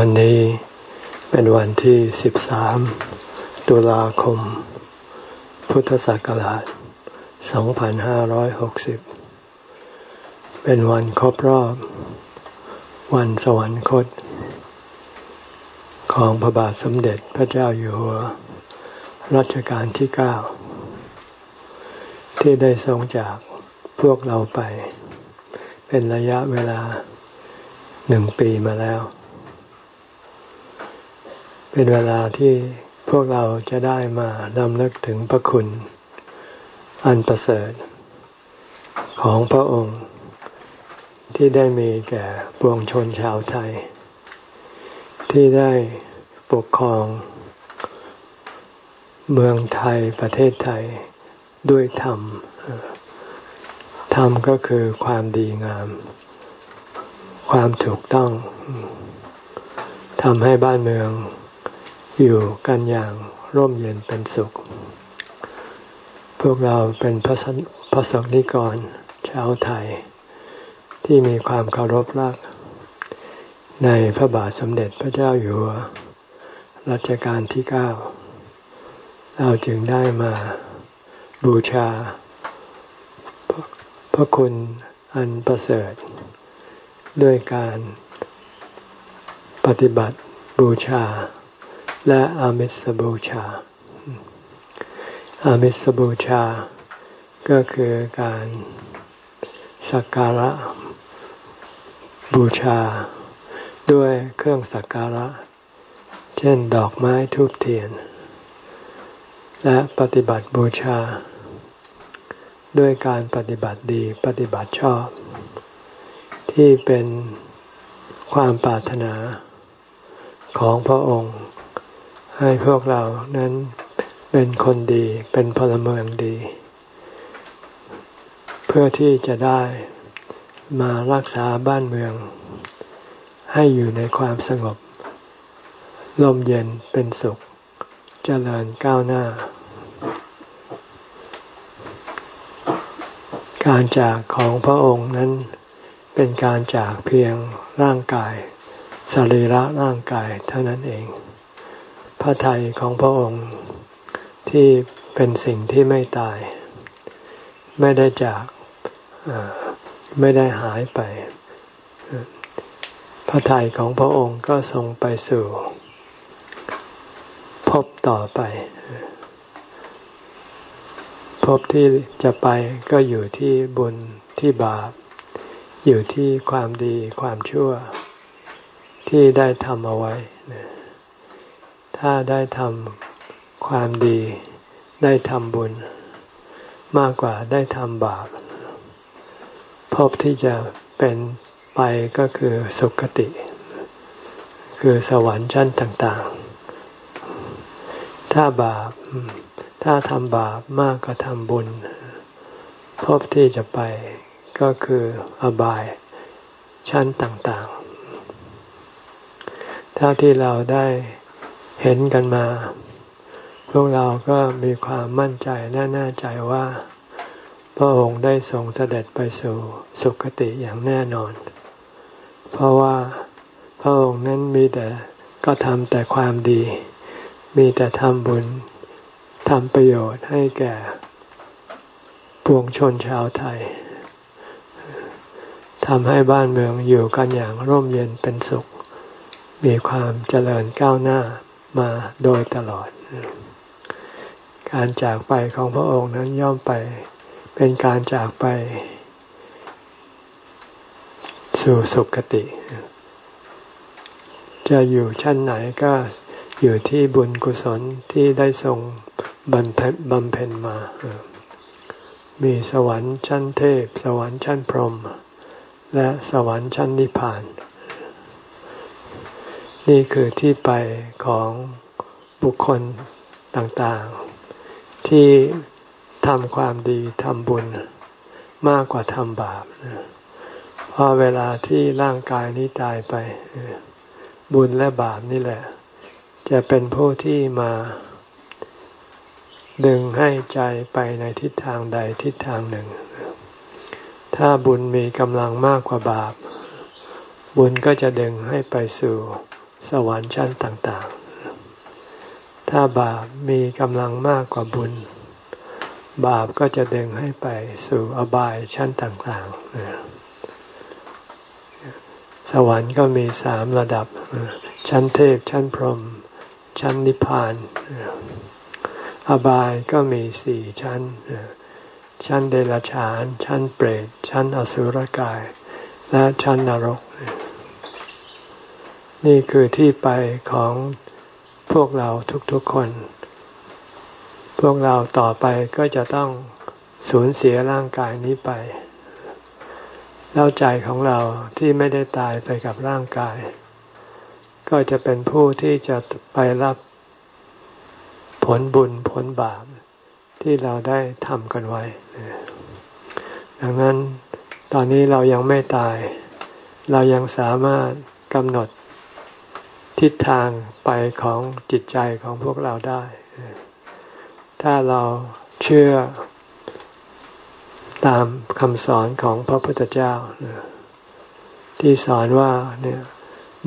วันนี้เป็นวันที่ 13 ตุลาคม พุทธศักราช 2560 เป็นวันครบรอบ วันสวรรคต ของพระบาทสมเด็จพระเจ้าอยู่หัว รัชกาลที่ 9 ที่ได้ทรงจากพวกเราไป เป็นระยะเวลาหนึ่งปีมาแล้ว เป็นเวลาที่พวกเราจะได้มาดำลึกถึงพระคุณ อันประเสริฐ ของพระองค์ ที่ได้มีแก่ปวงชนชาวไทย ที่ได้ปกครอง เมืองไทยประเทศไทยด้วยธรรม ธรรมก็คือความดีงาม ความถูกต้องทำให้บ้านเมือง อยู่กันอย่างร่มเย็นเป็นสุข พวกเราเป็นพระพระสงฆ์นิกร ชาวไทย ที่มีความเคารพรัก ในพระบาทสมเด็จพระเจ้าอยู่หัวรัชกาลที่เก้าเราจึงได้มาบูชา พระคุณอันประเสริฐ ด้วยการปฏิบัติบูชา และอามิสบูชา อามิสบูชา ก็คือการสักการะบูชา ด้วยเครื่องสักการะ เช่นดอกไม้ทูบเทียน และปฏิบัติบูชา ด้วยการปฏิบัติดีปฏิบัติชอบ ที่เป็นความปรารถนาของพระองค์ ให้พวกเรานั้นเป็นคนดีเป็นพลเมืองดี เพื่อที่จะได้มารักษาบ้านเมือง ให้อยู่ในความสงบลมเย็นเป็นสุขเจริญก้าวหน้า การจากของพระองค์นั้นเป็นการจากเพียงร่างกายสรีระร่างกายเท่านั้นเอง พระทัยของพระองค์ที่เป็นสิ่งที่ไม่ตาย ไม่ได้จากไม่ได้หายไป พระทัยของพระองค์ก็ทรงไปสู่พบต่อไป พบที่จะไปก็อยู่ที่บุญที่บาป อยู่ที่ความดีความชั่วที่ได้ทำเอาไว้ ถ้าได้ทำความดี ได้ทำบุญ มากกว่าได้ทำบาปพบที่จะเป็นไปก็คือสุคติ คือสวรรค์ชั้นต่าง ๆ ถ้าบาป ถ้าทำบาปมากกว่าทำบุญ พบที่จะไปก็คืออบายชั้นต่าง ๆ ถ้าที่เราได้ เห็นกันมา พวกเราก็มีความมั่นใจแน่แน่ใจว่า พระองค์ได้ทรงเสด็จไปสู่สุคติอย่างแน่นอน เพราะว่าพระองค์นั้นมีแต่ก็ทำแต่ความดี มีแต่ทำบุญทำประโยชน์ให้แก่ปวงชนชาวไทยทำให้บ้านเมืองอยู่กันอย่างร่มเย็นเป็นสุข มีความเจริญก้าวหน้า มาโดยตลอด การจากไปของพระองค์นั้นย่อมไปเป็นการจากไป สู่สุคติ จะอยู่ชั้นไหนก็อยู่ที่บุญกุศลที่ได้ทรงบำเพ็ญบำเพ็ญมา มีสวรรค์ชั้นเทพ สวรรค์ชั้นพรหมและสวรรค์ชั้นนิพพาน นี่คือที่ไปของบุคคลต่างๆ ที่ทำความดีทำบุญมากกว่าทำบาปเพราะเวลาที่ร่างกายนี้ตายไป บุญและบาปนี่แหละ จะเป็นผู้ที่มา ดึงให้ใจไปในทิศทางใดทิศทางหนึ่ง ถ้าบุญมีกำลังมากกว่าบาป บุญก็จะดึงให้ไปสู่ สวรรค์ชั้นต่างๆ ถ้าบาปมีกำลังมากกว่าบุญ บาปก็จะดึงให้ไปสู่อบายชั้นต่างๆ สวรรค์ก็มีสามระดับ ชั้นเทพ ชั้นพรหม ชั้นนิพพาน อบายก็มีสี่ชั้น ชั้นเดรัจฉาน ชั้นเปรต ชั้นอสุรกาย และชั้นนรก นี่คือที่ไปของพวกเราทุกๆคน พวกเราต่อไปก็จะต้องสูญเสียร่างกายนี้ไป แล้วใจของเราที่ไม่ได้ตายไปกับร่างกาย ก็จะเป็นผู้ที่จะไปรับผลบุญผลบาปที่เราได้ทำกันไว้ ดังนั้นตอนนี้เรายังไม่ตาย เรายังสามารถกำหนด ทิศทางไปของจิตใจของพวกเราได้ ถ้าเราเชื่อตามคำสอนของพระพุทธเจ้า ที่สอนว่าเนี่ย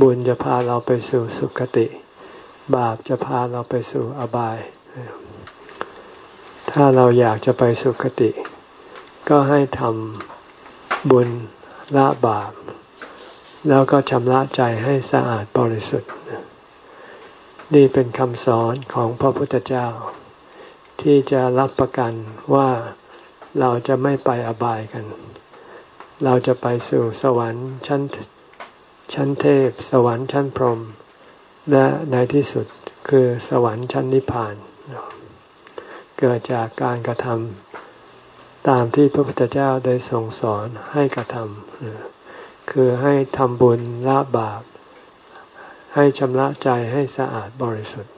บุญจะพาเราไปสู่สุคติ บาปจะพาเราไปสู่อบาย ถ้าเราอยากจะไปสุคติ ก็ให้ทำบุญละบาป แล้วก็ชำระใจให้สะอาดบริสุทธิ์ นี่เป็นคำสอนของพระพุทธเจ้า ที่จะรับประกันว่าเราจะไม่ไปอบายกัน เราจะไปสู่สวรรค์ชั้นชั้นเทพ สวรรค์ชั้นพรหมและในที่สุดคือสวรรค์ชั้นนิพพาน เกิดจากการกระทำตามที่พระพุทธเจ้าได้ทรงสอนให้กระทำ คือให้ทำบุญละบาป ให้ชำระใจให้สะอาดบริสุทธิ์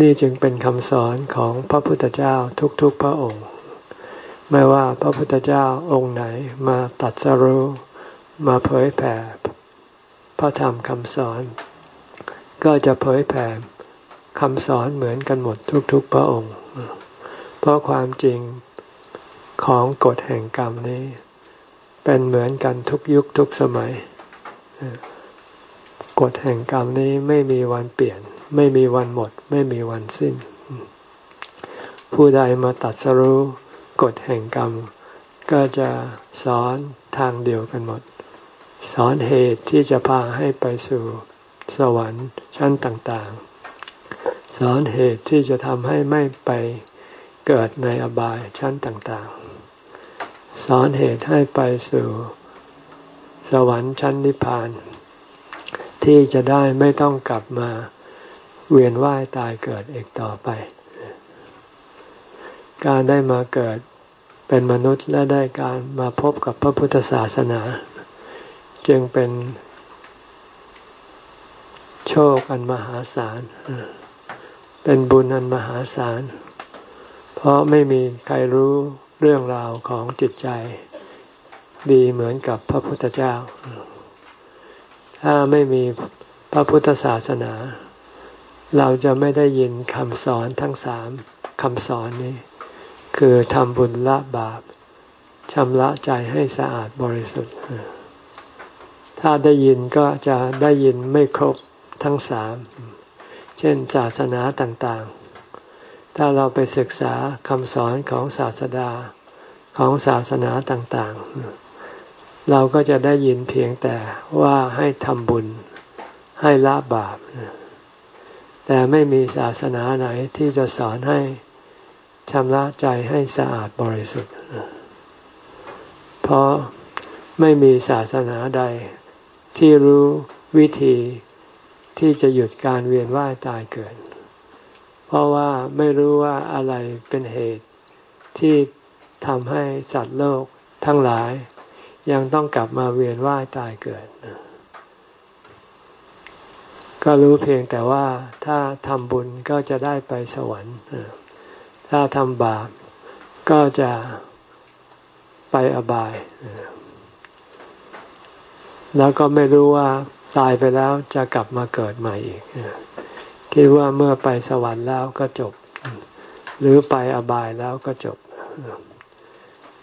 นี่จึงเป็นคำสอนของพระพุทธเจ้าทุกๆพระองค์ ไม่ว่าพระพุทธเจ้าองค์ไหนมาตัดสรู้มาเผยแผ่พระธรรมคำสอน ก็จะเผยแผ่คำสอนเหมือนกันหมดทุกๆพระองค์ เพราะความจริงของกฎแห่งกรรมนี้ เป็นเหมือนกันทุกยุคทุกสมัยกฎแห่งกรรมนี้ไม่มีวันเปลี่ยน ไม่มีวันหมด ไม่มีวันสิ้น ผู้ใดมาตัดสรู้กฎแห่งกรรม ก็จะสอนทางเดียวกันหมด สอนเหตุที่จะพาให้ไปสู่สวรรค์ชั้นต่างๆ สอนเหตุที่จะทำให้ไม่ไปเกิดในอบายชั้นต่างๆ สอนเหตุให้ไปสู่สวรรค์ชั้นนิพพาน ที่จะได้ไม่ต้องกลับมาเวียนว่ายตายเกิดอีกต่อไป การได้มาเกิดเป็นมนุษย์และได้การมาพบกับพระพุทธศาสนา จึงเป็นโชคอันมหาศาล เป็นบุญอันมหาศาล เพราะไม่มีใครรู้ เรื่องราวของจิตใจ ดีเหมือนกับพระพุทธเจ้า ถ้าไม่มีพระพุทธศาสนา เราจะไม่ได้ยินคำสอนทั้งสามคำสอนนี้ คือทำบุญละบาปชำระใจให้สะอาดบริสุทธิ์ ถ้าได้ยินก็จะได้ยินไม่ครบทั้งสาม เช่นศาสนาต่าง ถ้าเราไปศึกษาคำสอนของศาสดาของศาสนาต่างๆ เราก็จะได้ยินเพียงแต่ว่าให้ทำบุญ ให้ละบาป แต่ไม่มีศาสนาไหนที่จะสอนให้ชำระใจให้สะอาดบริสุทธิ์ เพราะไม่มีศาสนาใด ที่รู้วิธีที่จะหยุดการเวียนว่ายตายเกิด เพราะว่าไม่รู้ว่าอะไรเป็นเหตุที่ทำให้สัตว์โลกทั้งหลาย ยังต้องกลับมาเวียนว่ายตายเกิด ก็รู้เพียงแต่ว่าถ้าทำบุญก็จะได้ไปสวรรค์ ถ้าทำบาปก็จะไปอบาย แล้วก็ไม่รู้ว่าตายไปแล้วจะกลับมาเกิดใหม่อีก คิดว่าเมื่อไปสวรรค์แล้วก็จบ หรือไปอบายแล้วก็จบ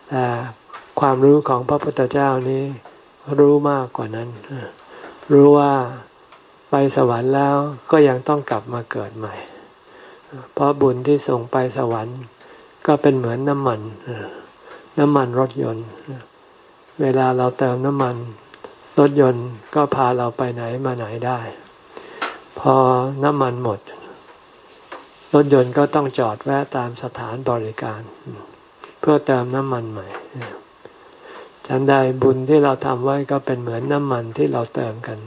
แต่ความรู้ของพระพุทธเจ้านี้รู้มากกว่านั้น รู้ว่าไปสวรรค์แล้วก็ยังต้องกลับมาเกิดใหม่ เพราะบุญที่ส่งไปสวรรค์ ก็เป็นเหมือนน้ำมัน น้ำมันรถยนต์ เวลาเราเติมน้ำมัน รถยนต์ก็พาเราไปไหนมาไหนได้ พอน้ำมันหมด รถยนต์ก็ต้องจอดแวะตามสถานบริการ เพื่อเติมน้ำมันใหม่ฉันใดบุญที่เราทำไว้ก็เป็นเหมือนน้ำมันที่เราเติมกัน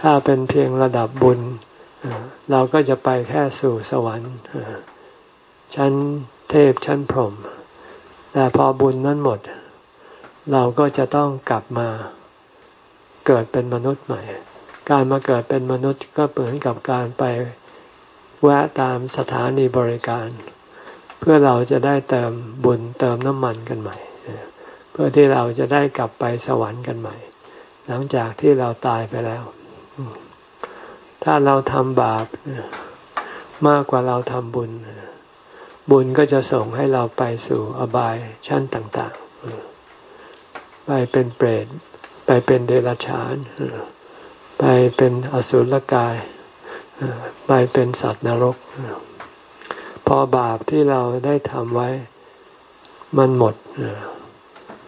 ถ้าเป็นเพียงระดับบุญ เราก็จะไปแค่สู่สวรรค์ชั้นเทพชั้นพรหมแต่พอบุญนั้นหมด เราก็จะต้องกลับมาเกิดเป็นมนุษย์ใหม่ การมาเกิดเป็นมนุษย์ก็เหมือนกับการไปแวะตามสถานีบริการ เพื่อเราจะได้เติมบุญเติมน้ำมันกันใหม่ เพื่อที่เราจะได้กลับไปสวรรค์กันใหม่ หลังจากที่เราตายไปแล้ว ถ้าเราทำบาปมากกว่าเราทำบุญ บุญก็จะส่งให้เราไปสู่อบายชั้นต่าง ๆ ไปเป็นเปรต ไปเป็นเดรัจฉาน ไปเป็นอสุรกาย ไปเป็นสัตว์นรก พอบาปที่เราได้ทำไว้ มันหมด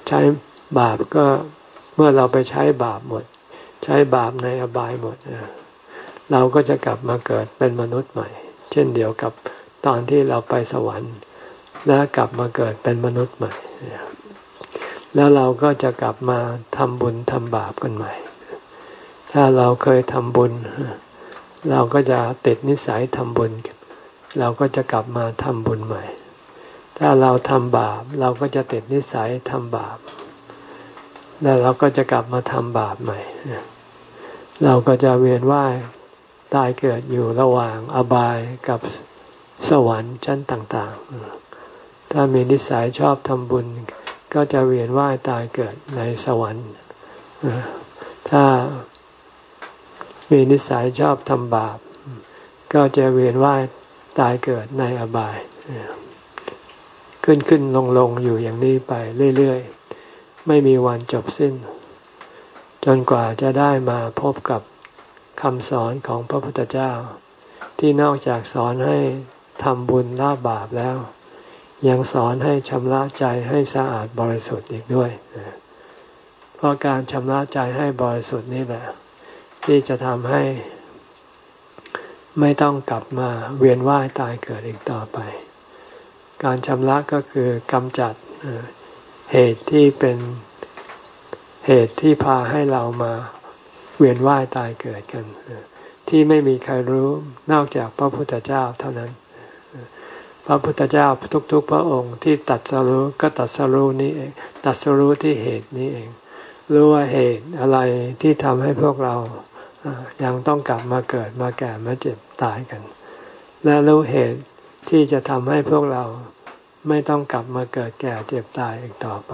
ใช้บาปก็เมื่อเราไปใช้บาปหมด ใช้บาปในอบายหมด เราก็จะกลับมาเกิดเป็นมนุษย์ใหม่ เช่นเดียวกับตอนที่เราไปสวรรค์และกลับมาเกิดเป็นมนุษย์ใหม่ แล้วเราก็จะกลับมาทำบุญทำบาปกันใหม่ ถ้าเราเคยทำบุญ เราก็จะติดนิสัยทำบุญ เราก็จะกลับมาทำบุญใหม่ ถ้าเราทำบาป เราก็จะติดนิสัยทำบาป แล้วเราก็จะกลับมาทำบาปใหม่ เราก็จะเวียนว่ายตายเกิดอยู่ระหว่างอบายกับสวรรค์ชั้นต่าง ๆ ถ้ามีนิสัยชอบทำบุญ ก็จะเวียนว่ายตายเกิดในสวรรค์ ถ้า มีนิสัยชอบทำบาป ก็จะเวียนว่ายตายเกิดในอบาย ขึ้นขึ้นลงลงอยู่อย่างนี้ไปเรื่อยๆ ไม่มีวันจบสิ้น จนกว่าจะได้มาพบกับคำสอนของพระพุทธเจ้า ที่นอกจากสอนให้ทำบุญละบาปแล้ว ยังสอนให้ชำระใจให้สะอาดบริสุทธิ์อีกด้วย เพราะการชำระใจให้บริสุทธิ์นี่แหละ ที่จะทำให้ ไม่ต้องกลับมาเวียนว่ายตายเกิดอีกต่อไป การชำระก็คือกำจัดเหตุที่เป็นเหตุที่พาให้เรามาเวียนว่ายตายเกิดกัน ที่ไม่มีใครรู้นอกจากพระพุทธเจ้าเท่านั้น พระพุทธเจ้าทุก ๆ พระองค์ที่ตัดสรู้ก็ตัดสรู้นี้เองตัดสรู้ที่เหตุนี้เอง รู้ว่าเหตุอะไรที่ทำให้พวกเรา ยังต้องกลับมาเกิดมาแก่มาเจ็บตายกัน และรู้เหตุที่จะทำให้พวกเราไม่ต้องกลับมาเกิดแก่เจ็บตายอีกต่อไป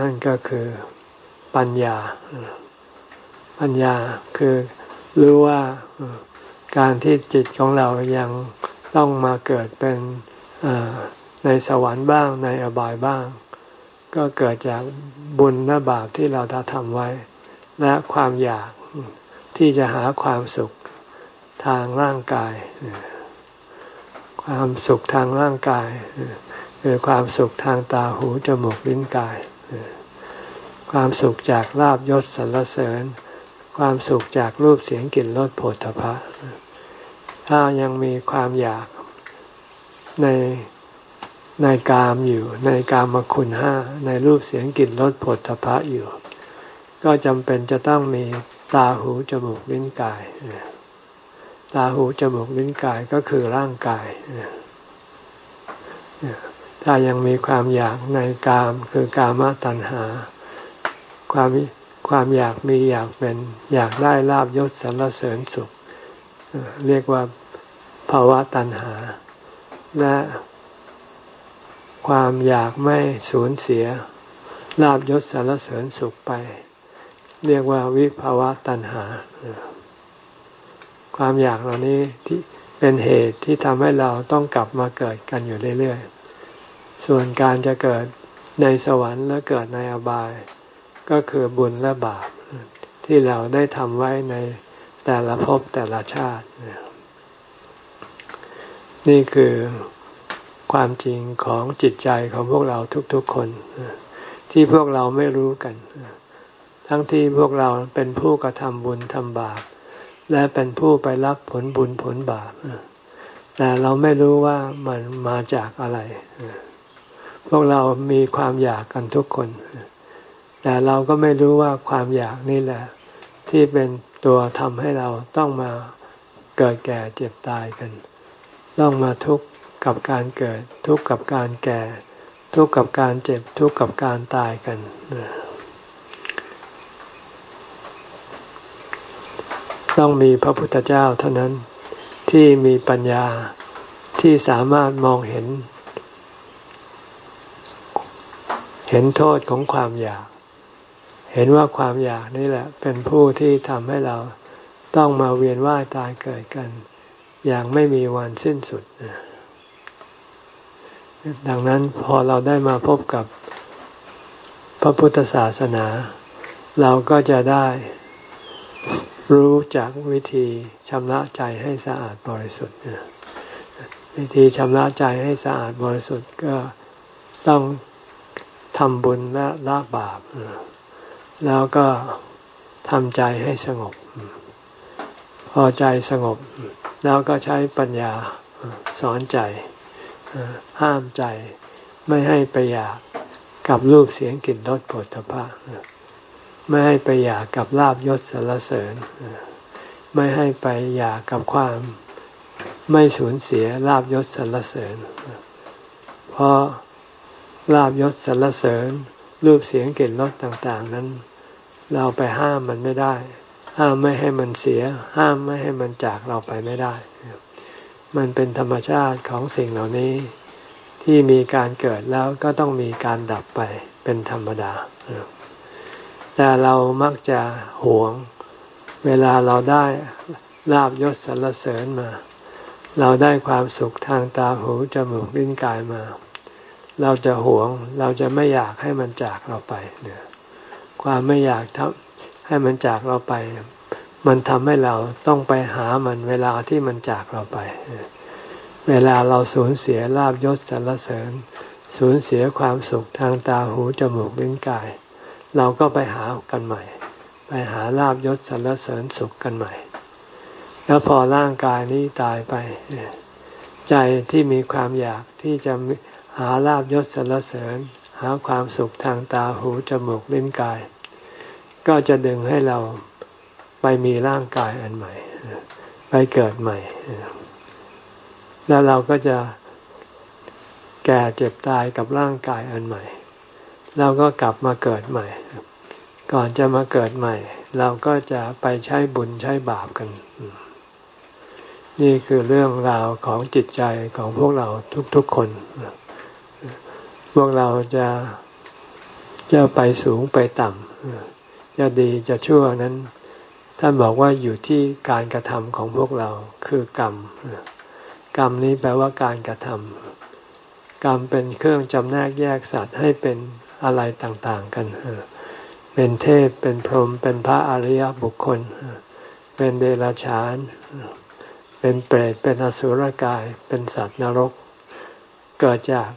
นั่นก็คือปัญญา ปัญญาคือรู้ว่าการที่จิตของเรายังต้องมาเกิดเป็นในสวรรค์บ้างในอบายบ้าง ก็เกิดจากบุญและบาปที่เราทำไว้ และความอยาก ที่จะหาความสุขทางร่างกาย ความสุขทางร่างกายคือความสุขทางตาหูจมูกลิ้นกาย ความสุขจากลาบยศสรรเสริญ ความสุขจากรูปเสียงกลิ่นรสผลทพะถ้ายังมีความอยากในในกามอยู่ในกามคุณห้าในรูปเสียงกลิ่นรสผลทพะอยู่ ก็จำเป็นจะต้องมีตาหูจมูกลิ้นกาย ตาหูจมูกลิ้นกายก็คือร่างกาย ถ้ายังมีความอยากในกามคือกามตัณหา ความความอยากมีอยากเป็นอยากได้ลาบยศสรรเสริญสุข เรียกว่าภาวะตัณหา และความอยากไม่สูญเสียลาบยศสารเสริญสุขไป เรียกว่าวิภาวะตัณหา ความอยากเหล่านี้ที่เป็นเหตุที่ทำให้เราต้องกลับมาเกิดกันอยู่เรื่อยๆ ส่วนการจะเกิดในสวรรค์และเกิดในอบาย ก็คือบุญและบาป ที่เราได้ทำไว้ในแต่ละภพแต่ละชาติ นี่คือความจริงของจิตใจของพวกเราทุกๆคน ที่พวกเราไม่รู้กัน ทั้งที่พวกเราเป็นผู้กระทำบุญทำบาป และเป็นผู้ไปรับผลบุญผลบาป แต่เราไม่รู้ว่ามันมาจากอะไร พวกเรามีความอยากกันทุกคน แต่เราก็ไม่รู้ว่าความอยากนี่แหละ ที่เป็นตัวทำให้เราต้องมาเกิดแก่เจ็บตายกัน ต้องมาทุกข์กับการเกิด ทุกข์กับการแก่ ทุกข์กับการเจ็บ ทุกข์กับการตายกัน ต้องมีพระพุทธเจ้าเท่านั้นที่มีปัญญาที่สามารถมองเห็น เห็นโทษของความอยาก เห็นว่าความอยากนี่แหละ เป็นผู้ที่ทำให้เราต้องมาเวียนว่ายตายเกิดกัน อย่างไม่มีวันสิ้นสุด ดังนั้นพอเราได้มาพบกับพระพุทธศาสนา เราก็จะได้ รู้จักวิธีชำระใจให้สะอาดบริสุทธิ์วิธีชำระใจให้สะอาดบริสุทธิ์ก็ต้องทำบุญและละบาป แล้วก็ทำใจให้สงบ พอใจสงบ แล้วก็ใช้ปัญญาสอนใจ ห้ามใจไม่ให้ไปอยากกับรูปเสียงกลิ่นรสผลพระ ไม่ให้ไปอยากกับลาบยศสรรเสริญ ไม่ให้ไปอยากกับความไม่สูญเสียลาบยศสรรเสริญ เพราะลาบยศสรรเสริญ รูปเสียงกลิ่นรสต่างๆ นั้น เราไปห้ามมันไม่ได้ ห้ามไม่ให้มันเสีย ห้ามไม่ให้มันจากเราไปไม่ได้ มันเป็นธรรมชาติของสิ่งเหล่านี้ ที่มีการเกิดแล้วก็ต้องมีการดับไปเป็นธรรมดา แต่เรามักจะหวง เวลาเราได้ลาบยศสรรเสริญมา เราได้ความสุขทางตาหูจมูกลิ้นกายมา เราจะหวง เราจะไม่อยากให้มันจากเราไปเนี่ยความไม่อยากทำให้มันจากเราไป มันทำให้เราต้องไปหามันเวลาที่มันจากเราไป เวลาเราสูญเสียลาบยศสรรเสริญ สูญเสียความสุขทางตาหูจมูกลิ้นกาย เราก็ไปหากันใหม่ ไปหาลาบยศสรรเสริญสุขกันใหม่ แล้วพอร่างกายนี้ตายไป ใจที่มีความอยากที่จะหาลาบยศสรรเสริญ หาความสุขทางตาหูจมูกลิ้นกาย ก็จะดึงให้เราไปมีร่างกายอันใหม่ ไปเกิดใหม่ แล้วเราก็จะแก่เจ็บตายกับร่างกายอันใหม่ เราก็กลับมาเกิดใหม่ ก่อนจะมาเกิดใหม่ เราก็จะไปใช้บุญใช้บาปกัน นี่คือเรื่องราวของจิตใจของพวกเราทุกๆคน พวกเราจะจะไปสูงไปต่ำจะดีจะชั่วนั้น ท่านบอกว่าอยู่ที่การกระทำของพวกเราคือกรรม กรรมนี้แปลว่าการกระทำ กรรมเป็นเครื่องจำแนกแยกสัตว์ให้เป็นอะไรต่างๆกันเป็นเทพเป็นพรหมเป็นพระอริยบุคคล เป็นเดรัจฉาน เป็นเปรตเป็นอสุรกาย เป็นสัตว์นรก เกิดจาก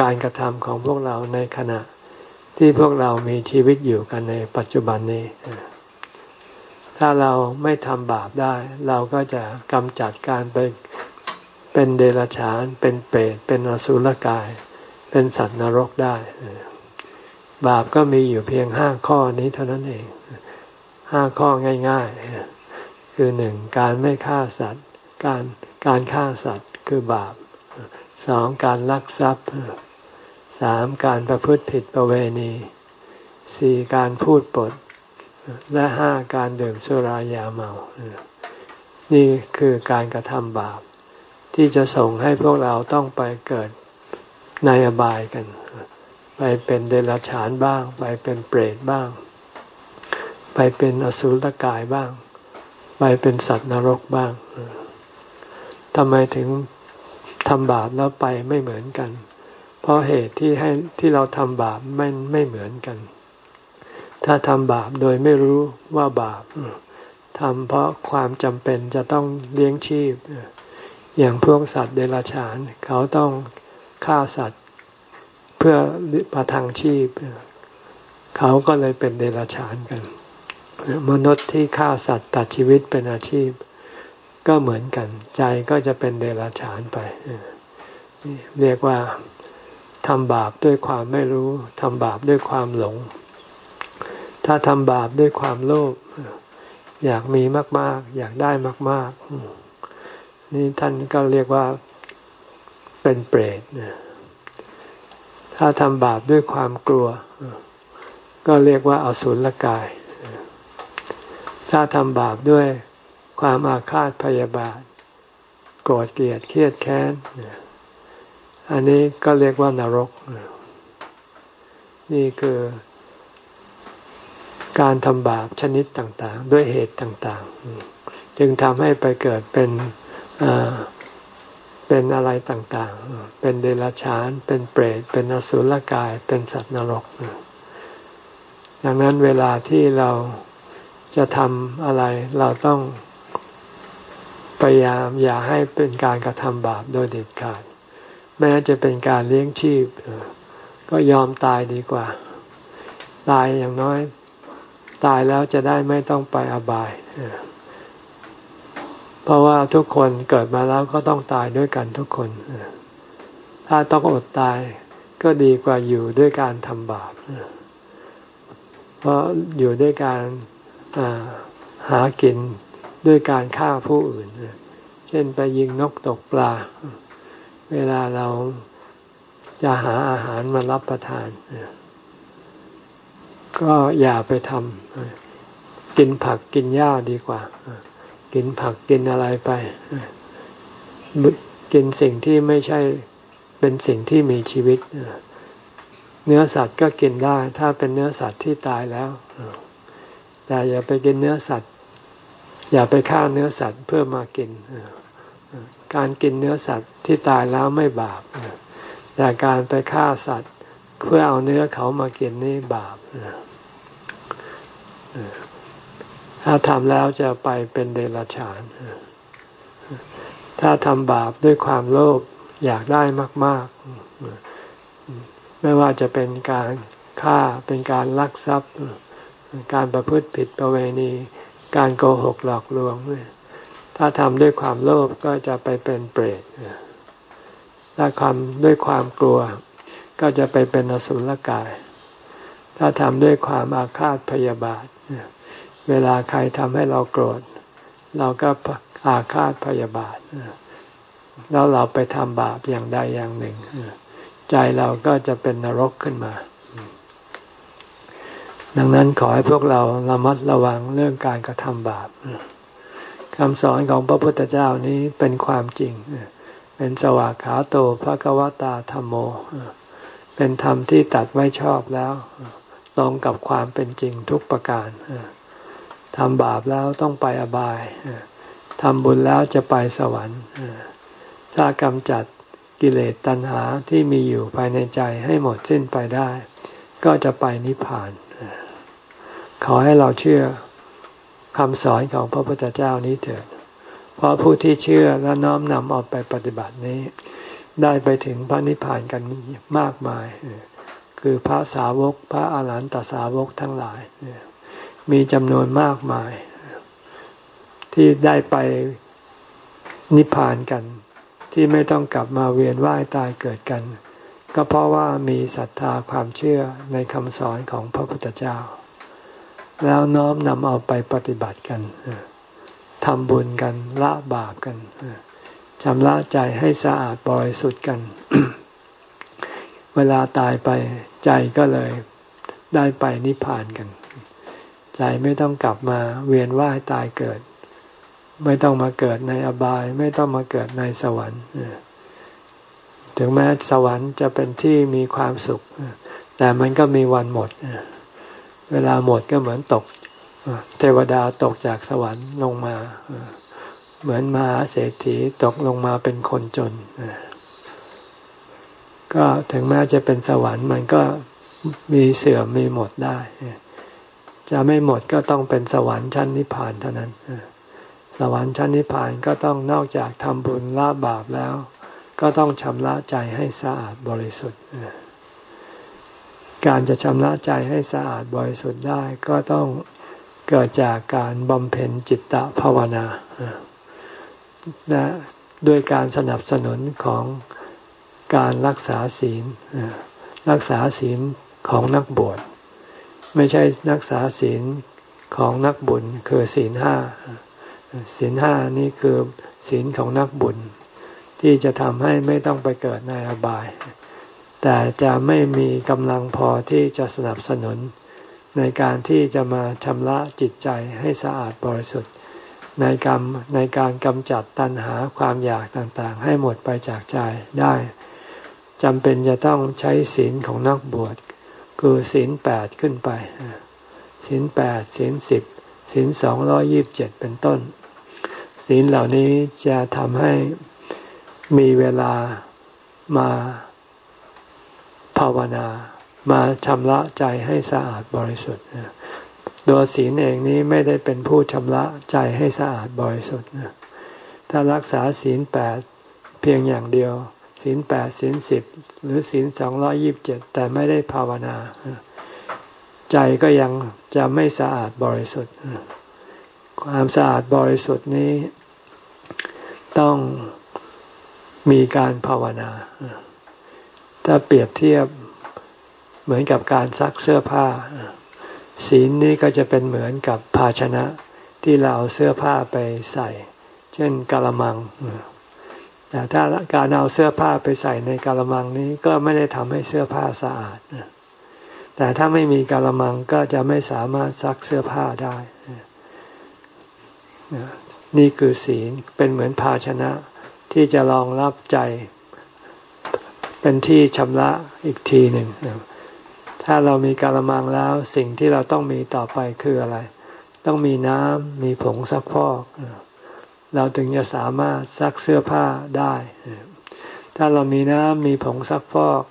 การกระทำของพวกเราในขณะที่พวกเรามีชีวิตอยู่กันในปัจจุบันนี้ ถ้าเราไม่ทำบาปได้ เราก็จะกำจัดการไป เป็นเดรัจฉาน เป็นเปรต เป็นอสุรกาย เป็นสัตว์นรกได้ บาปก็มีอยู่เพียงห้าข้อนี้เท่านั้นเอง ห้าข้อง่ายๆ คือหนึ่งการไม่ฆ่าสัตว์ การการฆ่าสัตว์คือบาป สองการลักทรัพย์สามการประพฤติผิดประเวณีสี่การพูดปด และห้าการดื่มสุรายาเมา นี่คือการกระทำบาป ที่จะส่งให้พวกเราต้องไปเกิดในอบายกัน ไปเป็นเดรัจฉานบ้าง ไปเป็นเปรตบ้าง ไปเป็นอสุรกายบ้าง ไปเป็นสัตว์นรกบ้างทำไมถึงทำบาปแล้วไปไม่เหมือนกัน เพราะเหตุที่ให้ที่เราทำบาปไม่ไม่เหมือนกัน ถ้าทำบาปโดยไม่รู้ว่าบาปทำเพราะความจำเป็นจะต้องเลี้ยงชีพ อย่างพวกสัตว์เดรัจฉาน เขาต้องฆ่าสัตว์เพื่อประทังชีพ เขาก็เลยเป็นเดรัจฉานกัน มนุษย์ที่ฆ่าสัตว์ตัดชีวิตเป็นอาชีพ ก็เหมือนกัน ใจก็จะเป็นเดรัจฉานไปเรียกว่าทำบาปด้วยความไม่รู้ทำบาปด้วยความหลง ถ้าทำบาปด้วยความโลภอยากมีมาก ๆ อยากได้มาก ๆ นี่ท่านก็เรียกว่าเป็นเปรตถ้าทำบาปด้วยความกลัว ก็เรียกว่าอาสุรกาย ถ้าทำบาปด้วยความอาฆาตพยาบาท โกรธเกลียดเครียดแค้น อันนี้ก็เรียกว่านรก นี่คือการทำบาปชนิดต่าง ๆ ด้วยเหตุต่าง ๆ จึงทำให้ไปเกิดเป็น เป็นอะไรต่างๆ เป็นเดรัจฉาน เป็นเปรต เป็นอสุรกาย เป็นสัตว์นรก ดังนั้นเวลาที่เราจะทำอะไรเราต้องพยายามอย่าให้เป็นการกระทำบาปโดยเด็ดขาด แม้จะเป็นการเลี้ยงชีพ ก็ยอมตายดีกว่า ตายอย่างน้อย ตายแล้วจะได้ไม่ต้องไปอบาย เพราะว่าทุกคนเกิดมาแล้วก็ต้องตายด้วยกันทุกคน ถ้าต้องอดตายก็ดีกว่าอยู่ด้วยการทำบาป เพราะอยู่ด้วยการหากินด้วยการฆ่าผู้อื่น เช่นไปยิงนกตกปลา เวลาเราจะหาอาหารมารับประทาน ก็อย่าไปทำกินผักกินหญ้าดีกว่า กินผักกินอะไรไป กินสิ่งที่ไม่ใช่เป็นสิ่งที่มีชีวิต เนื้อสัตว์ก็กินได้ ถ้าเป็นเนื้อสัตว์ที่ตายแล้ว แต่อย่าไปกินเนื้อสัตว์ อย่าไปฆ่าเนื้อสัตว์เพื่อมากิน การกินเนื้อสัตว์ที่ตายแล้วไม่บาป แต่การไปฆ่าสัตว์เพื่อเอาเนื้อเขามากินนี่บาป ถ้าทำแล้วจะไปเป็นเดรัจฉาน ถ้าทำบาปด้วยความโลภอยากได้มาก ๆ ไม่ว่าจะเป็นการฆ่าเป็นการลักทรัพย์ การประพฤติผิดประเวณี การโกหกหลอกลวง ถ้าทำด้วยความโลภก็จะไปเป็นเปรตถ้าทำด้วยความกลัว ก็จะไปเป็นอสุรกาย ถ้าทำด้วยความอาฆาตพยาบาท เวลาใครทำให้เราโกรธ เราก็อาฆาตพยาบาทแล้วเราไปทำบาปอย่างใดอย่างหนึ่ง ใจเราก็จะเป็นนรกขึ้นมา ดังนั้นขอให้พวกเราระมัดระวังเรื่องการกระทำบาปคำสอนของพระพุทธเจ้านี้เป็นความจริง เป็นสวากขาโตภะกวตาธรรมโม เป็นธรรมที่ตัดไว้ชอบแล้ว ตรงกับความเป็นจริงทุกประการ ทำบาปแล้วต้องไปอบายทำบุญแล้วจะไปสวรรค์ถ้ากำจัดกิเลสตัณหาที่มีอยู่ภายในใจให้หมดสิ้นไปได้ ก็จะไปนิพพาน ขอให้เราเชื่อคำสอนของพระพุทธเจ้านี้เถิด เพราะผู้ที่เชื่อและน้อมนำเอาไปปฏิบัตินี้ ได้ไปถึงพระนิพพานกันมากมาย คือพระสาวกพระอาหารหันตสาวกทั้งหลาย มีจำนวนมากมาย ที่ได้ไปนิพพานกัน ที่ไม่ต้องกลับมาเวียนว่ายตายเกิดกัน ก็เพราะว่ามีศรัทธาความเชื่อในคำสอนของพระพุทธเจ้า แล้วน้อมนำเอาไปปฏิบัติกันทำบุญกันละบาปกันชำระใจให้สะอาดบริสุทธิ์กัน เวลาตายไปใจก็เลยได้ไปนิพพานกัน ใจไม่ต้องกลับมาเวียนว่ายตายเกิด ไม่ต้องมาเกิดในอบาย ไม่ต้องมาเกิดในสวรรค์ถึงแม้สวรรค์จะเป็นที่มีความสุข แต่มันก็มีวันหมด เวลาหมดก็เหมือนตก เทวดาตกจากสวรรค์ลงมา เหมือนมหาเศรษฐีตกลงมาเป็นคนจน ก็ถึงแม้จะเป็นสวรรค์มันก็มีเสื่อมมีหมดได้ จะไม่หมดก็ต้องเป็นสวรรค์ชั้นนิพพานเท่านั้น สวรรค์ชั้นนิพพานก็ต้องนอกจากทำบุญละบาปแล้ว ก็ต้องชำระใจให้สะอาดบริสุทธิ์ การจะชำระใจให้สะอาดบริสุทธิ์ได้ก็ต้องเกิดจากการบำเพ็ญจิตตภาวนาและด้วยการสนับสนุนของการรักษาศีลรักษาศีลของนักบวช ไม่ใช่รักษาศีลของนักบุญคือศีลห้าศีลห้านี่คือศีลของนักบุญ ที่จะทำให้ไม่ต้องไปเกิดในอบาย แต่จะไม่มีกำลังพอที่จะสนับสนุน ในการที่จะมาชำระจิตใจให้สะอาดบริสุทธิ์ ในกรรมในการกำจัดตัณหาความอยากต่างๆ ให้หมดไปจากใจได้จำเป็นจะต้องใช้ศีลของนักบวช คือศีลแปดขึ้นไปศีลแปดศีลสิบศีลสองร้อยิบเจ็ดเป็นต้นศีลเหล่านี้จะทำให้มีเวลามาภาวนา มาชำระใจให้สะอาดบริสุทธิ์โดยศีลเองนี้ไม่ได้เป็นผู้ชำระใจให้สะอาดบริสุทธิ์ถ้ารักษาศีลแปดเพียงอย่างเดียว ศีลแปดศีลสิบหรือศีลสองร้อยิบเจ็ดแต่ไม่ได้ภาวนา ใจก็ยังจะไม่สะอาดบริสุทธิ์ ความสะอาดบริสุทธิ์นี้ ต้องมีการภาวนา ถ้าเปรียบเทียบเหมือนกับการซักเสื้อผ้า ศีลนี้ก็จะเป็นเหมือนกับภาชนะที่เราเอาเสื้อผ้าไปใส่ เช่นกะละมัง แต่ถ้าการเอาเสื้อผ้าไปใส่ในกะละมังนี้ก็ไม่ได้ทำให้เสื้อผ้าสะอาด แต่ถ้าไม่มีกะละมังก็จะไม่สามารถซักเสื้อผ้าได้ นี่คือศีลเป็นเหมือนภาชนะที่จะรองรับใจ เป็นที่ชำระอีกทีหนึ่ง ถ้าเรามีกาละมังแล้วสิ่งที่เราต้องมีต่อไปคืออะไร ต้องมีน้ำมีผงซักฟอก เราถึงจะสามารถซักเสื้อผ้าได้ ถ้าเรามีน้ำมีผงซักฟอก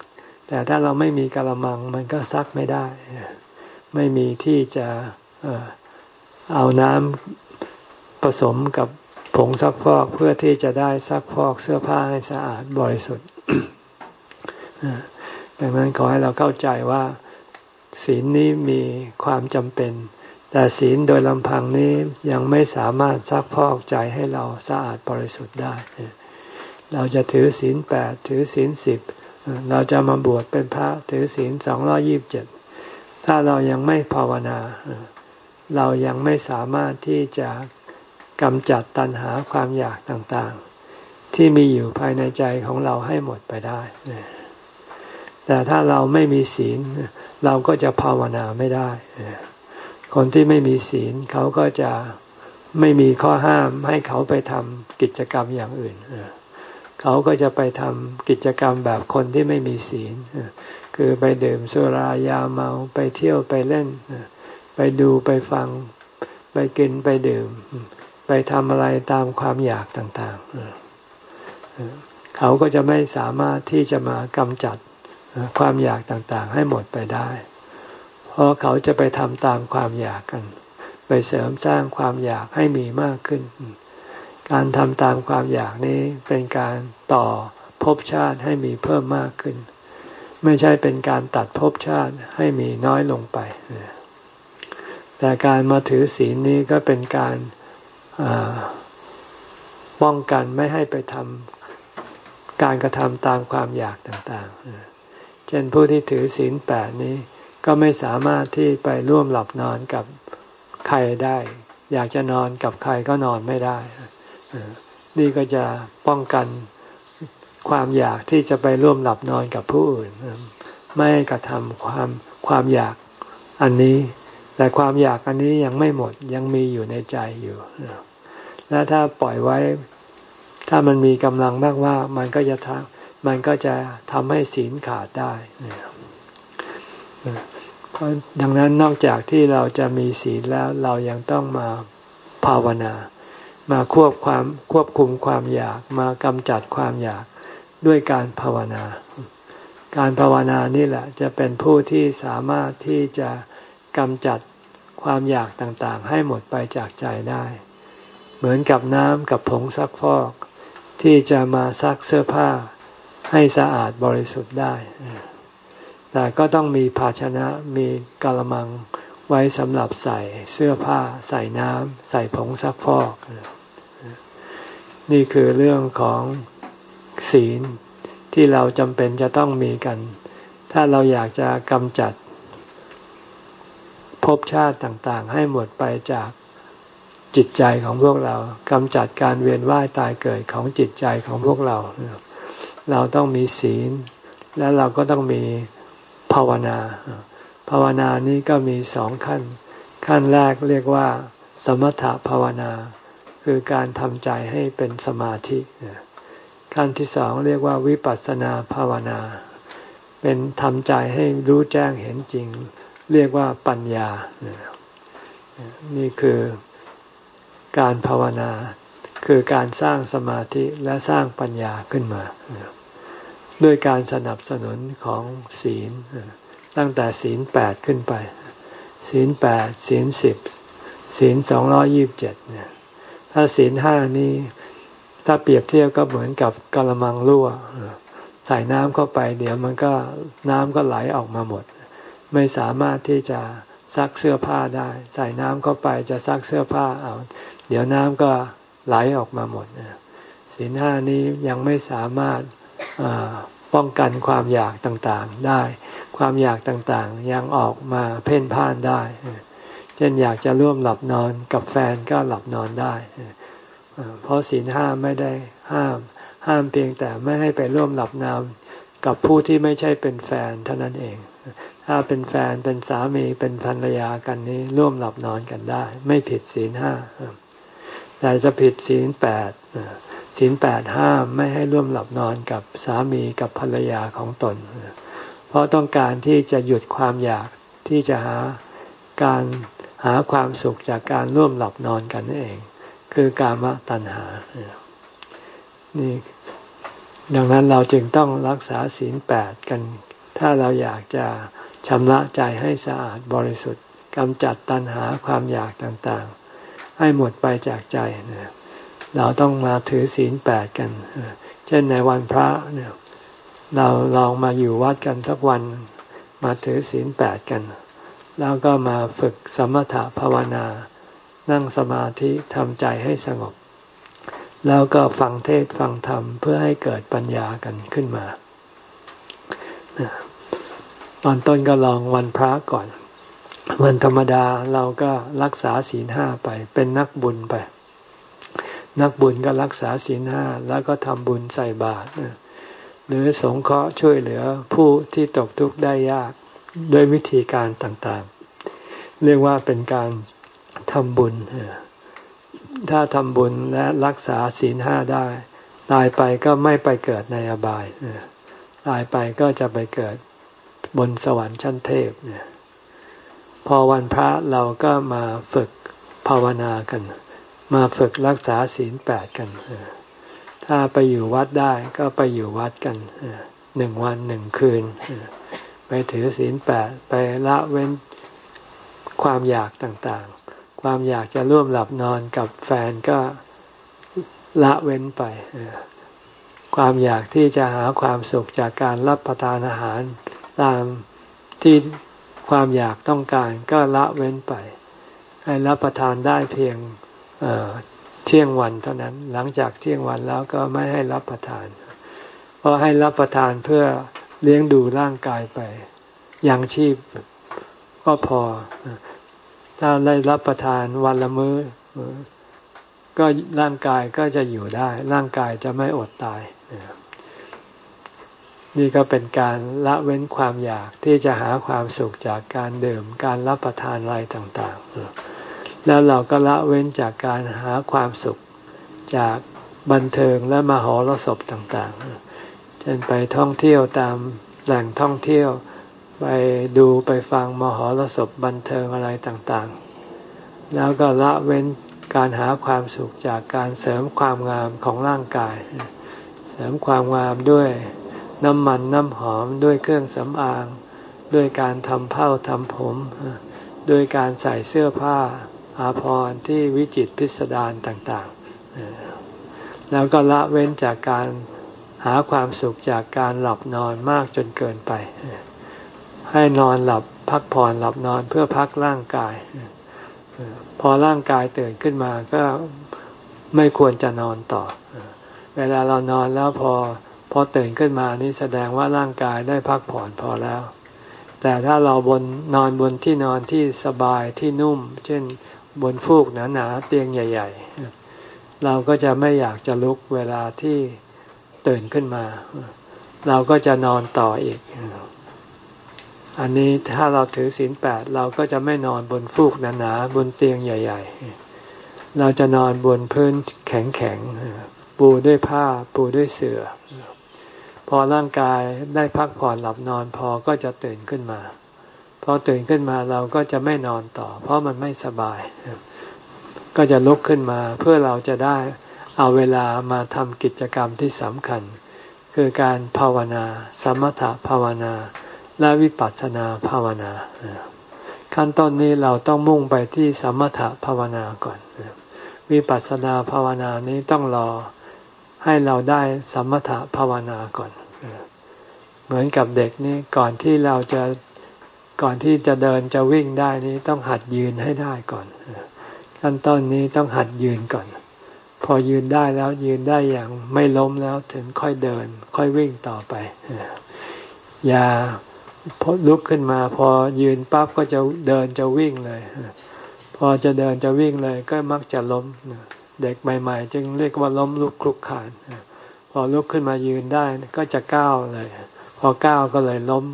แต่ถ้าเราไม่มีกาละมังมันก็ซักไม่ได้ ไม่มีที่จะเอาน้ำผสมกับผงซักฟอกเพื่อที่จะได้ซักฟอกเสื้อผ้าให้สะอาดบริสุทธิ์ดังนั้นขอให้เราเข้าใจว่าศีลนี้มีความจำเป็น แต่ศีลโดยลำพังนี้ยังไม่สามารถซักพอกใจให้เราสะอาดบริสุทธิ์ได้ เราจะถือศีลแปดถือศีลสิบเราจะมาบวชเป็นพระถือศีลสองร้อยิบเจ็ดถ้าเรายังไม่ภาวนา เรายังไม่สามารถที่จะกำจัดตัณหาความอยากต่างๆ ที่มีอยู่ภายในใจของเราให้หมดไปได้ แต่ถ้าเราไม่มีศีล เราก็จะภาวนาไม่ได้ คนที่ไม่มีศีลเขาก็จะไม่มีข้อห้ามให้เขาไปทำกิจกรรมอย่างอื่น เขาก็จะไปทำกิจกรรมแบบคนที่ไม่มีศีล คือไปดื่มสุรายาเมาไปเที่ยวไปเล่น ไปดูไปฟัง ไปกินไปดื่ม ไปทำอะไรตามความอยากต่างๆ เขาก็จะไม่สามารถที่จะมากำจัดความอยากต่างๆ ให้หมดไปได้ เพราะเขาจะไปทำตามความอยากกัน ไปเสริมสร้างความอยากให้มีมากขึ้น การทำตามความอยากนี้เป็นการต่อภพชาติให้มีเพิ่มมากขึ้น ไม่ใช่เป็นการตัดภพชาติให้มีน้อยลงไป แต่การมาถือศีลนี้ก็เป็นการป้องกันไม่ให้ไปทำการกระทำตามความอยากต่างๆ เช่นผู้ที่ถือศีลแปดนี้ ก็ไม่สามารถที่ไปร่วมหลับนอนกับใครได้ อยากจะนอนกับใครก็นอนไม่ได้ นี่ก็จะป้องกันความอยากที่จะไปร่วมหลับนอนกับผู้อื่น ไม่กระทำความความอยากอันนี้ แต่ความอยากอันนี้ยังไม่หมดยังมีอยู่ในใจอยู่ และถ้าปล่อยไว้ ถ้ามันมีกำลังมากว่ามันก็จะทำมันก็จะทำให้ศีลขาดได้ เพราะดังนั้นนอกจากที่เราจะมีศีลแล้วเรายังต้องมาภาวนา มาควบความควบคุมความอยาก มากำจัดความอยากด้วยการภาวนา การภาวนานี่แหละจะเป็นผู้ที่สามารถที่จะกำจัดคความอยากต่างๆ ให้หมดไปจากใจได้ เหมือนกับน้ำกับผงซักฟอก ที่จะมาซักเสื้อผ้าให้สะอาดบริสุทธิ์ได้ แต่ก็ต้องมีภาชนะมีกระมังไว้สำหรับใส่เสื้อผ้า ใส่น้ำใส่ผงซักฟอก นี่คือเรื่องของศีลที่เราจำเป็นจะต้องมีกัน ถ้าเราอยากจะกำจัดภพชาติต่างๆ ให้หมดไปจากจิตใจของพวกเรากำจัดการเวียนว่ายตายเกิดของจิตใจของพวกเรา เราต้องมีศีล และเราก็ต้องมี ภาวนา ภาวนานี้ก็มีสองขั้น ขั้นแรกเรียกว่า สมถภาวนา คือการทำใจให้เป็นสมาธิ ขั้นที่สองเรียกว่าวิปัสสนาภาวนา เป็นทำใจให้รู้แจ้งเห็นจริง เรียกว่าปัญญา นี่คือการภาวนา คือการสร้างสมาธิและสร้างปัญญาขึ้นมา ด้วยการสนับสนุนของศีล ตั้งแต่ศีลแปดขึ้นไป ศีลแปดศีลสิบศีลสองร้อยิบเจ็ดเนี่ย ถ้าศีลห้านี้ถ้าเปรียบเทียบก็เหมือนกับกระมังรั่วใส่น้ำเข้าไป เดี๋ยวมันก็น้ำก็ไหลออกมาหมด ไม่สามารถที่จะซักเสื้อผ้าได้ ใส่น้ำเข้าไปจะซักเสื้อผ้าเอา เดี๋ยวน้ำก็ไหลออกมาหมดศีลห้านี้ยังไม่สามารถ ป้องกันความอยากต่างๆได้ ความอยากต่างๆ ยังออกมาเพ่นพ่านได้ เช่นอยากจะร่วมหลับนอนกับแฟนก็หลับนอนได้เพราะศีลห้าไม่ได้ห้าม ห้ามเพียงแต่ไม่ให้ไปร่วมหลับนอนกับผู้ที่ไม่ใช่เป็นแฟนเท่านั้นเอง ถ้าเป็นแฟนเป็นสามีเป็นภรรยากันนี้ร่วมหลับนอนกันได้ ไม่ผิดศีลห้าแต่จะผิดศีลแปด ศีลแปดห้ามไม่ให้ร่วมหลับนอนกับสามีกับภรรยาของตน เพราะต้องการที่จะหยุดความอยากที่จะหาการหาความสุขจากการร่วมหลับนอนกันนั่นเอง คือกามตัณหา นี่ดังนั้นเราจึงต้องรักษาศีลแปดกัน ถ้าเราอยากจะชำระใจให้สะอาดบริสุทธิ์กำจัดตัณหาความอยากต่างๆ ให้หมดไปจากใจนี่ย เราต้องมาถือศีลแปดกัน เช่นในวันพระเนี่ยเราลองมาอยู่วัดกันสักวัน มาถือศีลแปดกัน แล้วก็มาฝึกสมถะภาวนา นั่งสมาธิทำใจให้สงบ แล้วก็ฟังเทศฟังธรรมเพื่อให้เกิดปัญญากันขึ้นมา ตอนต้นก็ลองวันพระก่อน วันธรรมดาเราก็รักษาศีลห้าไปเป็นนักบุญไป นักบุญก็รักษาศีลห้าแล้วก็ทำบุญใส่บาตรหรือสงเคราะห์ช่วยเหลือผู้ที่ตกทุกข์ได้ยากด้วยวิธีการต่างๆ เรียกว่าเป็นการทำบุญ ถ้าทำบุญและรักษาศีลห้าได้ ตายไปก็ไม่ไปเกิดในอบาย ตายไปก็จะไปเกิดบนสวรรค์ชั้นเทพเนี่ยพอวันพระเราก็มาฝึกภาวนากัน มาฝึกรักษาศีลแปดกัน ถ้าไปอยู่วัดได้ก็ไปอยู่วัดกันหนึ่งวันหนึ่งคืน ไปถือศีลแปดไปละเว้นความอยากต่างๆ ความอยากจะร่วมหลับนอนกับแฟนก็ละเว้นไปความอยากที่จะหาความสุขจากการรับประทานอาหารตามที่ความอยากต้องการก็ละเว้นไป ให้รับประทานได้เพียง เที่ยงวันเท่านั้น หลังจากเที่ยงวันแล้วก็ไม่ให้รับประทาน เพราะให้รับประทานเพื่อเลี้ยงดูร่างกายไปยังชีพก็พอ ถ้าได้รับประทานวันละมือ้อ ก็ร่างกายก็จะอยู่ได้ ร่างกายจะไม่อดตาย นี่ก็เป็นการละเว้นความอยากที่จะหาความสุขจากการดื่ม การรับประทานอะไรต่าง ๆ แล้วเราก็ละเว้นจากการหาความสุขจากบันเทิงและมหรสพต่างๆ เช่นไปท่องเที่ยวตามแหล่งท่องเที่ยว ไปดูไปฟังมหรสพบันเทิงอะไรต่างๆ แล้วก็ละเว้นการหาความสุขจากการเสริมความงามของร่างกาย เสริมความงามด้วยน้ำมันน้ำหอมด้วยเครื่องสำอาง ด้วยการทำเผ้าทำผมดโดยการใส่เสื้อผ้า อาภรณ์ที่วิจิตพิสดารต่างๆ แล้วก็ละเว้นจากการหาความสุขจากการหลับนอนมากจนเกินไป ให้นอนหลับพักผ่อนหลับนอนเพื่อพักร่างกาย พอร่างกายตื่นขึ้นมาก็ไม่ควรจะนอนต่อ เวลาเรานอนแล้วพอพอตื่นขึ้นมานี่แสดงว่าร่างกายได้พักผ่อนพอแล้ว แต่ถ้าเราบนนอนบนที่นอนที่สบายที่นุ่ม เช่น บนฟูกหนาๆเตียงใหญ่ ๆ เราก็จะไม่อยากจะลุกเวลาที่ตื่นขึ้นมา เราก็จะนอนต่ออีก อันนี้ถ้าเราถือศีลแปดเราก็จะไม่นอนบนฟูกหนาๆบนเตียงใหญ่ ๆ เราจะนอนบนพื้นแข็งๆปูด้วยผ้าปูด้วยเสือ่อพอร่างกายได้พักผ่อนหลับนอนพอก็จะตื่นขึ้นมา พอตื่นขึ้นมาเราก็จะไม่นอนต่อ เพราะมันไม่สบาย ก็จะลุกขึ้นมาเพื่อเราจะได้เอาเวลามาทำกิจกรรมที่สำคัญ คือการภาวนา สมถภาวนา และวิปัสสนาภาวนา ขั้นต้นนี้เราต้องมุ่งไปที่สมถภาวนาก่อน วิปัสสนาภาวนานี้ต้องรอให้เราได้สมถภาวนาก่อน เหมือนกับเด็กนี่ก่อนที่เราจะ ก่อนที่จะเดินจะวิ่งได้นี้ต้องหัดยืนให้ได้ก่อนขั้นต้นนี้ต้องหัดยืนก่อน พอยืนได้แล้วยืนได้อย่างไม่ล้มแล้วถึงค่อยเดิน ค่อยวิ่งต่อไปอย่าพลุกขึ้นมา พอยืนปั๊บก็จะเดินจะวิ่งเลยพอจะเดินจะวิ่งเลยก็มักจะล้มเด็กใหม่ ๆ จึงเรียกว่าล้มลุกคลุกขานพอลุกขึ้นมายืนได้ก็จะก้าวเลย พอก้าวก็เลยล้ม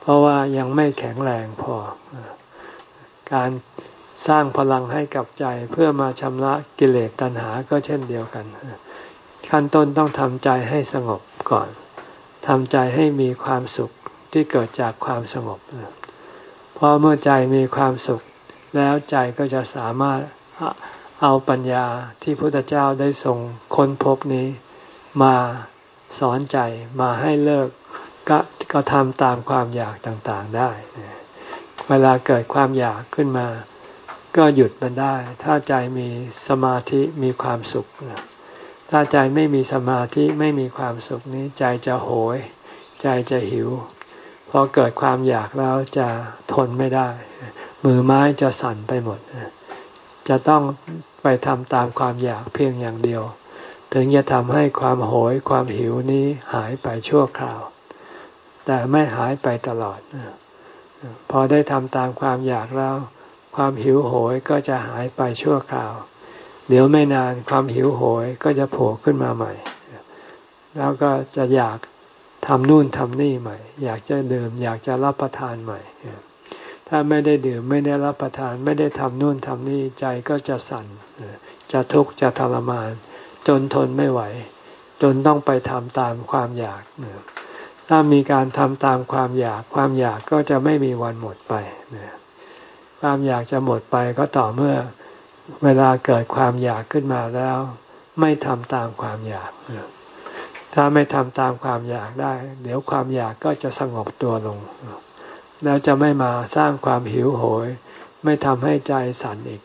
เพราะว่ายังไม่แข็งแรงพอ การสร้างพลังให้กับใจเพื่อมาชำระกิเลสตัณหาก็เช่นเดียวกัน ขั้นต้นต้องทำใจให้สงบก่อนทำใจให้มีความสุขที่เกิดจากความสงบเพราะเมื่อใจมีความสุข แล้วใจก็จะสามารถเอาปัญญาที่พระพุทธเจ้าได้ทรงค้นพบนี้ มาสอนใจมาให้เลิก ก็ก็ทำตามความอยากต่างๆได้ เวลาเกิดความอยากขึ้นมา ก็หยุดมันได้ ถ้าใจมีสมาธิมีความสุข ถ้าใจไม่มีสมาธิไม่มีความสุขนี้ ใจจะโหย ใจจะหิว พอเกิดความอยากแล้วจะทนไม่ได้ มือไม้จะสั่นไปหมด จะต้องไปทำตามความอยากเพียงอย่างเดียว ถึงจะทำให้ความโหยความหิวนี้หายไปชั่วคราว แต่ไม่หายไปตลอด พอได้ทำตามความอยากแล้ว ความหิวโหยก็จะหายไปชั่วคราว เดี๋ยวไม่นานความหิวโหยก็จะโผล่ขึ้นมาใหม่ แล้วก็จะอยากทำนู่นทำนี่ใหม่ อยากจะดื่มอยากจะรับประทานใหม่ ถ้าไม่ได้ดื่มไม่ได้รับประทาน ไม่ได้ทำนู่นทำนี่ใจก็จะสั่น จะทุกข์จะทรมาน จนทนไม่ไหว จนต้องไปทำตามความอยาก ถ้ามีการทำตามความอยาก ความอยากก็จะไม่มีวันหมดไปนความอยากจะหมดไปก็ต่อเมื่อเวลาเกิดความอยากขึ้นมาแล้ว ไม่ทำตามความอยาก ถ้าไม่ทำตามความอยากได้ เดี๋ยวความอยากก็จะสงบตัวลง แล้วจะไม่มาสร้างความหิวโหย ไม่ทำให้ใจสั่นอีก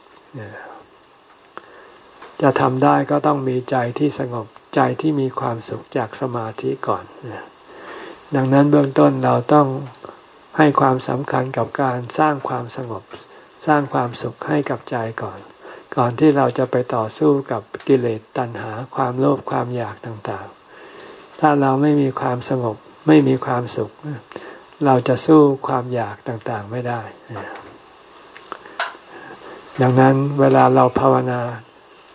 จะทำได้ก็ต้องมีใจที่สงบใจที่มีความสุขจากสมาธิก่อน ดังนั้นเบื้องต้นเราต้องให้ความสำคัญกับการสร้างความสงบ สร้างความสุขให้กับใจก่อน ก่อนที่เราจะไปต่อสู้กับกิเลสตัณหาความโลภความอยากต่างๆ ถ้าเราไม่มีความสงบไม่มีความสุข เราจะสู้ความอยากต่างๆไม่ได้ ดังนั้นเวลาเราภาวนา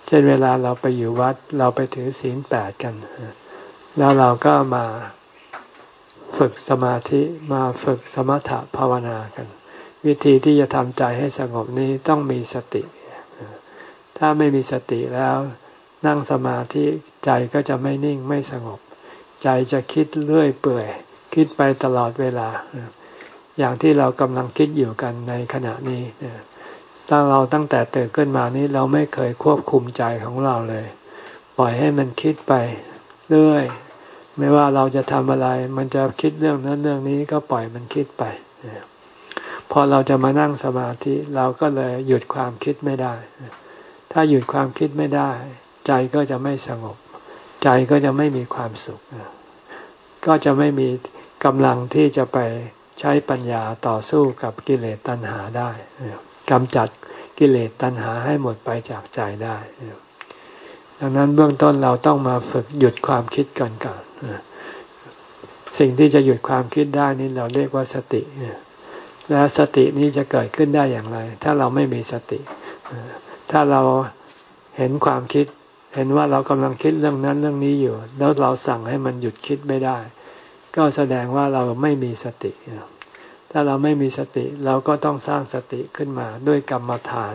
เช่นเวลาเราไปอยู่วัดเราไปถือศีลแปดกัน แล้วเราก็มา ฝึกสมาธิมาฝึกสมถะภาวนากัน วิธีที่จะทำใจให้สงบนี้ต้องมีสติ ถ้าไม่มีสติแล้ว นั่งสมาธิใจก็จะไม่นิ่งไม่สงบ ใจจะคิดเรื่อยเปื่อย คิดไปตลอดเวลา อย่างที่เรากำลังคิดอยู่กันในขณะนี้ถ้าเราตั้งแต่ตื่นขึ้นมานี้เราไม่เคยควบคุมใจของเราเลย ปล่อยให้มันคิดไปเรื่อย ไม่ว่าเราจะทำอะไร มันจะคิดเรื่องนั้นเรื่องนี้ก็ปล่อยมันคิดไปพอเราจะมานั่งสมาธิเราก็เลยหยุดความคิดไม่ได้ ถ้าหยุดความคิดไม่ได้ ใจก็จะไม่สงบ ใจก็จะไม่มีความสุข ก็จะไม่มีกำลังที่จะไปใช้ปัญญาต่อสู้กับกิเลสตัณหาได้กำจัดกิเลสตัณหาให้หมดไปจากใจได้ ดังนั้นเบื้องต้นเราต้องมาฝึกหยุดความคิดก่อนก่อน สิ่งที่จะหยุดความคิดได้นี้เราเรียกว่าสติและสตินี้จะเกิดขึ้นได้อย่างไร ถ้าเราไม่มีสติ ถ้าเราเห็นความคิด เห็นว่าเรากำลังคิดเรื่องนั้นเรื่องนี้อยู่ แล้วเราสั่งให้มันหยุดคิดไม่ได้ ก็แสดงว่าเราไม่มีสติ ถ้าเราไม่มีสติเราก็ต้องสร้างสติขึ้นมาด้วยกรรมฐาน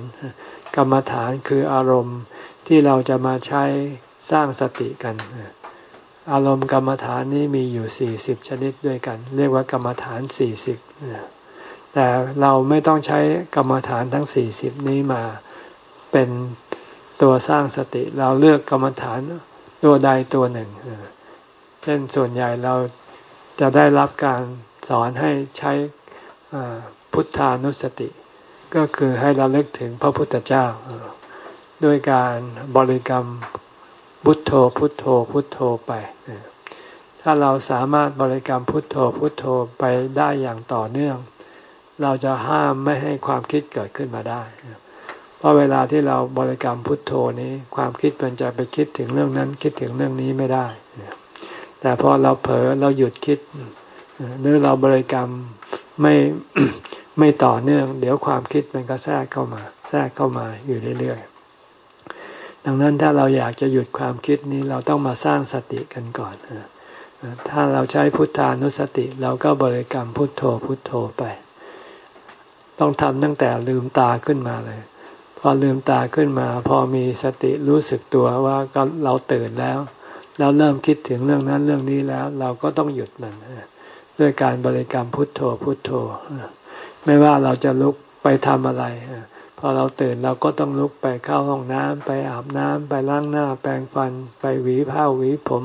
กรรมฐานคืออารมณ์ที่เราจะมาใช้สร้างสติกัน อารมณ์กรรมฐานนี้มีอยู่สี่สิบชนิดด้วยกัน เรียกว่ากรรมฐานสี่สิบแต่เราไม่ต้องใช้กรรมฐานทั้งสี่สิบนี้มาเป็นตัวสร้างสติ เราเลือกกรรมฐานตัวใดตัวหนึ่ง เช่นส่วนใหญ่เราจะได้รับการสอนให้ใช้พุทธานุสติ ก็คือให้เราเลิกถึงพระพุทธเจ้า ด้วยการบริกรรม พุทโธพุทโธพุทโธไป ถ้าเราสามารถบริกรรมพุทโธพุทโธไปได้อย่างต่อเนื่อง เราจะห้ามไม่ให้ความคิดเกิดขึ้นมาได้ เพราะเวลาที่เราบริกรรมพุทโธนี้ ความคิดมันจะไปคิดถึงเรื่องนั้นคิดถึงเรื่องนี้ไม่ได้ แต่พอเราเผลอเราหยุดคิดหรือเราบริกรรมไม่ไม่ต่อเนื่อง เดี๋ยวความคิดมันก็แทรกเข้ามา แทรกเข้ามาอยู่เรื่อยๆ ดังนั้นถ้าเราอยากจะหยุดความคิดนี้เราต้องมาสร้างสติกันก่อนถ้าเราใช้พุทธานุสติ เราก็บริกรรมพุทโธพุทโธไป ต้องทำตั้งแต่ลืมตาขึ้นมาเลย พอลืมตาขึ้นมา พอมีสติรู้สึกตัวว่าเราตื่นแล้ว เราเริ่มคิดถึงเรื่องนั้นเรื่องนี้แล้ว เราก็ต้องหยุดมันด้วยการบริกรรมพุทโธพุทโธ ไม่ว่าเราจะลุกไปทำอะไร อเราตื่นเราก็ต้องลุกไปเข้าห้องน้ำไปอาบน้ำไปล้างหน้าแปรงฟัน ไปหวีผ้าหวีผม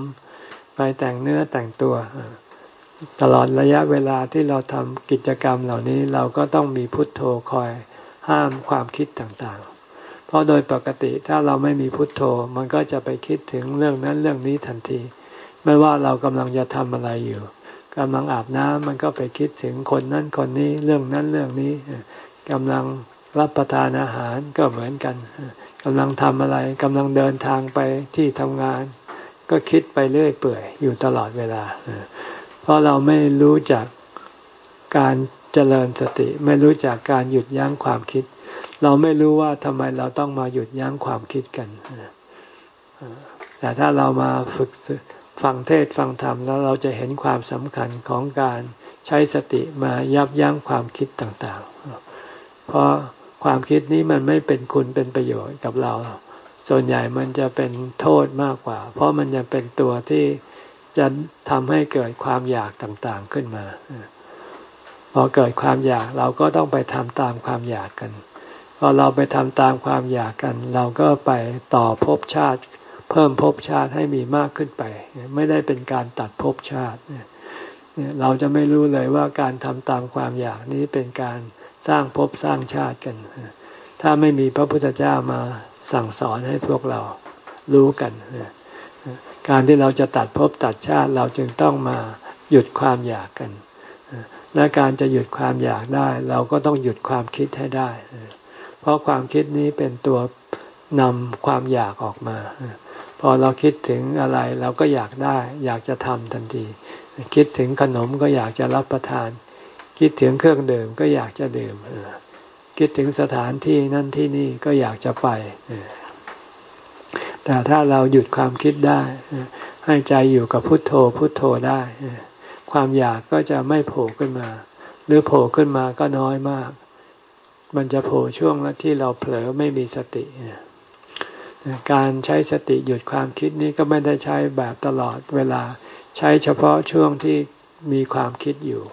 ไปแต่งเนื้อแต่งตัว ตลอดระยะเวลาที่เราทำกิจกรรมเหล่านี้เราก็ต้องมีพุทโธคอยห้ามความคิดต่างๆ เพราะโดยปกติถ้าเราไม่มีพุทโธ มันก็จะไปคิดถึงเรื่องนั้นเรื่องนี้ทันที ไม่ว่าเรากำลังจะทำอะไรอยู่กำลังอาบน้ำมันก็ไปคิดถึงคนนั้นคนนี้เรื่องนั้นเรื่องนี้กำลัง รับประทานอาหารก็เหมือนกันกำลังทำอะไรกำลังเดินทางไปที่ทำงาน ก็คิดไปเรื่อยเปื่อยอยู่ตลอดเวลา เพราะเราไม่รู้จักการเจริญสติ ไม่รู้จักการหยุดยั้งความคิด เราไม่รู้ว่าทำไมเราต้องมาหยุดยั้งความคิดกันแต่ถ้าเรามาฝึกฟังเทศฟังธรรมแล้วเราจะเห็นความสำคัญของการใช้สติมายับยั้งความคิดต่างๆ เพราะ ความคิดนี้มันไม่เป็นคุณเป็นประโยชน์กับเรา ส่วนใหญ่มันจะเป็นโทษมากกว่า เพราะมันจะเป็นตัวที่จะทำให้เกิดความอยากต่างๆขึ้นมาพอเกิดความอยากเราก็ต้องไปทำตามความอยากกันพอเราไปทำตามความอยากกัน เราก็ไปต่อภพชาติ เพิ่มภพชาติให้มีมากขึ้นไป ไม่ได้เป็นการตัดภพชาติเราจะไม่รู้เลยว่าการทำตามความอยากนี้เป็นการ สร้างภพสร้างชาติกัน ถ้าไม่มีพระพุทธเจ้ามาสั่งสอนให้พวกเรารู้กันการที่เราจะตัดภพตัดชาติเราจึงต้องมาหยุดความอยากกันและการจะหยุดความอยากได้ เราก็ต้องหยุดความคิดให้ได้ เพราะความคิดนี้เป็นตัวนำความอยากออกมา พอเราคิดถึงอะไรเราก็อยากได้ อยากจะทำทันที คิดถึงขนมก็อยากจะรับประทาน คิดถึงเครื่องดื่มก็อยากจะดื่มคิดถึงสถานที่นั่นที่นี่ก็อยากจะไปแต่ถ้าเราหยุดความคิดได้ให้ใจอยู่กับพุทโธพุทโธได้ความอยากก็จะไม่โผล่ขึ้นมา หรือโผล่ขึ้นมาก็น้อยมาก มันจะโผล่ช่วงที่เราเผลอไม่มีสติการใช้สติหยุดความคิดนี้ก็ไม่ได้ใช้แบบตลอดเวลา ใช้เฉพาะช่วงที่มีความคิดอยู่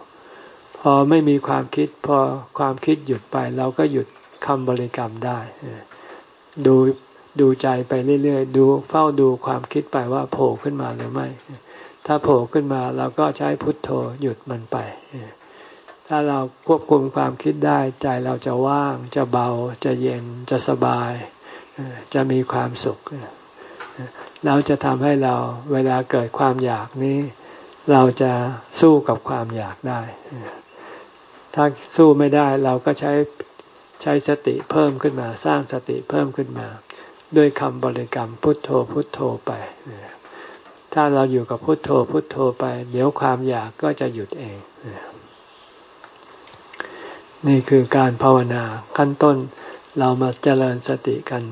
อไม่มีความคิดพอความคิดหยุดไปเราก็หยุดคำบริกรรมได้ดูดูใจไปเรื่อยๆ ดูเฝ้าดูความคิดไปว่าโผล่ขึ้นมาหรือไม่ ถ้าโผล่ขึ้นมาเราก็ใช้พุทโธหยุดมันไป ถ้าเราควบคุมความคิดได้ใจเราจะว่าง จะเบา จะเย็น จะสบาย จะมีความสุข เราจะทำให้เราเวลาเกิดความอยากนี้ เราจะสู้กับความอยากได้ ถ้าสู้ไม่ได้เราก็ใช้ใช้สติเพิ่มขึ้นมาสร้างสติเพิ่มขึ้นมา ด้วยคำบริกรรมพุทโธพุทโธไป ถ้าเราอยู่กับพุทโธพุทโธไป เดี๋ยวความอยากก็จะหยุดเอง นี่คือการภาวนาขั้นต้นเรามาเจริญสติกัน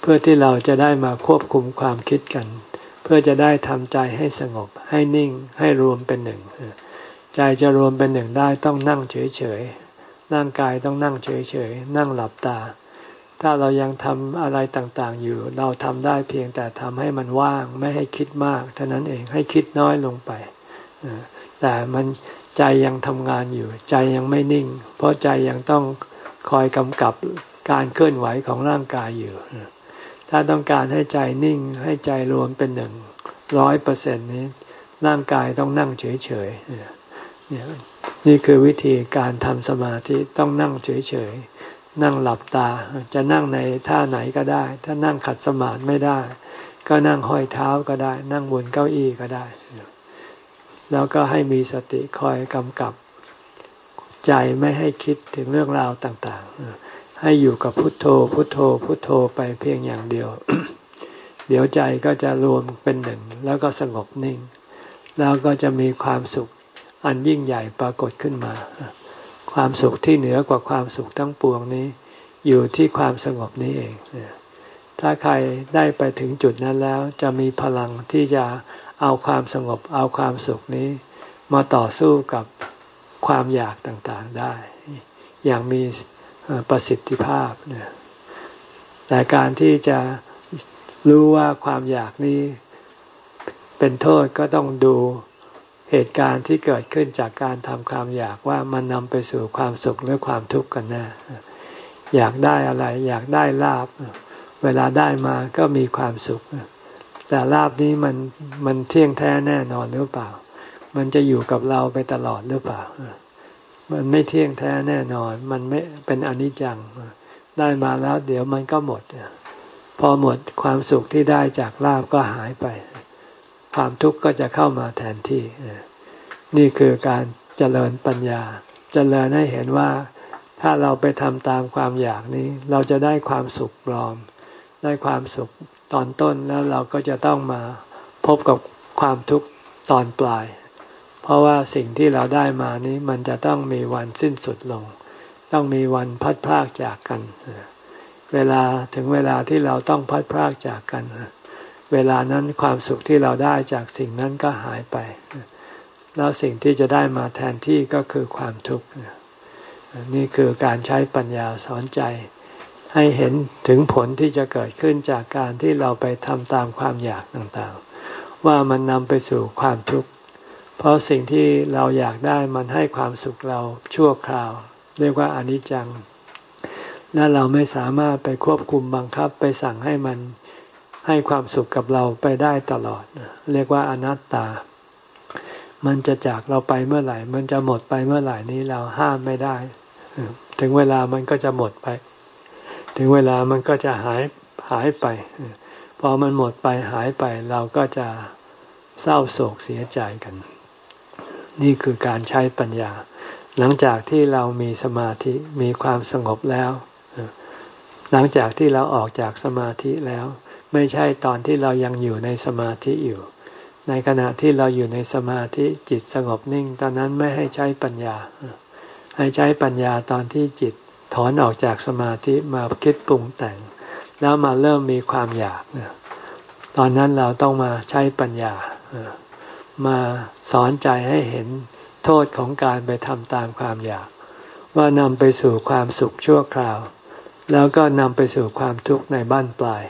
เพื่อที่เราจะได้มาควบคุมความคิดกัน เพื่อจะได้ทำใจให้สงบให้นิ่งให้รวมเป็นหนึ่ง ใจจะรวมเป็นหนึ่งได้ต้องนั่งเฉยๆร่างกายต้องนั่งเฉยๆนั่งหลับตา ถ้าเรายังทำอะไรต่างๆอยู่ เราทำได้เพียงแต่ทำให้มันว่างไม่ให้คิดมากเท่านั้นเองให้คิดน้อยลงไปแต่มันใจยังทำงานอยู่ ใจยังไม่นิ่ง เพราะใจยังต้องคอยกำกับการเคลื่อนไหวของร่างกายอยู่ ถ้าต้องการให้ใจนิ่งให้ใจรวมเป็นหนึ่งร้อยเปอร์เซ็นต์นี้ ร่างกายต้องนั่งเฉยๆ นี่คือวิธีการทำสมาธิต้องนั่งเฉยๆ นั่งหลับตา จะนั่งในท่าไหนก็ได้ ถ้านั่งขัดสมาธิไม่ได้ ก็นั่งห้อยเท้าก็ได้ นั่งบนเก้าอี้ก็ได้ แล้วก็ให้มีสติคอยกำกับใจไม่ให้คิดถึงเรื่องราวต่างๆ ให้อยู่กับพุทโธ พุทโธ พุทโธไปเพียงอย่างเดียว เดี๋ยวใจก็จะรวมเป็นหนึ่ง แล้วก็สงบนิ่ง แล้วก็จะมีความสุข อันยิ่งใหญ่ปรากฏขึ้นมา ความสุขที่เหนือกว่าความสุขทั้งปวงนี้ อยู่ที่ความสงบนี้เอง ถ้าใครได้ไปถึงจุดนั้นแล้ว จะมีพลังที่จะเอาความสงบ เอาความสุขนี้ มาต่อสู้กับความอยากต่างๆได้ อย่างมีประสิทธิภาพเนี่ยแต่การที่จะรู้ว่าความอยากนี้เป็นโทษก็ต้องดู เหตุการณ์ที่เกิดขึ้นจากการทำความอยากว่ามันนำไปสู่ความสุขหรือความทุกข์กันแน่อยากได้อะไร อยากได้ลาบ เวลาได้มาก็มีความสุข แต่ลาบนี้มันมันเที่ยงแท้แน่นอนหรือเปล่า มันจะอยู่กับเราไปตลอดหรือเปล่า มันไม่เที่ยงแท้แน่นอน มันไม่เป็นอนิจจัง ได้มาแล้วเดี๋ยวมันก็หมด พอหมดความสุขที่ได้จากลาบก็หายไป ความทุกข์ก็จะเข้ามาแทนที่ นี่คือการเจริญปัญญา เจริญให้เห็นว่า ถ้าเราไปทำตามความอยากนี้ เราจะได้ความสุขปลอม ได้ความสุขตอนต้นแล้วเราก็จะต้องมาพบกับความทุกข์ตอนปลาย เพราะว่าสิ่งที่เราได้มานี้มันจะต้องมีวันสิ้นสุดลง ต้องมีวันพัดพรากจากกัน เวลาถึงเวลาที่เราต้องพัดพรากจากกัน เวลานั้นความสุขที่เราได้จากสิ่งนั้นก็หายไป แล้วสิ่งที่จะได้มาแทนที่ก็คือความทุกข์นี่คือการใช้ปัญญาสอนใจ ให้เห็นถึงผลที่จะเกิดขึ้นจากการที่เราไปทำตามความอยากต่างๆ ว่ามันนำไปสู่ความทุกข์ เพราะสิ่งที่เราอยากได้มันให้ความสุขเราชั่วคราว เรียกว่าอนิจจังและเราไม่สามารถไปควบคุมบังคับไปสั่งให้มัน ให้ความสุขกับเราไปได้ตลอด เรียกว่าอนัตตา มันจะจากเราไปเมื่อไหร่ มันจะหมดไปเมื่อไหร่นี้เราห้ามไม่ได้ ถึงเวลามันก็จะหมดไป ถึงเวลามันก็จะหายหายไป พอมันหมดไปหายไป เราก็จะเศร้าโศกเสียใจกัน นี่คือการใช้ปัญญา หลังจากที่เรามีสมาธิมีความสงบแล้ว หลังจากที่เราออกจากสมาธิแล้ว ไม่ใช่ตอนที่เรายังอยู่ในสมาธิอยู่ ในขณะที่เราอยู่ในสมาธิจิตสงบนิ่ง ตอนนั้นไม่ให้ใช้ปัญญา ให้ใช้ปัญญาตอนที่จิตถอนออกจากสมาธิมาคิดปรุงแต่ง แล้วมาเริ่มมีความอยาก ตอนนั้นเราต้องมาใช้ปัญญา มาสอนใจให้เห็นโทษของการไปทำตามความอยาก ว่านำไปสู่ความสุขชั่วคราว แล้วก็นำไปสู่ความทุกข์ในบ้านปลาย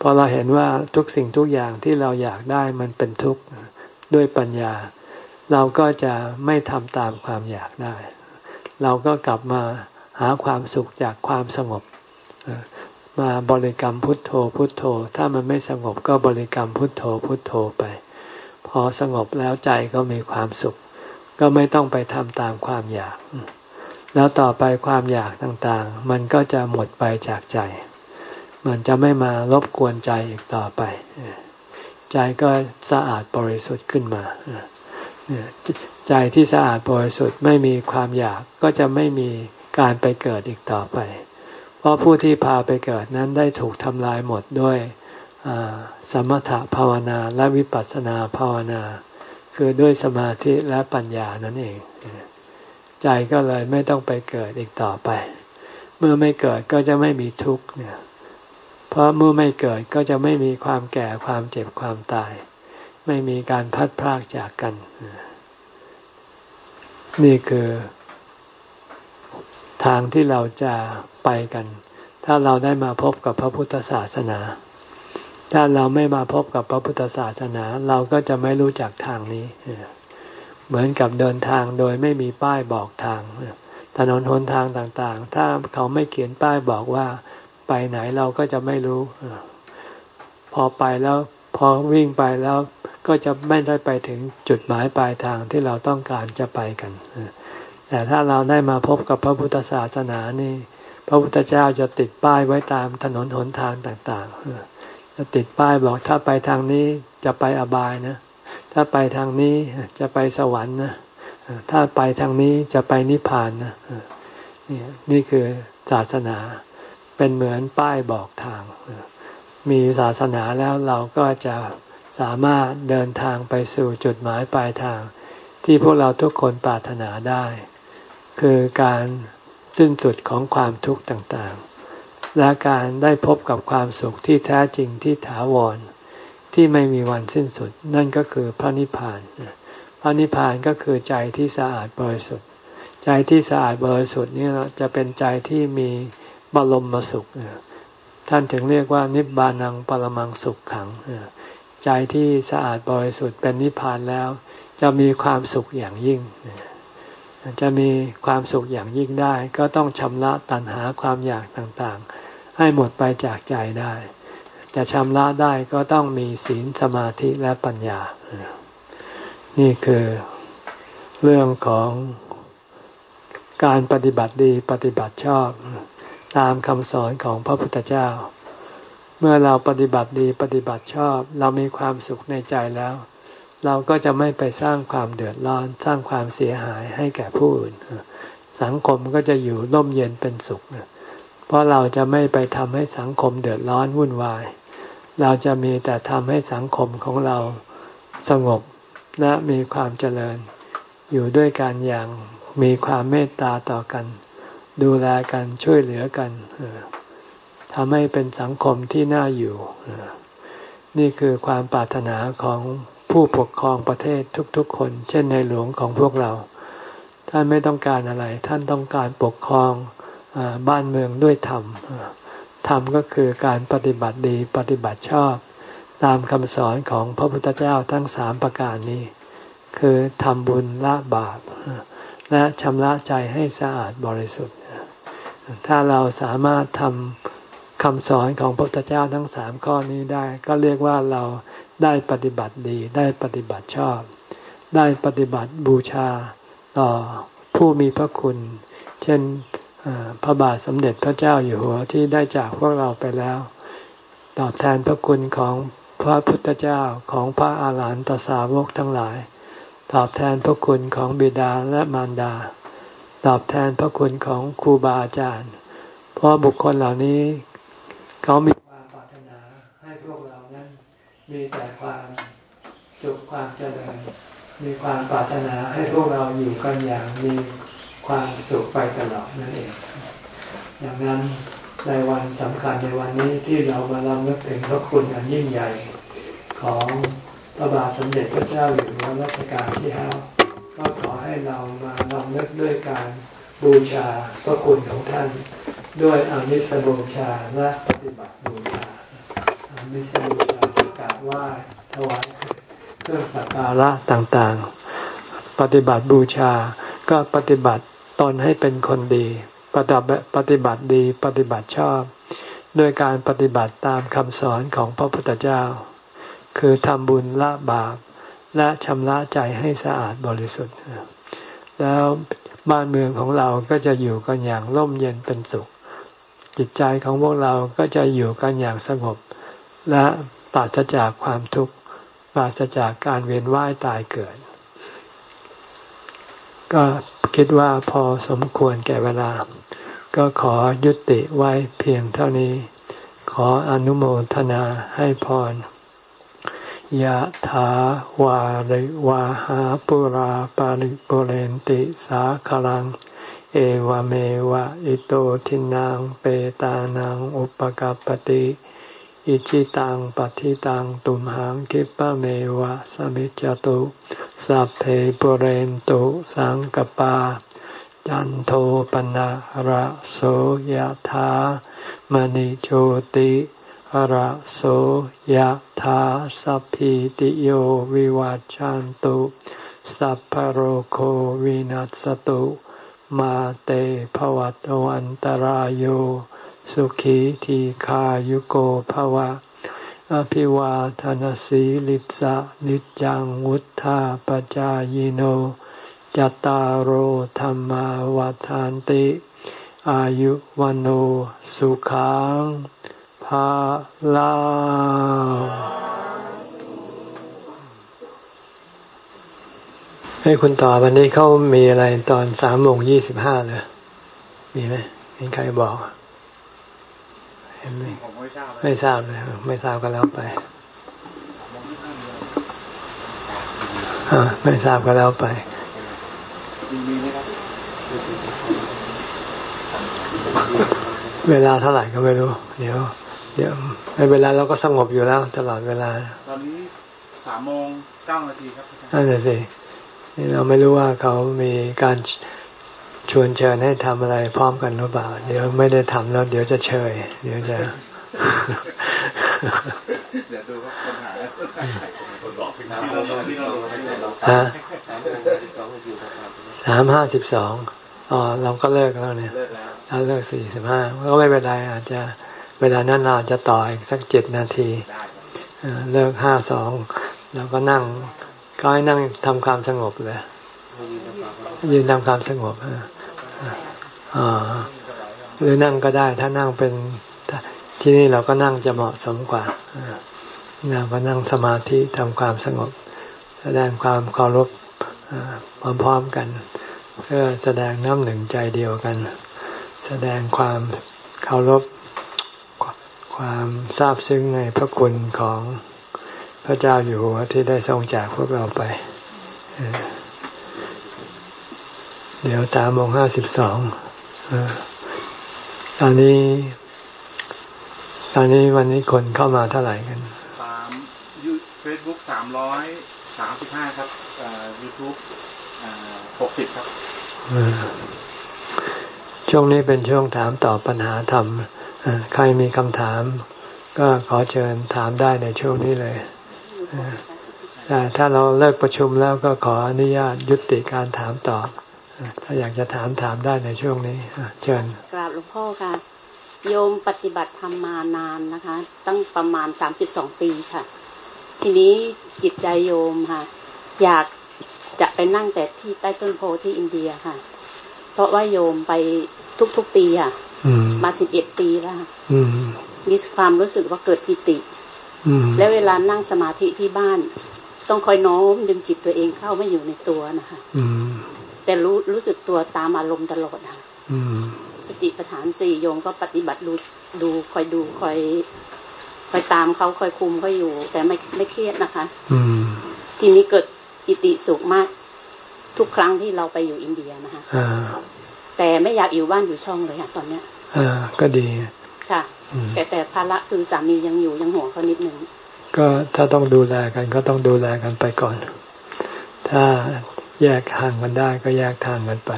พอเราเห็นว่าทุกสิ่งทุกอย่างที่เราอยากได้มันเป็นทุกข์ด้วยปัญญา เราก็จะไม่ทำตามความอยากได้ เราก็กลับมาหาความสุขจากความสงบมาบริกรรมพุทโธพุทโธ ถ้ามันไม่สงบก็บริกรรมพุทโธพุทโธไป พอสงบแล้วใจก็มีความสุข ก็ไม่ต้องไปทำตามความอยาก แล้วต่อไปความอยากต่างๆ มันก็จะหมดไปจากใจ มันจะไม่มารบกวนใจอีกต่อไป ใจก็สะอาดบริสุทธิ์ขึ้นมา ใจที่สะอาดบริสุทธิ์ไม่มีความอยากก็จะไม่มีการไปเกิดอีกต่อไป เพราะผู้ที่พาไปเกิดนั้นได้ถูกทำลายหมดด้วยสมถภาวนาและวิปัสสนาภาวนา คือด้วยสมาธิและปัญญานั่นเอง ใจก็เลยไม่ต้องไปเกิดอีกต่อไป เมื่อไม่เกิดก็จะไม่มีทุกข์เนี่ย เพราะเมื่อไม่เกิดก็จะไม่มีความแก่ความเจ็บความตาย ไม่มีการพัดพรากจากกัน นี่คือทางที่เราจะไปกัน ถ้าเราได้มาพบกับพระพุทธศาสนา ถ้าเราไม่มาพบกับพระพุทธศาสนา เราก็จะไม่รู้จักทางนี้ เหมือนกับเดินทางโดยไม่มีป้ายบอกทาง ถนนหนทางต่างๆ ถ้าเขาไม่เขียนป้ายบอกว่า ไปไหนเราก็จะไม่รู้ พอไปแล้วพอวิ่งไปแล้วก็จะไม่ได้ไปถึงจุดหมายปลายทางที่เราต้องการจะไปกัน แต่ถ้าเราได้มาพบกับพระพุทธศาสนานี่ พระพุทธเจ้าจะติดป้ายไว้ตามถนนหนทางต่างๆ จะติดป้ายบอกถ้าไปทางนี้จะไปอบายนะ ถ้าไปทางนี้จะไปสวรรค์นะ ถ้าไปทางนี้จะไปนิพพานนะ นี่นี่คือศาสนา เป็นเหมือนป้ายบอกทาง มีศาสนาแล้วเราก็จะสามารถเดินทางไปสู่จุดหมายปลายทาง ที่พวกเราทุกคนปรารถนาได้ คือการสิ้นสุดของความทุกข์ต่างๆ และการได้พบกับความสุขที่แท้จริงที่ถาวร ที่ไม่มีวันสิ้นสุด นั่นก็คือพระนิพพานพระนิพพานก็คือใจที่สะอาดบริสุทธิ์ ใจที่สะอาดบริสุทธิ์นี่จะเป็นใจที่มี บรมมาสุข ท่านถึงเรียกว่านิบานังปรมังสุขขัง ใจที่สะอาดบริสุทธิ์เป็นนิพพานแล้ว จะมีความสุขอย่างยิ่ง จะมีความสุขอย่างยิ่งได้ ก็ต้องชำระตัณหาความอยากต่างๆ ให้หมดไปจากใจได้ จะชำระได้ก็ต้องมีศีลสมาธิและปัญญา นี่คือเรื่องของการปฏิบัติดีปฏิบัติชอบ ตามคำสอนของพระพุทธเจ้า เมื่อเราปฏิบัติดีปฏิบัติชอบ เรามีความสุขในใจแล้ว เราก็จะไม่ไปสร้างความเดือดร้อน สร้างความเสียหายให้แก่ผู้อื่น สังคมก็จะอยู่ร่มเย็นเป็นสุข เพราะเราจะไม่ไปทำให้สังคมเดือดร้อนวุ่นวาย เราจะมีแต่ทำให้สังคมของเราสงบและมีความเจริญ อยู่ด้วยกันอย่างมีความเมตตาต่อกัน ดูแลกันช่วยเหลือกันทำให้เป็นสังคมที่น่าอยู่ นี่คือความปรารถนาของผู้ปกครองประเทศทุกๆคน เช่นในหลวงของพวกเรา ท่านไม่ต้องการอะไร ท่านต้องการปกครองบ้านเมืองด้วยธรรมธรรมก็คือการปฏิบัติดีปฏิบัติชอบ ตามคำสอนของพระพุทธเจ้าทั้งสามประการนี้ คือทำบุญละบาปและชำระใจให้สะอาดบริสุทธิ์ ถ้าเราสามารถทำคำสอนของพระพุทธเจ้าทั้งสามข้อนี้ได้ ก็เรียกว่าเราได้ปฏิบัติดีได้ปฏิบัติชอบ ได้ปฏิบัติบูชาต่อผู้มีพระคุณ เช่นพระบาทสมเด็จพระเจ้าอยู่หัวที่ได้จากพวกเราไปแล้ว ตอบแทนพระคุณของพระพุทธเจ้าของพระอาหารหันตสาวกทั้งหลาย ตอบแทนพระคุณของบิดาและมารดา ตอบแทนพระคุณของครูบาอาจารย์ เพราะบุคคลเหล่านี้ เขามีความปรารถนาให้พวกเรานั้น มีแต่ความสุขความเจริญมีความปรารถนาให้พวกเราอยู่กันอย่างมีความสุขไปตลอดนั่นเองอย่างนั้นในวันสำคัญในวันนี้ที่เรามาลำลึกถึงพระคุณอันยิ่งใหญ่ของพระบาทสมเด็จพระเจ้าอยู่หัวรัชกาลที่ห้า ก็ขอให้เรามาลำลึกด้วยการบูชาพระคุณของท่าน ด้วยอามิสบูชาและปฏิบัติบูชาอามิสบูชากราบไหว้ถวายเครื่องสักการะต่างๆ ปฏิบัติบูชาก็ปฏิบัติตนให้เป็นคนดีปฏิบัติปฏิบัติดีปฏิบัติชอบด้วยการปฏิบัติตามคำสอนของพระพุทธเจ้า คือทำบุญละบาป และชำระใจให้สะอาดบริสุทธิ์ แล้วบ้านเมืองของเราก็จะอยู่กันอย่างร่มเย็นเป็นสุข จิตใจของพวกเราก็จะอยู่กันอย่างสงบ และปราศจากความทุกข์ปราศจากการเวียนว่ายตายเกิด ก็คิดว่าพอสมควรแก่เวลา ก็ขอยุติไว้เพียงเท่านี้ ขออนุโมทนาให้พร ยะถาวาริวาหาปุราปาริปุเรนติสาคลัง เอวเมวะอิโตทินังเปตานังอุปกัปติอิชิตังปฏิตังตุมหังคิปะเมวะสมิจจตุสัพเพปุเรนตุสังกปา จันโทปนะระโสยธามณิโชติ ระโสยธาสัพพิติโยวิวัจจันตุสัพพโรโควินัสตุ มาเตภวัตวันตารโยสุขีทีขายุโกภวะ อภิวาทานสีลิสะนิจังวุธาปจายโนจตารโหธรรมวาทานติ อายุวันโอสุขัง ภาลาให้คุณต่อวันนี้เขามีอะไรตอนสามโมงยี่สิบห้าเลยมีไหมมีใครบอกเห็นไหมไม่ทราบเลยไม่ทราบก็แล้วไปไม่ทราบก็แล้วไปเวลาเท่าไหร่ก็ไม่รู้ เดี๋ยว เดี๋ยวในเวลาเราก็สงบอยู่แล้ว ตลอดเวลา ตอนนี้สามโมงเก้านาทีครับนั่นแหละสินี่เราไม่รู้ว่าเขามีการชวนเชิญให้ทำอะไรพร้อมกันหรือเปล่า เดี๋ยวไม่ได้ทำแล้ว เดี๋ยวจะเชย เดี๋ยวจะเดี๋ยวดูว่าคนหาคนบอกฮะสามห้าสิบสองอ๋อเราก็เลิกแล้วเนี่ยเราเลิกสี่สิบห้าก็ไม่เป็นไรอาจจะ เวลานั้นเราจะต่ออีกสักเจ็ดนาทีเลิกห้าสองเราก็นั่งก็ให้นั่งทำความสงบเลยยืนทำความสงบหรือนั่งก็ได้ ถ้านั่งเป็นที่นี่เราก็นั่งจะเหมาะสมกว่าเราก็นั่งสมาธิทำความสงบ แสดงความเคารพพร้อมๆกัน เพื่อแสดงน้ำหนึ่งใจเดียวกัน แสดงความเคารพ ความซาบซึ้งในพระคุณของพระเจ้าอยู่หัวที่ได้ทรงจากพวกเราไป เดี๋ยวสามโมงห้าสิบสองตอนนี้ ตอนนี้วันนี้คนเข้ามาเท่าไหร่กันสามยูเฟซบุ๊กสามร้อยสามสิบห้าครับยูทูบหกสิบครับช่วงนี้เป็นช่วงถามตอบปัญหาธรรม ใครมีคำถาม ก็ขอเชิญถามได้ในช่วงนี้เลยแต่ถ้าเราเลิกประชุมแล้วก็ขออนุญาตยุติการถามตอบถ้าอยากจะถามถามได้ในช่วงนี้เชิญกราบหลวงพ่อค่ะ โยมปฏิบัติธรรมมานานนะคะ ตั้งประมาณสามสิบสองปีค่ะ ทีนี้จิตใจโยมค่ะ อยากจะไปนั่งแต่ที่ใต้ต้นโพที่อินเดียค่ะ เพราะว่าโยมไปทุกๆปีค่ะ มาสิบเอ็ดปีแล้วมีความรู้สึกว่าเกิดปิติแล้วเวลานั่งสมาธิที่บ้าน ต้องคอยโน้มดึงจิตตัวเองเข้าไม่อยู่ในตัวนะคะแต่รู้รู้สึกตัวตามอารมณ์ตลอดค่ะสติปัฏฐานสี่โยงก็ปฏิบัติดูดูคอยดูคอยคอยตามเขาคอยคุมเขาอยู่ แต่ไม่ไม่เครียดนะคะ อืทีนี้เกิดอิติสุขมาก ทุกครั้งที่เราไปอยู่อินเดียนะคะแต่ไม่อยากอยู่บ้านอยู่ช่องเลยค่ะตอนเนี้ย อ่าก็ดี ค่ะแต่แต่ภาระคือสามียังอยู่ยังห่วงเขานิดนึงก็ถ้าต้องดูแลกันก็ต้องดูแลกันไปก่อน ถ้าแยกทางกันได้ก็แยกทางกันไป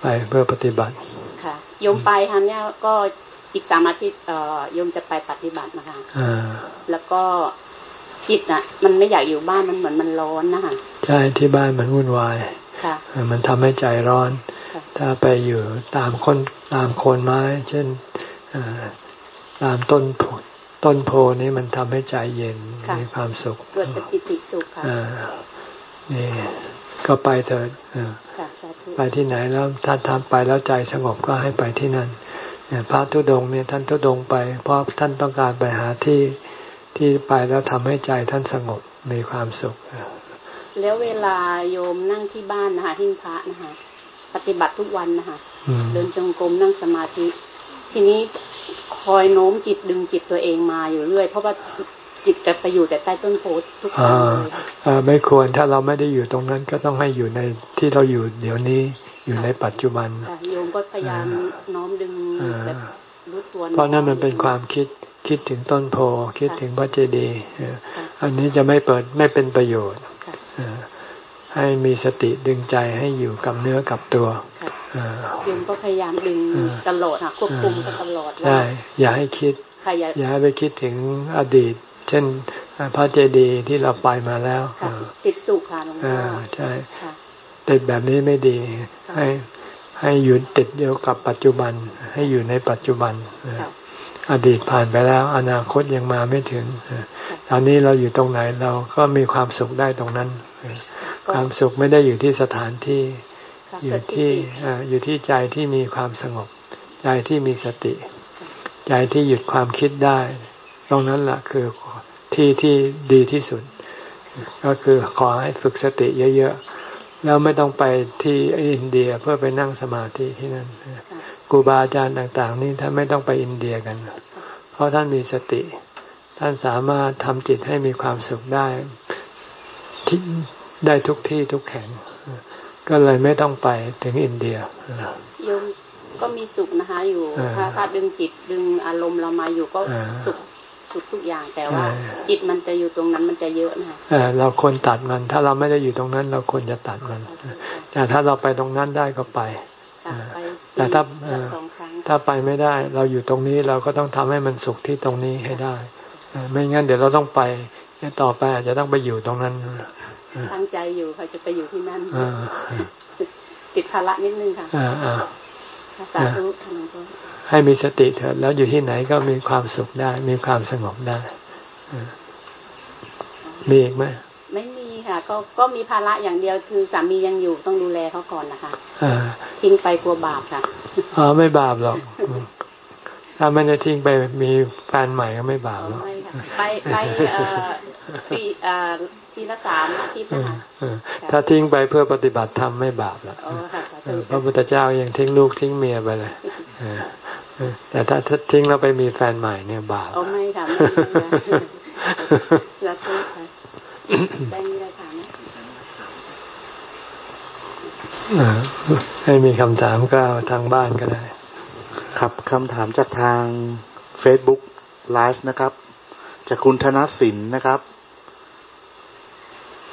ไปเพื่อปฏิบัติ ค่ะโยมไปทันเนี่ยก็อีกสามอาทิตย์เอ่อโยมจะไปปฏิบัตินะคะอ่าแล้วก็จิตอะ มันไม่อยากอยู่บ้านมันเหมือนมันร้อนนะคะใช่ที่บ้านมันวุ่นวาย ค่ะ มันทำให้ใจร้อน ถ้าไปอยู่ตามคนตามโคนไม้ เช่นตามต้นโพต้นโพนี้มันทำให้ใจเย็นมีความสุขเกิดปิติสุขค่ะนี่ก็ไปเถิดเออค่ะสาธุไปที่ไหนแล้วท่านทำไปแล้วใจสงบก็ให้ไปที่นั่นเนี่ยพระธุดงค์เนี่ยท่านธุดงค์ไปเพราะท่านต้องการไปหาที่ที่ไปแล้วทำให้ใจท่านสงบมีความสุข แล้วเวลาโยมนั่งที่บ้านนะคะที่พระนะคะ ปฏิบัติทุกวันนะคะอืมเดินจงกรมนั่งสมาธิ ทีนี้คอยโน้มจิตดึงจิตตัวเองมาอยู่เรื่อย เพราะว่าจิตจะไปอยู่แต่ใต้ต้นโพธิ์ทุกครั้อ่างเลยค่ะอ่าไม่ควรถ้าเราไม่ได้อยู่ตรงนั้นก็ต้องให้อยู่ในที่เราอยู่เดี๋ยวนี้อยู่ในปัจจุบันค่ะโยมก็พยายามน้อมดึงอ่าแบบรู้ตัวเพราะนั่นมันเป็นความคิดคิดถึงต้นโพคิดถึงพระเจดีย์เอออันนี้จะไม่เปิดไม่เป็นประโยชน์ค่ะเออ ให้มีสติดึงใจให้อยู่กับเนื้อกับตัวค่ะเออโยมก็พยายามดึงอ่าตลอดค่ะควบคุมกันตลอดว่าใช่อย่าให้คิดใครอย่าอย่าให้ไปคิดถึงอดีต เช่นพระเจดีย์ที่เราไปมาแล้วค่ะเออติดสุขค่ะหลวงพ่อ่าอใช่ค่ะติดแบบนี้ไม่ดี ให้ให้อยู่ติดเดียวกับปัจจุบัน ให้อยู่ในปัจจุบันเออค่ะอดีตผ่านไปแล้ว อนาคตยังมาไม่ถึงเออตอนนี้เราอยู่ตรงไหนเราก็มีความสุขได้ตรงนั้นเออก็ ความสุขไม่ได้อยู่ที่สถานที่ค่ะอยู่สติที่อ่าอยู่ที่ใจที่มีความสงบ ใจที่มีสติ ใจที่หยุดความคิดได้ ตรงนั้นแหละคือที่ที่ดีที่สุด ก็คือขอให้ฝึกสติเยอะๆ แล้วไม่ต้องไปที่อินเดียเพื่อไปนั่งสมาธิที่นั่นค่ะครูบาอาจารย์ต่าง ๆ นี่ท่านไม่ต้องไปอินเดียกัน เพราะท่านมีสติ ท่านสามารถทำจิตให้มีความสุขได้ที่ ได้ทุกที่ทุกแห่งก็เลยไม่ต้องไปถึงอินเดียโยมก็มีสุขนะคะอยู่อ่าถ้าถ้าดึงจิตดึงอารมณ์เรามาอยู่ก็อ่าสุขสุขทุกอย่างแต่ว่าอ่า จิตมันจะอยู่ตรงนั้นมันจะเยอะนะคะเอ่อเราควรตัดมัน ถ้าเราไม่ได้อยู่ตรงนั้น เราควรจะตัดมัน แต่ถ้าเราไปตรงนั้นได้ก็ไปค่ะไปแต่ถ้าปีละสองครั้งถ้าไปไม่ได้ เราอยู่ตรงนี้เราก็ต้องทำให้มันสุขที่ตรงนี้ให้ได้เอ่อไม่งั้นเดี๋ยวเราต้องไปต่อไปอาจจะต้องไปอยู่ตรงนั้น ตั้งใจอยู่ค่ะจะไปอยู่ที่นั่นอ่าติดภาระนิดนึงค่ะอ่าอ่าสาธุค่ะหลวงพ่อให้มีสติเถิดแล้วอยู่ที่ไหนก็มีความสุขได้ มีความสงบได้อ่ามีอีกไหมไม่มีค่ะ ก็ก็มีภาระอย่างเดียวคือสามียังอยู่ต้องดูแลเขาก่อนนะคะอ่าทิ้งไปกลัวบาปค่ะอ๋อไม่บาปหรอกอืม ถ้าไม่ได้ทิ้งไปมีแฟนใหม่ก็ไม่บาปหรอกไม่ค่ะไปไปเอ่อปีเอ่อทีละสามอาทิตย์เอนะอคะเออถ้าทิ้งไปเพื่อปฏิบัติธรรมไม่บาปหรอกอ๋อค่ะสาเอธุอพระพุทธเจ้ายังทิ้งลูกทิ้งเมียไปเลยเออเออแต่ถ้าถ้าทิ้งแล้วไปมีแฟนใหม่เนี่ยบาปอ๋อไม่ค่ะไม่ไม่ค่ะสาธุค่ะได้มีอะไรถามไหมเออให้มีคำถามก็เอาทางบ้านก็ได้ ครับคำถามจากทาง Facebook Live นะครับ จากคุณธนสินนะครับ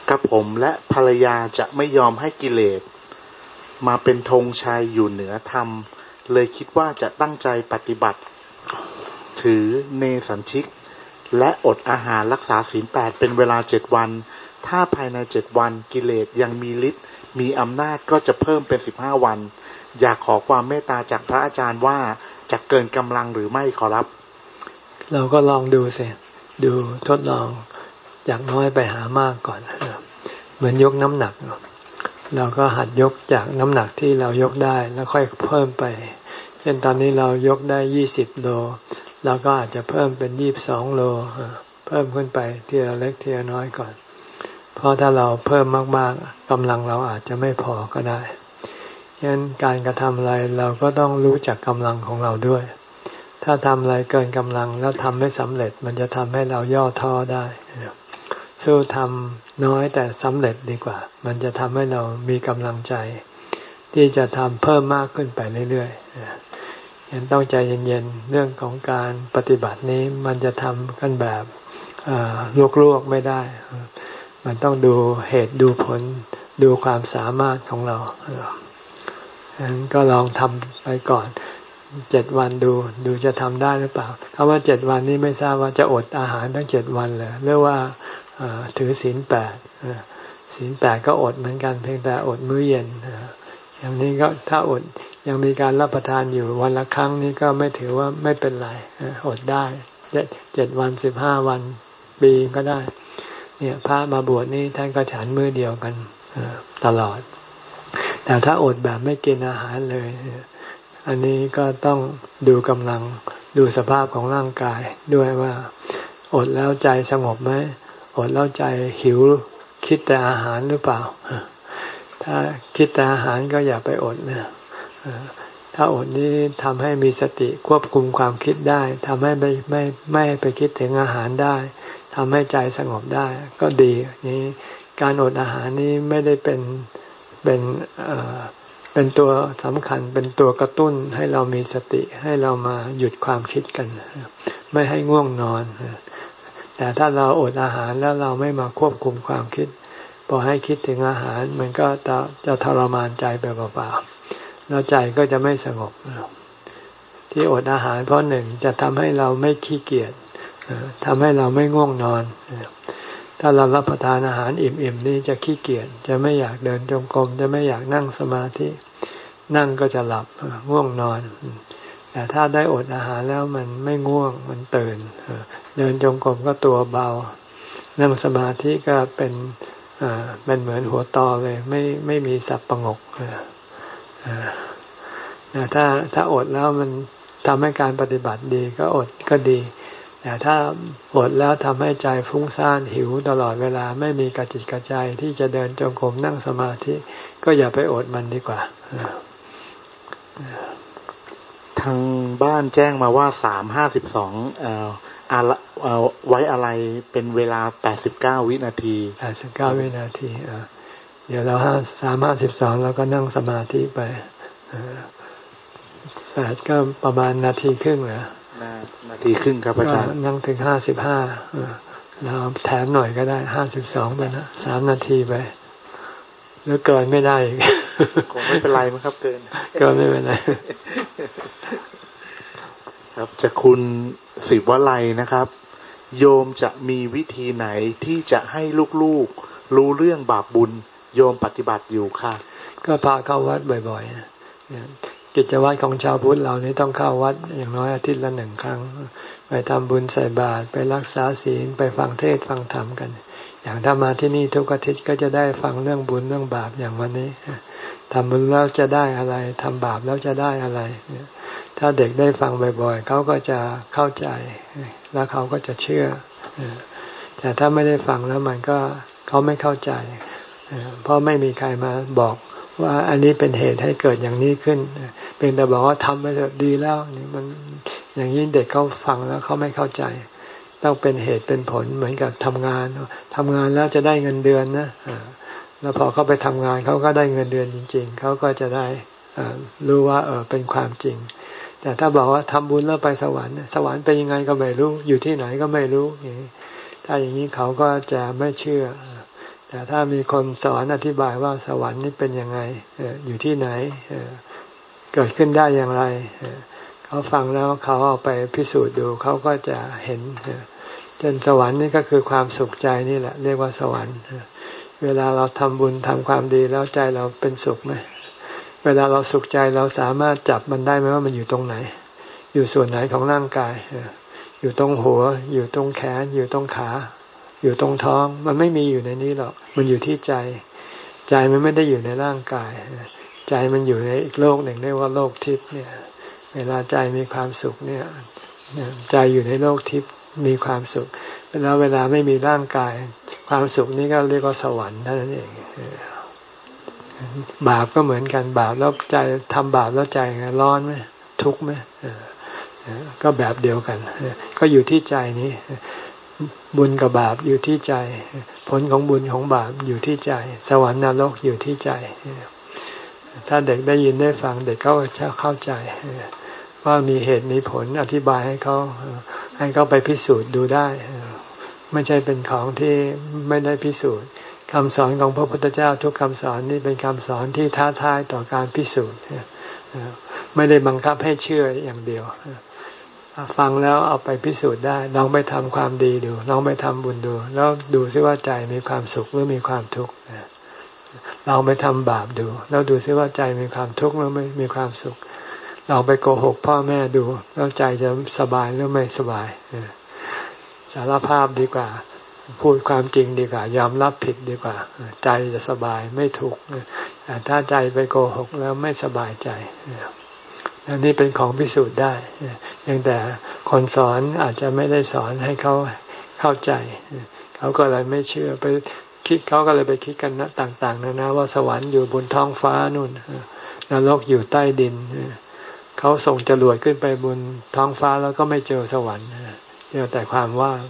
กับผมและภรรยาจะไม่ยอมให้กิเลส มาเป็นธงชัยอยู่เหนือธรรม เลยคิดว่าจะตั้งใจปฏิบัติ ถือเนสัญชิก และอดอาหารรักษาศีลแปดเป็นเวลาเจ็ดวัน ถ้าภายในเจ็ดวันกิเลสยังมีฤทธิ์มีอำนาจก็จะเพิ่มเป็นสิบห้าวัน อยากขอความเมตตาจากพระอาจารย์ว่าจะเกินกำลังหรือไม่ขอรับ เราก็ลองดูสิดูทดลองจากน้อยไปหามากก่อน เหมือนยกน้ำหนัก เราก็หัดยกจากน้ำหนักที่เรายกได้แล้วค่อยเพิ่มไป เช่นตอนนี้เรายกได้ยี่สิบโลเราก็อาจจะเพิ่มเป็นยี่บสองโลเออเพิ่มขึ้นไปทีละเล็กทีละน้อยก่อน เพราะถ้าเราเพิ่มมากๆกำลังเราอาจจะไม่พอก็ได้ ฉะนั้นการกระทำอะไรเราก็ต้องรู้จักกำลังของเราด้วย ถ้าทำอะไรเกินกำลังแล้วทำไม่สำเร็จ มันจะทำให้เราย่อท้อได้สู้ทำน้อยแต่สำเร็จดีกว่า มันจะทำให้เรามีกำลังใจ ที่จะทำเพิ่มมากขึ้นไปเรื่อยๆยังต้องใจเย็นๆ เรื่องของการปฏิบัตินี้มันจะทำกันแบบลวกๆไม่ได้ มันต้องดูเหตุดูผลดูความสามารถของเรา ก็ลองทำไปก่อนเจ็ดวันดูดูจะทำได้หรือเปล่าคำว่าเจ็ดวันนี้ไม่ทราบว่าจะอดอาหารทั้งเจ็ดวันเลยหรือว่าเอ่อถือศีลแปดศีลแปดก็อดเหมือนกันเพียงแต่อดมื้อเย็นอย่างนี้ก็ถ้าอดยังมีการรับประทานอยู่วันละครั้งนี้ก็ไม่ถือว่าไม่เป็นไรอดได้เจ็ดเจ็ดวันสิบห้าวันปีก็ได้ เนี่ยพระมาบวชนี่ท่านก็ฉันมือเดียวกันตลอด แต่ถ้าอดแบบไม่กินอาหารเลย อันนี้ก็ต้องดูกำลังดูสภาพของร่างกายด้วยว่า อดแล้วใจสงบไหมอดแล้วใจหิวคิดแต่อาหารหรือเปล่า ถ้าคิดแต่อาหารก็อย่าไปอดนะถ้าอดนี้ทำให้มีสติควบคุมความคิดได้ทำให้ไม่ไม่ไม่ไปคิดถึงอาหารได้ทำให้ใจสงบได้ ก็ดีนี้การอดอาหารนี้ไม่ได้เป็น เป็นเป็นตัวสำคัญเป็นตัวกระตุ้นให้เรามีสติให้เรามาหยุดความคิดกัน ไม่ให้ง่วงนอน แต่ถ้าเราอดอาหารแล้วเราไม่มาควบคุมความคิด พอให้คิดถึงอาหารมันก็จะจะทรมานใจไปเปล่าๆแล้วใจก็จะไม่สงบที่อดอาหารเพราะหนึ่งจะทำให้เราไม่ขี้เกียจทำให้เราไม่ง่วงนอน ถ้าเรารับประทานอาหารอิ่มๆนี่จะขี้เกียจจะไม่อยากเดินจงกรมจะไม่อยากนั่งสมาธินั่งก็จะหลับง่วงนอน แต่ถ้าได้อดอาหารแล้วมันไม่ง่วงมันตื่นเดินจงกรมก็ตัวเบา นั่งสมาธิก็เป็นเป็นเหมือนหัวตอเลย ไม่ไม่มีสับประงกถ้าถ้าอดแล้วมันทำให้การปฏิบัติดีก็อดก็ดี แต่ถ้าอดแล้วทำให้ใจฟุ้งซ่านหิวตลอดเวลาไม่มีกระจิตกระใจที่จะเดินจงกรมนั่งสมาธิ ก็อย่าไปอดมันดีกว่าทางบ้านแจ้งมาว่าสามห้าสิบสองเอ่อเอาไว้อะไรเป็นเวลาแปดสิบเก้าวินาทีแปดสิบเก้าวินาทีอ่าเดี๋ยวเราห้าสามห้าสิบสองเราก็นั่งสมาธิไปแปดก็ประมาณนาทีครึ่งเหรอ นาทีครึ่งครับอาจารย์นั่งถึงห้าสิบห้าเราแถมหน่อยก็ได้ห้าสิบสองไปนะสามนาทีไปหรือเกินไม่ได้คงไม่เป็นไรมั้งครับเกิน เกินไม่เป็นไรครับจะคุณสิบวลัยนะครับ โยมจะมีวิธีไหนที่จะให้ลูกๆ รู้เรื่องบาปบุญ โยมปฏิบัติอยู่ค่ะ ก็พาเข้าวัดบ่อยๆ กิจวัตรของชาวพุทธเรานี้ต้องเข้าวัดอย่างน้อยอาทิตย์ละหนึ่งครั้ง ไปทำบุญใส่บาตรไปรักษาศีลไปฟังเทศฟังธรรมกัน อย่างถ้ามาที่นี่ทุกอาทิตย์ก็จะได้ฟังเรื่องบุญเรื่องบาปอย่างวันนี้ทำบุญแล้วจะได้อะไรทำบาปแล้วจะได้อะไร ถ้าเด็กได้ฟังบ่อยๆเขาก็จะเข้าใจ แล้วเขาก็จะเชื่อ แต่ถ้าไม่ได้ฟังแล้วมันก็เขาไม่เข้าใจ เพราะไม่มีใครมาบอก ว่าอันนี้เป็นเหตุให้เกิดอย่างนี้ขึ้น เป็นแต่บอกว่าทำไปเถอะดีแล้วนี่มันอย่างนี้เด็กเขาฟังแล้วเขาไม่เข้าใจ ต้องเป็นเหตุเป็นผลเหมือนกับทำงานทำงานแล้วจะได้เงินเดือนนะแล้วพอเขาไปทำงานเขาก็ได้เงินเดือนจริง ๆเขาก็จะได้รู้ว่าเออเป็นความจริง แต่ถ้าบอกว่าทำบุญแล้วไปสวรรค์สวรรค์เป็นยังไงก็ไม่รู้ อยู่ที่ไหนก็ไม่รู้อย่างนี้ถ้าอย่างนี้เขาก็จะไม่เชื่อ แต่ถ้ามีคนสอนอธิบายว่าสวรรค์นี่เป็นยังไงอยู่ที่ไหนเกิดขึ้นได้อย่างไรเขาฟังแล้วเขาเอาไปพิสูจน์ดูเขาก็จะเห็นเช่นสวรรค์นี่ก็คือความสุขใจนี่แหละ เรียกว่าสวรรค์เวลาเราทำบุญทำความดีแล้วใจเราเป็นสุขไหมเวลาเราสุขใจเราสามารถจับมันได้ไหมว่ามันอยู่ตรงไหน อยู่ส่วนไหนของร่างกายอยู่ตรงหัว อยู่ตรงแขน อยู่ตรงขา อยู่ตรงท้อง มันไม่มีอยู่ในนี้หรอก มันอยู่ที่ใจ ใจมันไม่ได้อยู่ในร่างกาย ใจมันอยู่ในอีกโลกหนึ่งเรียกว่าโลกทิพย์เนี่ย เวลาใจมีความสุขเนี่ย ใจอยู่ในโลกทิพย์มีความสุขแล้วเวลาไม่มีร่างกาย ความสุขนี้ก็เรียกว่าสวรรค์เท่านั้นเองบาปก็เหมือนกันบาปแล้วใจทำบาปแล้วใจร้อนไหมทุกข์ไหมก็แบบเดียวกัน ก็อยู่ที่ใจนี้ บุญกับบาปอยู่ที่ใจ ผลของบุญของบาปอยู่ที่ใจ สวรรค์นรกอยู่ที่ใจ ถ้าเด็กได้ยินได้ฟังเด็กเขาจะเข้าใจว่ามีเหตุมีผลอธิบายให้เขาให้เขาไปพิสูจน์ดูได้ ไม่ใช่เป็นของที่ไม่ได้พิสูจน์คำสอนของพระพุทธเจ้าทุกคำสอนนี่เป็นคำสอนที่ท้าทายต่อการพิสูจน์ไม่ได้บังคับให้เชื่ออย่างเดียว ฟังแล้วเอาไปพิสูจน์ได้ ลองไปทำความดีดู ลองไปทำบุญดู แล้วดูซิว่าใจมีความสุขหรือมีความทุกข์ลองไปทำบาปดู แล้วดูซิว่าใจมีความทุกข์หรือไม่มีความสุขลองไปโกหกพ่อแม่ดู แล้วใจจะสบายหรือไม่สบายสารภาพดีกว่า พูดความจริงดีกว่า ยอมรับผิดดีกว่า ใจจะสบายไม่ถูกแต่ถ้าใจไปโกหกแล้วไม่สบายใจ อันนี้เป็นของพิสูจน์ได้ยังแต่คนสอนอาจจะไม่ได้สอนให้เขาเข้าใจ เขาก็เลยไม่เชื่อไปคิดเขาก็เลยไปคิดกันนะต่าง ๆนะนะว่าสวรรค์อยู่บนท้องฟ้านู่นนรกอยู่ใต้ดินเขาส่งจรวดขึ้นไปบนท้องฟ้าแล้วก็ไม่เจอสวรรค์เจอแต่ความว่าง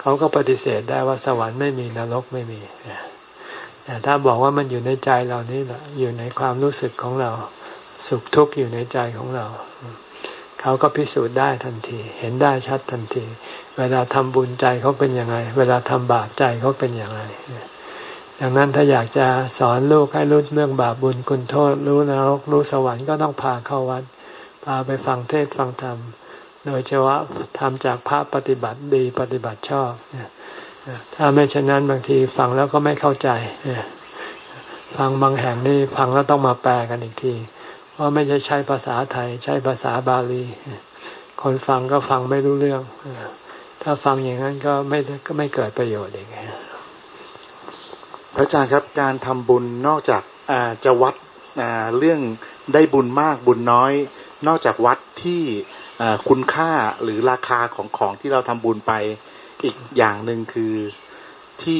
เขาก็ปฏิเสธได้ว่าสวรรค์ไม่มีนรกไม่มีแต่ถ้าบอกว่ามันอยู่ในใจเรานี่แหละอยู่ในความรู้สึกของเรา สุขทุกข์อยู่ในใจของเรา เขาก็พิสูจน์ได้ทันที เห็นได้ชัดทันที เวลาทำบุญใจเขาเป็นยังไง เวลาทำบาปใจเขาเป็นยังไงดังนั้นถ้าอยากจะสอนลูกให้รู้เรื่องบาปบุญคุณโทษ รู้นรกรู้สวรรค์ก็ต้องพาเข้าวัด พาไปฟังเทศฟังธรรม โดยเฉพาะทำจากพระปฏิบัติดีปฏิบัติชอบถ้าไม่เช่นนั้นบางทีฟังแล้วก็ไม่เข้าใจฟังบางแห่งนี่ฟังแล้วต้องมาแปลกันอีกที เพราะไม่ใช่ใช้ภาษาไทย ใช้ภาษาบาลี คนฟังก็ฟังไม่รู้เรื่อง ถ้าฟังอย่างนั้นก็ไม่ก็ไม่เกิดประโยชน์เองพระอาจารย์ครับการทำบุญนอกจากจะวัดเรื่องได้บุญมากบุญน้อย นอกจากวัดที่คุณค่าหรือราคาของของที่เราทำบุญไปอีกอย่างหนึ่งคือที่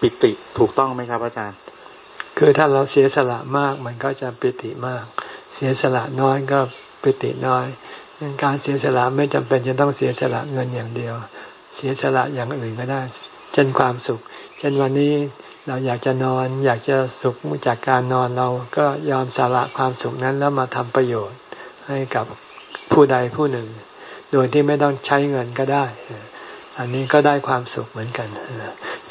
ปิติถูกต้องไหมครับ อาจารย์ คือถ้าเราเสียสละมากมันก็จะปิติมาก เสียสละน้อยก็ปิติน้อยการเสียสละไม่จำเป็นจะต้องเสียสละเงินอย่างเดียว เสียสละอย่างอื่นก็ได้ เช่นความสุข เช่นวันนี้เราอยากจะนอน อยากจะสุขจากการนอนเราก็ยอมสละความสุขนั้นแล้วมาทำประโยชน์ให้กับผู้ใดผู้หนึ่ง โดยที่ไม่ต้องใช้เงินก็ได้ อันนี้ก็ได้ความสุขเหมือนกัน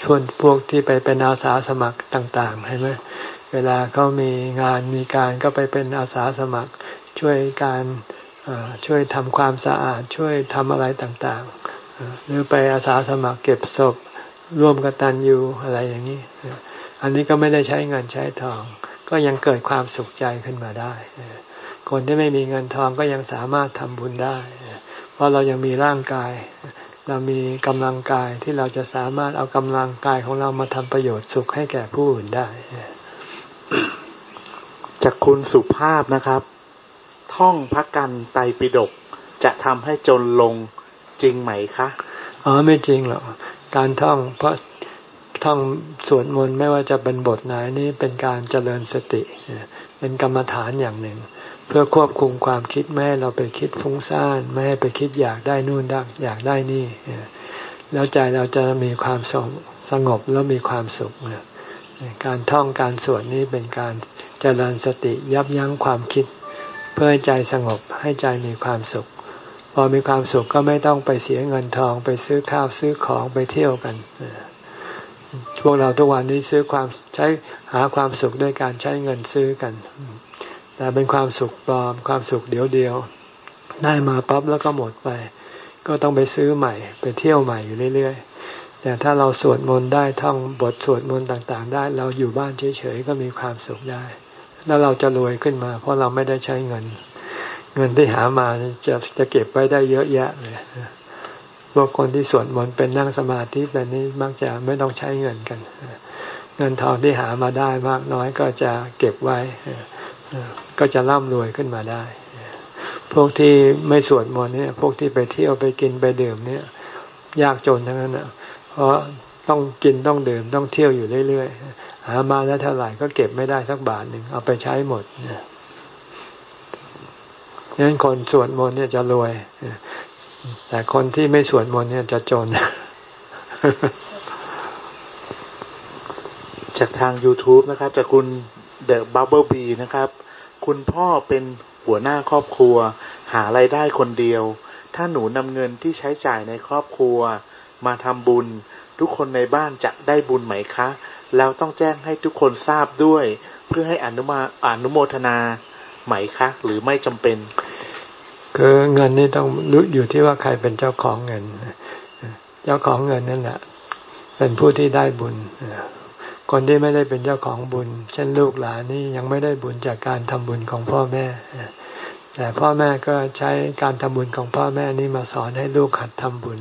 ชวนพวกที่ไปเป็นอาสาสมัครต่างๆใช่ไหม เวลาเขามีงานมีการก็ไปเป็นอาสาสมัคร ช่วยการช่วยทำความสะอาดช่วยทำอะไรต่างๆ หรือไปอาสาสมัครเก็บศพร่วมกับตันยูอะไรอย่างนี้ อันนี้ก็ไม่ได้ใช้เงินใช้ทอง ก็ยังเกิดความสุขใจขึ้นมาได้ คนที่ไม่มีเงินทองก็ยังสามารถทำบุญได้ เพราะเรายังมีร่างกาย เรามีกำลังกายที่เราจะสามารถเอากำลังกายของเรามาทำประโยชน์สุขให้แก่ผู้อื่นได้ จากคุณสุภาพนะครับ ท่องพระกันไตปิฎกจะทำให้จนลงจริงไหมคะอ๋อไม่จริงหรอกการท่องเพราะท่องสวดมนต์ไม่ว่าจะเป็นบทไหนนี้เป็นการเจริญสติ เป็นกรรมฐานอย่างหนึ่ง เพื่อควบคุมความคิดไม่ให้เราไปคิดฟุ้งซ่านไม่ให้ไปคิดอยากได้นู่นได้อยากได้นี่ แล้วใจเราจะมีความสงสงบแล้วมีความสุข การท่องการสวดนี้เป็นการเจริญสติยับยั้งความคิด เพื่อให้ใจสงบให้ใจมีความสุข พอมีความสุขก็ไม่ต้องไปเสียเงินทองไปซื้อข้าวซื้อของไปเที่ยวกันพวกเราทุกวันนี้ซื้อความใช้หาความสุขด้วยการใช้เงินซื้อกัน แต่เป็นความสุขปลอมความสุขเดียวเดียวได้มาปั๊บแล้วก็หมดไป ก็ต้องไปซื้อใหม่ ไปเที่ยวใหม่อยู่เรื่อยๆ แต่ถ้าเราสวดมนต์ได้ท่องบทสวดมนต์ต่างๆ ได้ เราอยู่บ้านเฉยๆก็มีความสุขได้ แล้วเราจะรวยขึ้นมา เพราะเราไม่ได้ใช้เงิน เงินที่หามาจะจะเก็บไว้ได้เยอะแยะเลยพวกคนที่สวดมนต์เป็นนั่งสมาธิแบบนี้มักจะไม่ต้องใช้เงินกัน เงินทองที่หามาได้มากน้อยก็จะเก็บไว้ก็จะร่ำรวยขึ้นมาได้ พวกที่ไม่สวดมนต์เนี่ย พวกที่ไปเที่ยวไปกินไปดื่มเนี่ย ยากจนทั้งนั้นอะ เพราะต้องกินต้องดื่มต้องเที่ยวอยู่เรื่อยๆหามาแล้วเท่าไหร่ก็เก็บไม่ได้สักบาทหนึ่งเอาไปใช้หมดเนี่ยงั้นคนสวดมนต์เนี่ยจะรวยแต่คนที่ไม่สวดมนต์เนี่ยจะจน จากทาง YouTube นะครับ จากคุณ The Bubble Bee นะครับ คุณพ่อเป็นหัวหน้าครอบครัว หาไรายได้คนเดียว ถ้าหนูนำเงินที่ใช้จ่ายในครอบครัว มาทำบุญ ทุกคนในบ้านจะได้บุญไหมคะ แล้วต้องแจ้งให้ทุกคนทราบด้วย เพื่อให้อนุมาอนุโมทนาไหมคะ หรือไม่จำเป็น คือเงินนี่ต้องรู้อยู่ที่ว่าใครเป็นเจ้าของเงิน เจ้าของเงินนั่นแหละเป็นผู้ที่ได้บุญคนที่ไม่ได้เป็นเจ้าของบุญ เช่นลูกหลานนี่ยังไม่ได้บุญจากการทำบุญของพ่อแม่แต่พ่อแม่ก็ใช้การทำบุญของพ่อแม่นี่มาสอนให้ลูกหัดทำบุญ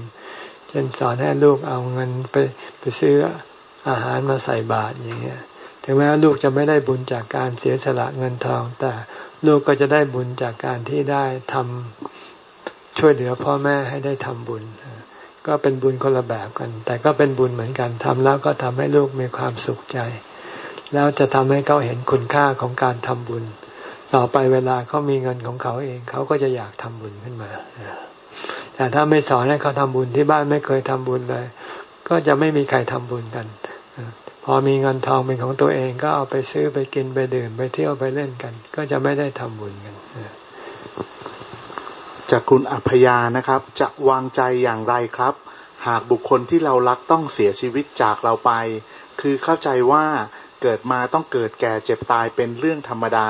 เช่นสอนให้ลูกเอาเงินไปไปซื้ออาหารมาใส่บาตรอย่างเงี้ยถึงแม้ว่าลูกจะไม่ได้บุญจากการเสียสละเงินทอง แต่ลูกก็จะได้บุญจากการที่ได้ทำช่วยเหลือพ่อแม่ให้ได้ทำบุญ ก็เป็นบุญคนละแบบกัน แต่ก็เป็นบุญเหมือนกันทำแล้วก็ทำให้ลูกมีความสุขใจ แล้วจะทำให้เขาเห็นคุณค่าของการทำบุญ ต่อไปเวลาเขามีเงินของเขาเองเขาก็จะอยากทำบุญขึ้นมา แต่ถ้าไม่สอนให้เขาทำบุญที่บ้านไม่เคยทำบุญเลย ก็จะไม่มีใครทำบุญกัน พอมีเงินทองเป็นของตัวเองก็เอาไปซื้อไปกินไปดื่มไปเที่ยวไปเล่นกัน ก็จะไม่ได้ทำบุญกันจากคุณอัพยานะครับ จะวางใจอย่างไรครับ หากบุคคลที่เรารักต้องเสียชีวิตจากเราไป คือเข้าใจว่าเกิดมาต้องเกิดแก่เจ็บตายเป็นเรื่องธรรมดา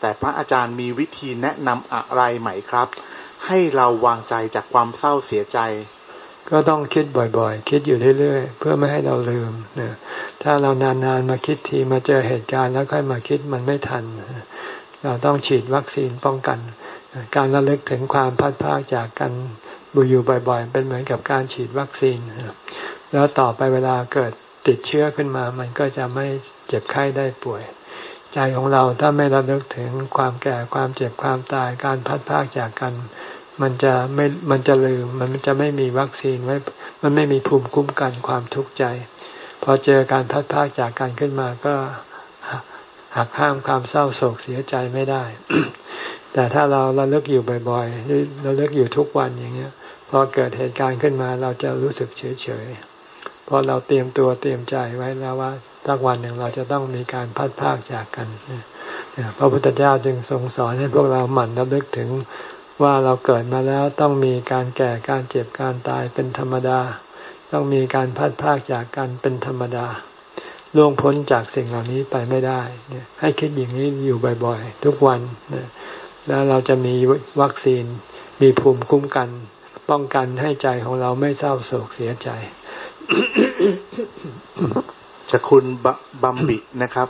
แต่พระอาจารย์มีวิธีแนะนำอะไรไหมครับ ให้เราวางใจจากความเศร้าเสียใจ ก็ต้องคิดบ่อยๆ คิดอยู่เรื่อยๆ เพื่อไม่ให้เราลืมนะถ้าเรานานๆมาคิดทีมาเจอเหตุการณ์แล้วค่อยมาคิดมันไม่ทัน เราต้องฉีดวัคซีนป้องกัน การระลึกถึงความพัดพากจากกันบุอยู่บ่อยๆ เป็นเหมือนกับการฉีดวัคซีน แล้วต่อไปเวลาเกิดติดเชื้อขึ้นมา มันก็จะไม่เจ็บไข้ได้ป่วย ใจของเราถ้าไม่ระลึกถึงความแก่ความเจ็บความตายการพัดพากจากกัน มันจะไม่มันจะลืม มันจะไม่มีวัคซีนไว้ มันไม่มีภูมิคุ้มกันความทุกข์ใจ พอเจอการพัดพากจากกันขึ้นมาก็หักห้ามความเศร้าโศกเสียใจไม่ได้ แต่ถ้าเราเราเลิกอยู่บ่อยๆเราเลิกอยู่ทุกวันอย่างเงี้ย พอเกิดเหตุการณ์ขึ้นมาเราจะรู้สึกเฉยๆเพราะเราเตรียมตัวเตรียมใจไว้แล้วว่าสักวันหนึ่งเราจะต้องมีการพัดพากจากกันพระพุทธเจ้าจึงทรงสอนให้พวกเราหมั่นระลึกถึง ว่าเราเกิดมาแล้วต้องมีการแก่การเจ็บการตายเป็นธรรมดา ต้องมีการพัดพากจากกันเป็นธรรมดาล่วงพ้นจากสิ่งเหล่านี้ไปไม่ได้ ให้คิดอย่างนี้อยู่บ่อยๆ ทุกวันแล้วเราจะมีวัคซีนมีภูมิคุ้มกัน ป้องกันให้ใจของเราไม่เศร้าโศกเสียใจจะคุณบัมบินะครับ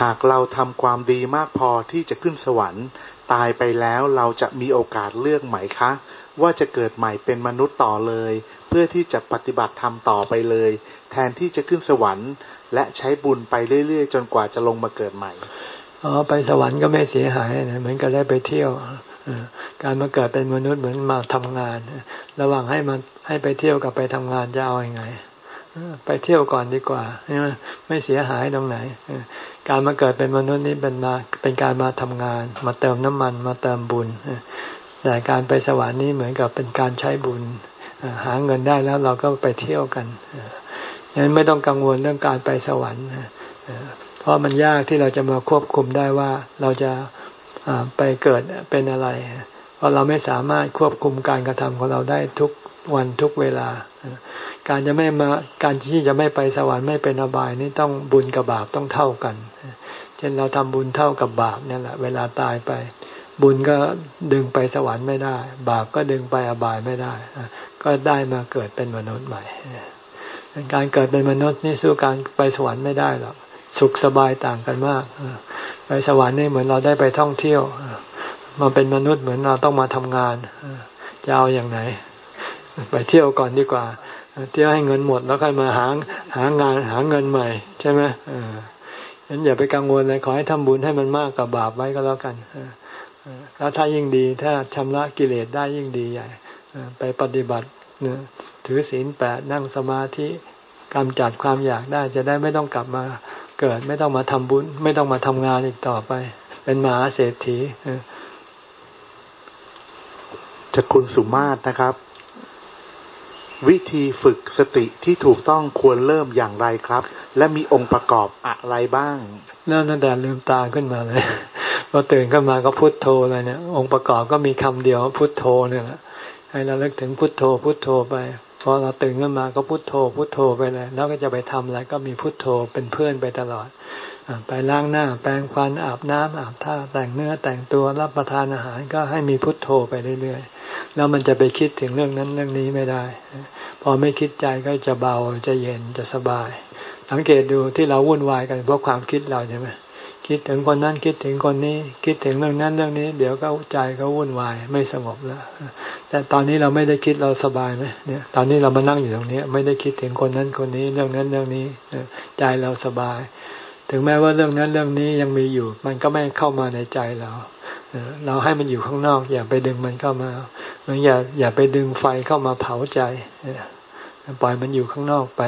หากเราทำความดีมากพอที่จะขึ้นสวรรค์ ตายไปแล้วเราจะมีโอกาสเลือกไหมคะ ว่าจะเกิดใหม่เป็นมนุษย์ต่อเลย เพื่อที่จะปฏิบัติธรรมต่อไปเลย แทนที่จะขึ้นสวรรค์ และใช้บุญไปเรื่อยๆ จนกว่าจะลงมาเกิดใหม่อ๋อไปสวรรค์ก็ไม่เสียหายนะเหมือนกับได้ไปเที่ยวการมาเกิดเป็นมนุษย์เหมือนมาทำงาน ระหว่างให้มันให้ไปเที่ยวกับไปทำงานจะเอาอยัางไง ไปเที่ยวก่อนดีกว่าใช่ไหมไม่เสียหายตรงไหน การมาเกิดเป็นมนุษย์นี้เป็นมาเป็นการมาทำงาน มาเติมน้ำมัน มาเติมบุญแต่การไปสวรรค์นี้เหมือนกับเป็นการใช้บุญหาเงินได้แล้วเราก็ไปเที่ยวกันฉะนั้นไม่ต้องกังวลเรื่องการไปสวรรค์เพราะมันยากที่เราจะมาควบคุมได้ว่าเราจะไปเกิดเป็นอะไร เพราะเราไม่สามารถควบคุมการกระทำของเราได้ทุกวันทุกเวลา การจะไม่มาการที่จะไม่ไปสวรรค์ไม่เป็นอบายนี่ต้องบุญกับบาปต้องเท่ากัน เช่นเราทำบุญเท่ากับบาปนี่แหละ เวลาตายไป บุญก็ดึงไปสวรรค์ไม่ได้ บาปก็ดึงไปอบายไม่ได้ ก็ได้มาเกิดเป็นมนุษย์ใหม่ การเกิดเป็นมนุษย์นี่สู้การไปสวรรค์ไม่ได้หรอกสุขสบายต่างกันมาก ไปสวรรค์นี่เหมือนเราได้ไปท่องเที่ยวมาเป็นมนุษย์เหมือนเราต้องมาทำงานจะเอาอย่างไหน ไปเที่ยวก่อนดีกว่า เที่ยวให้เงินหมดแล้วค่อยมาหาหางานหาเงินใหม่ ใช่ไหมงั้นอย่าไปกังวลเลยขอให้ทำบุญให้มันมากกับบาปไว้ก็แล้วกันแล้วถ้ายิ่งดีถ้าชำระกิเลสได้ยิ่งดีใหญ่ไปปฏิบัติถือศีลแปดนั่งสมาธิกำจัดความอยากได้จะได้ไม่ต้องกลับมาเกิดไม่ต้องมาทำบุญ ไม่ต้องมาทำงานอีกต่อไป เป็นมหาเศรษฐีจะคุณสุมาศนะครับ วิธีฝึกสติที่ถูกต้องควรเริ่มอย่างไรครับ และมีองค์ประกอบอะไรบ้าง เริ่มตั้งแต่ลืมตาขึ้นมาเลยพอตื่นขึ้นมาก็พุโทโธเลยเนี่ย องค์ประกอบก็มีคำเดียวพุโทโธเนี่ยแหละให้เราเลิกถึงพุทโธพุทโธไปพอเราตื่นขึ้นมาก็พุทโธพุทโธไปเลย แล้วก็จะไปทำอะไรก็มีพุทโธเป็นเพื่อนไปตลอดไปล้างหน้าแปรงฟันอาบน้ำอาบท่าแต่งเนื้อแต่งตัวรับประทานอาหารก็ให้มีพุทโธไปเรื่อยๆ แล้วมันจะไปคิดถึงเรื่องนั้นเรื่องนี้ไม่ได้ พอไม่คิดใจก็จะเบาจะเย็นจะสบาย สังเกตดูที่เราวุ่นวายกันเพราะความคิดเราใช่ไหมคิดถึงคนนั้นคิดถึงคนนี้ คิดถึงเรื่องนั้นเรื่องนี้ เดี๋ยวก็ใจก็วุ่นวายไม่สงบแล้ว แต่ตอนนี้เราไม่ได้คิดเราสบายไหมเนี่ย ตอนนี้เรามานั่งอยู่ตรงนี้ ไม่ได้คิดถึงคนนั้นคนนี้เรื่องนั้นเรื่องนี้ใจเราสบาย ถึงแม้ว่าเรื่องนั้นเรื่องนี้ยังมีอยู่ มันก็ไม่เข้ามาในใจเรา เราให้มันอยู่ข้างนอก อย่าไปดึงมันเข้ามาเหมือนอย่าอย่าไปดึงไฟเข้ามาเผาใจปล่อยมันอยู่ข้างนอกไป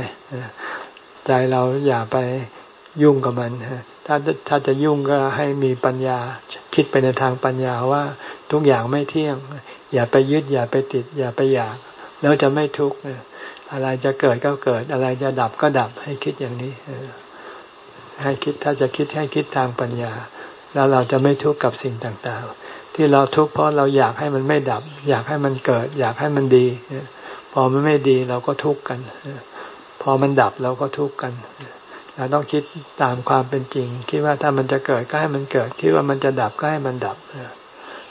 ใจเราอย่าไปยุ่งกับมันถ้าถ้าจะยุ่งก็ให้มีปัญญาคิดไปในทางปัญญาว่าทุกอย่างไม่เที่ยง อย่าไปยึดอย่าไปติด อย่าไปอยาก แล้วจะไม่ทุกข์อะไรจะเกิดก็เกิด อะไรจะดับก็ดับให้คิดอย่างนี้ให้คิดถ้าจะคิดให้คิดทางปัญญา แล้วเราจะไม่ทุกข์กับสิ่งต่างๆ ที่เราทุกข์เพราะเราอยากให้มันไม่ดับ อยากให้มันเกิด อยากให้มันดี พอมันไม่ดีเราก็ทุกข์กัน พอมันดับเราก็ทุกข์กันเราต้องคิดตามความเป็นจริง คิดว่าถ้ามันจะเกิดก็ให้มันเกิด คิดว่ามันจะดับก็ให้มันดับ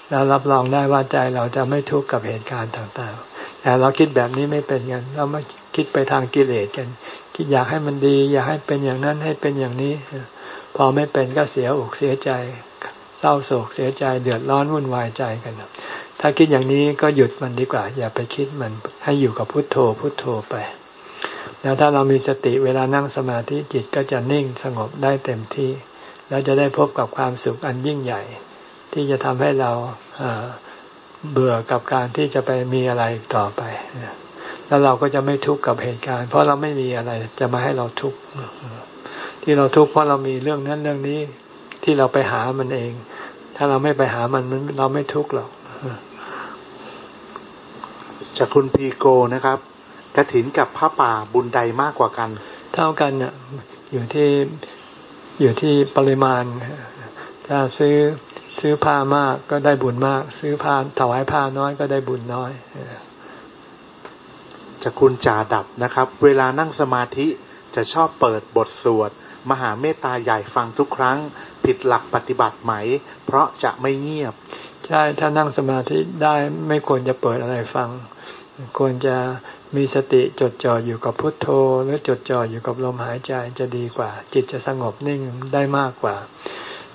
แล้วรับรองได้ว่าใจเราจะไม่ทุกข์กับเหตุการณ์ต่างๆ แต่เราคิดแบบนี้ไม่เป็นกัน เราไม่คิดไปทางกิเลสกัน คิดอยากให้มันดี อยากให้เป็นอย่างนั้นให้เป็นอย่างนี้ พอไม่เป็นก็เสียอกเสียใจ เศร้าโศกเสียใจเดือดร้อนวุ่นวายใจกันถ้าคิดอย่างนี้ก็หยุดมันดีกว่า อย่าไปคิดมันให้อยู่กับพุทโธพุทโธไป แล้วถ้าเรามีสติเวลานั่งสมาธิจิตก็จะนิ่งสงบได้เต็มที่ แล้วจะได้พบกับความสุขอันยิ่งใหญ่ ที่จะทำให้เราเบื่อกับการที่จะไปมีอะไรต่อไปแล้วเราก็จะไม่ทุกข์กับเหตุการณ์ เพราะเราไม่มีอะไรจะมาให้เราทุกข์ ที่เราทุกข์เพราะเรามีเรื่องนั้นเรื่องนี้ที่เราไปหามันเอง ถ้าเราไม่ไปหามันเราไม่ทุกข์หรอกจากคุณพีโกนะครับกระถินกับผ้าป่าบุญใดมากกว่ากัน เท่ากันเนี่ยอยู่ที่อยู่ที่ปริมาณ ถ้าซื้อซื้อผ้ามากก็ได้บุญมาก ซื้อผ้าถวายผ้าน้อยก็ได้บุญน้อยจะคุณจ่าดับนะครับ เวลานั่งสมาธิจะชอบเปิดบทสวด มหาเมตตาใหญ่ฟังทุกครั้ง ผิดหลักปฏิบัติไหม เพราะจะไม่เงียบ ใช่ถ้านั่งสมาธิได้ไม่ควรจะเปิดอะไรฟัง ควรจะมีสติจดจ่ออยู่กับพุทโธ หรือจดจ่ออยู่กับลมหายใจจะดีกว่า จิตจะสงบนิ่งได้มากกว่า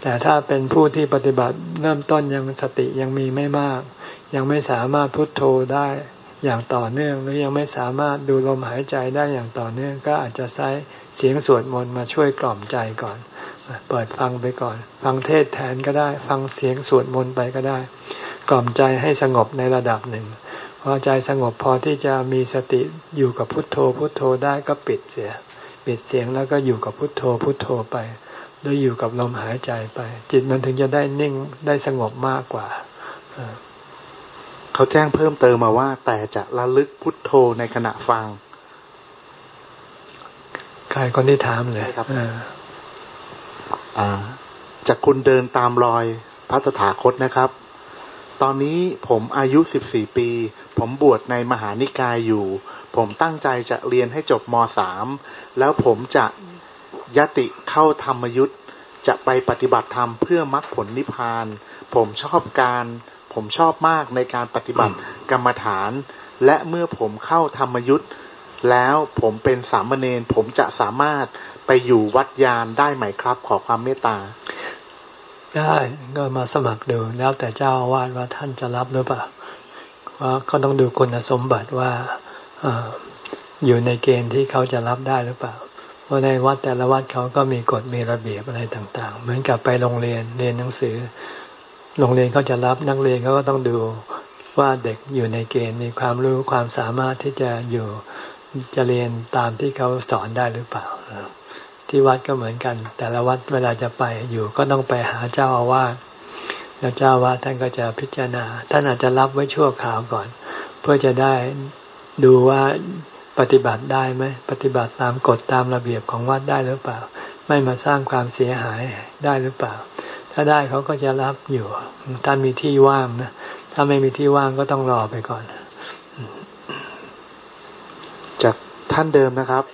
แต่ถ้าเป็นผู้ที่ปฏิบัติเริ่มต้นยังสติยังมีไม่มาก ยังไม่สามารถพุทโธได้ อย่างต่อเนื่องหรือยังไม่สามารถดูลมหายใจได้อย่างต่อเนื่อง ก็อาจจะใช้เสียงสวดมนต์มาช่วยกล่อมใจก่อน เปิดฟังไปก่อน ฟังเทศแทนก็ได้ ฟังเสียงสวดมนต์ไปก็ได้ กล่อมใจให้สงบในระดับหนึ่งพอใจสงบพอที่จะมีสติอยู่กับพุทโธพุทโธได้ก็ปิดเสีย ปิดเสียงแล้วก็อยู่กับพุทโธพุทโธไปโดยอยู่กับลมหายใจไป จิตมันถึงจะได้นิ่งได้สงบมากกว่า เขาแจ้งเพิ่มเติมมาว่า แต่จะระลึกพุทโธในขณะฟังใครคนที่ถามเลยครับอ่าจากคุณเดินตามรอยพระตถาคตนะครับ ตอนนี้ผมอายุ 14 ปี ผมบวชในมหานิกายอยู่ ผมตั้งใจจะเรียนให้จบม .3 แล้วผมจะยติเข้าธรรมยุทธจะไปปฏิบัติธรรมเพื่อมรรคผลนิพพาน ผมชอบการ ผมชอบมากในการปฏิบัติกรรมฐาน และเมื่อผมเข้าธรรมยุทธแล้วผมเป็นสามเณรผมจะสามารถไปอยู่วัดยานได้ไหมครับ ขอความเมตตา ได้ก็มาสมัครดูแล้วแต่เจ้าอาวาสว่าท่านจะรับหรือเปล่าว่าเขาต้องดูคุณสมบัติว่าอยู่ในเกณฑ์ที่เขาจะรับได้หรือเปล่าเพราะในวัดแต่ละวัดเขาก็มีกฎมีระเบียบอะไรต่าง ๆ เหมือนกับไปโรงเรียนเรียนหนังสือ โรงเรียนเขาจะรับนักเรียนเขาก็ต้องดูว่าเด็กอยู่ในเกณฑ์มีความรู้ความสามารถที่จะอยู่จะเรียนตามที่เขาสอนได้หรือเปล่า ที่วัดก็เหมือนกัน แต่ละวัดเวลาจะไปอยู่ก็ต้องไปหาเจ้าอาวาสแล้วเจ้าอาวาสท่านก็จะพิจารณา ท่านอาจจะรับไว้ชั่วคราวก่อน เพื่อจะได้ดูว่าปฏิบัติได้ไหมปฏิบัติตามกฎตามระเบียบของวัดได้หรือเปล่า ไม่มาสร้างความเสียหายได้หรือเปล่า ถ้าได้เขาก็จะรับอยู่ ถ้ามีที่ว่างนะ ถ้าไม่มีที่ว่างก็ต้องรอไปก่อน จากท่านเดิมนะครับ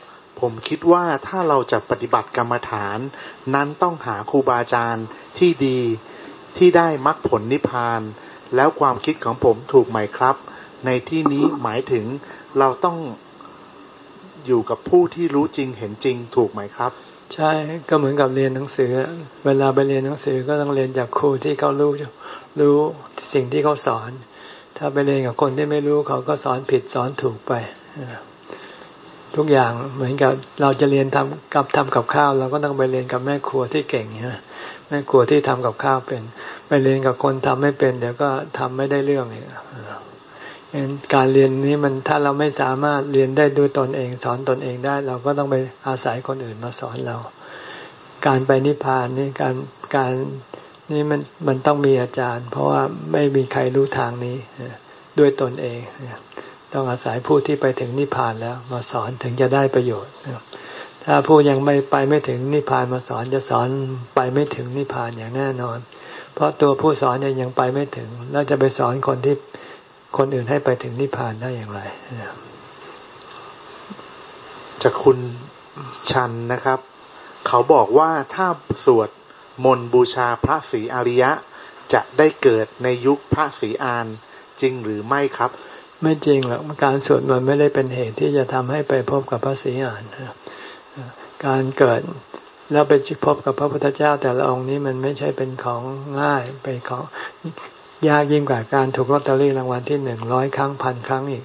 ผมคิดว่าถ้าเราจะปฏิบัติกรรมฐาน นั้นต้องหาครูบาอาจารย์ที่ดีที่ได้มรรคผลนิพพาน แล้วความคิดของผมถูกไหมครับ ในที่นี้หมายถึงเราต้องอยู่กับผู้ที่รู้จริงเห็นจริงถูกไหมครับ ใช่ก็เหมือนกับเรียนหนังสือ เวลาไปเรียนหนังสือก็ต้องเรียนจากครูที่เขารู้รู้สิ่งที่เขาสอน ถ้าไปเรียนกับคนที่ไม่รู้เขาก็สอนผิดสอนถูกไปทุกอย่างเหมือนกับเราจะเรียนทำกับทำกับข้าว เราก็ต้องไปเรียนกับแม่ครัวที่เก่งใช่แม่ครัวที่ทำกับข้าวเป็น ไปเรียนกับคนทำไม่เป็น เดี๋ยวก็ทำไม่ได้เรื่องเนี่ย การเรียนนี้มันถ้าเราไม่สามารถเรียนได้ด้วยตนเอง สอนตนเองได้ เราก็ต้องไปอาศัยคนอื่นมาสอนเรา การไปนิพพานนี่การการนี่มันมันต้องมีอาจารย์ เพราะว่าไม่มีใครรู้ทางนี้ด้วยตนเอง ต้องอาศัยผู้ที่ไปถึงนิพพานแล้วมาสอนถึงจะได้ประโยชน์ถ้าผู้ยังไม่ไปไม่ถึงนิพพานมาสอนจะสอนไปไม่ถึงนิพพานอย่างแน่นอน เพราะตัวผู้สอนยังไปไม่ถึง แล้วจะไปสอนคนที่ คนอื่นให้ไปถึงนิพพานได้อย่างไรจากคุณชันนะครับ เขาบอกว่าถ้าสวดมนต์บูชาพระศรีอริยะ จะได้เกิดในยุคพระศรีอานจริงหรือไม่ครับ ไม่จริงหรอกการสวดมันไม่ได้เป็นเหตุที่จะทำให้ไปพบกับพระศรีอานการเกิดแล้วไปพบกับพระพุทธเจ้าแต่ละองค์นี้มันไม่ใช่เป็นของง่ายเป็นของ ยากยิ่งกว่าการถูกลอตเตอรี่รางวัลที่หนึ่งร้อยครั้งพันครั้งอีก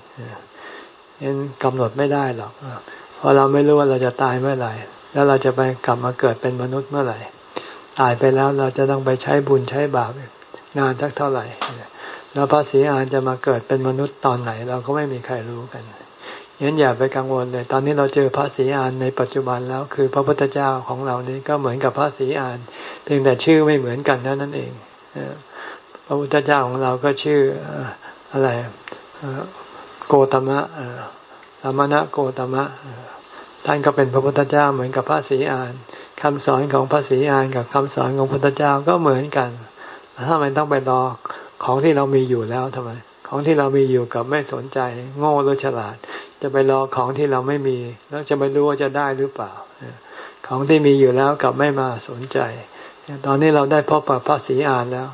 ยังกำหนดไม่ได้หรอกเพราะเราไม่รู้ว่าเราจะตายเมื่อไหร่ แล้วเราจะไปกลับมาเกิดเป็นมนุษย์เมื่อไหร่ ตายไปแล้วเราจะต้องไปใช้บุญใช้บาปนานสักเท่าไหร่ แล้วพระศรีอานจะมาเกิดเป็นมนุษย์ตอนไหน เราก็ไม่มีใครรู้กันยันอย่าไปกังวลเลย ตอนนี้เราเจอพระศรีอานในปัจจุบันแล้วคือพระพุทธเจ้าของเรานี้ก็เหมือนกับพระศรีอาน เพียงแต่ชื่อไม่เหมือนกันเท่านั้นเอง ระพุทธเจ้าของเราก็ชื่ออะไรโกตมะสมณะโกตมะ ท่านก็เป็นพระพุทธเจ้าเหมือนกับพระศรีอานคำสอนของพระศรีอานกับคำสอนของพระพุทธเจ้าก็เหมือนกันทำไมต้องไปรอของที่เรามีอยู่แล้วทำไม ของที่เรามีอยู่กับไม่สนใจ โง่หรือฉลาด จะไปรอของที่เราไม่มี แล้วจะไม่รู้ว่าจะได้หรือเปล่า ของที่มีอยู่แล้วกับไม่มาสนใจ ตอนนี้เราได้พบกับพระศรีอานแล้ว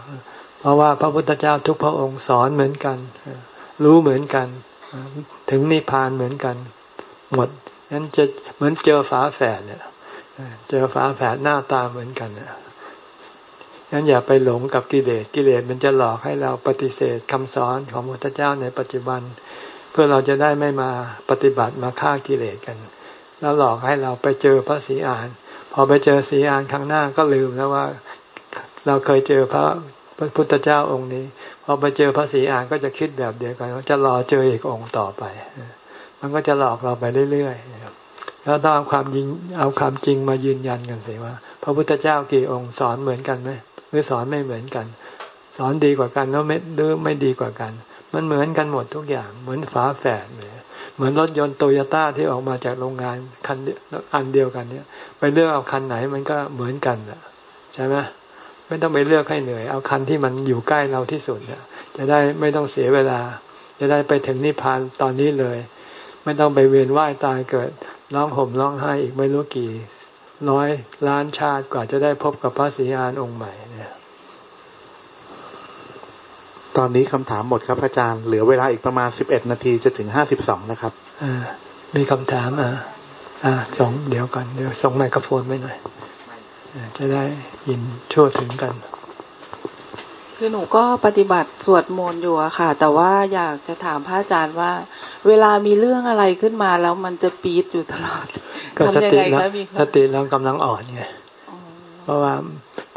ราะว่าพระพุทธเจ้าทุกพระองค์สอนเหมือนกัน รู้เหมือนกัน ถึงนิพพานเหมือนกัน หมดนั้นจะเหมือนเจอฝาแฝดเนี่ยเจอฝาแฝดหน้าตาเหมือนกันนนั้นอย่าไปหลงกับกิเลสกิเลสมันจะหลอกให้เราปฏิเสธคำสอนของพระพุทธเจ้าในปัจจุบัน เพื่อเราจะได้ไม่มาปฏิบัติมาฆ่ากิเลสกัน แล้วหลอกให้เราไปเจอพระศรีอาน พอไปเจอศรีอานครั้งหน้าก็ลืมแล้วว่า เราเคยเจอพระ พระพุทธเจ้าองค์นี้พอไปเจอพระศรีอานก็จะคิดแบบเดียวกันว่าจะรอเจออีกองค์ต่อไป มันก็จะหลอกเราไปเรื่อยๆแล้วต้องเอาความยิงเอาความจริงมายืนยันกันสิว่า พระพุทธเจ้ากี่องค์สอนเหมือนกันไหมหรือสอนไม่เหมือนกัน สอนดีกว่ากันแล้วไม่หรือไม่ดีกว่ากัน มันเหมือนกันหมดทุกอย่างเหมือนฝาแฝดเลยเหมือนรถยนต์โตโยต้าที่ออกมาจากโรงงานคันอันเดียวกันเนี่ย ไปเลือกเอาคันไหนมันก็เหมือนกันแหะใช่ไหม ไม่ต้องไปเลือกให้เหนื่อย เอาคันที่มันอยู่ใกล้เราที่สุดเนี่ยจะได้ไม่ต้องเสียเวลา จะได้ไปถึงนิพพานตอนนี้เลย ไม่ต้องไปเวียนว่ายตายเกิดร้องห่มร้องไห้อีกไม่รู้กี่ร้อยล้านชาติกว่าจะได้พบกับพระศรีอานองค์ใหม่เนี่ยตอนนี้คำถามหมดครับอาจารย์ เหลือเวลาอีกประมาณสิบเอ็ดนาทีจะถึงห้าสิบสองนะครับอ่ามีคำถามอ่าอ่าสองเดี๋ยวก่อนเดี๋ยวส่งไมโครโฟนไปหน่อย จะได้ยินชั่วถึงกัน คือหนูก็ปฏิบัติสวดมนต์อยู่อะค่ะ แต่ว่าอยากจะถามพระอาจารย์ว่า เวลามีเรื่องอะไรขึ้นมาแล้วมันจะปี๊ดอยู่ตลอดก็สติเราสติเรากำลังอ่อนไงเพราะว่า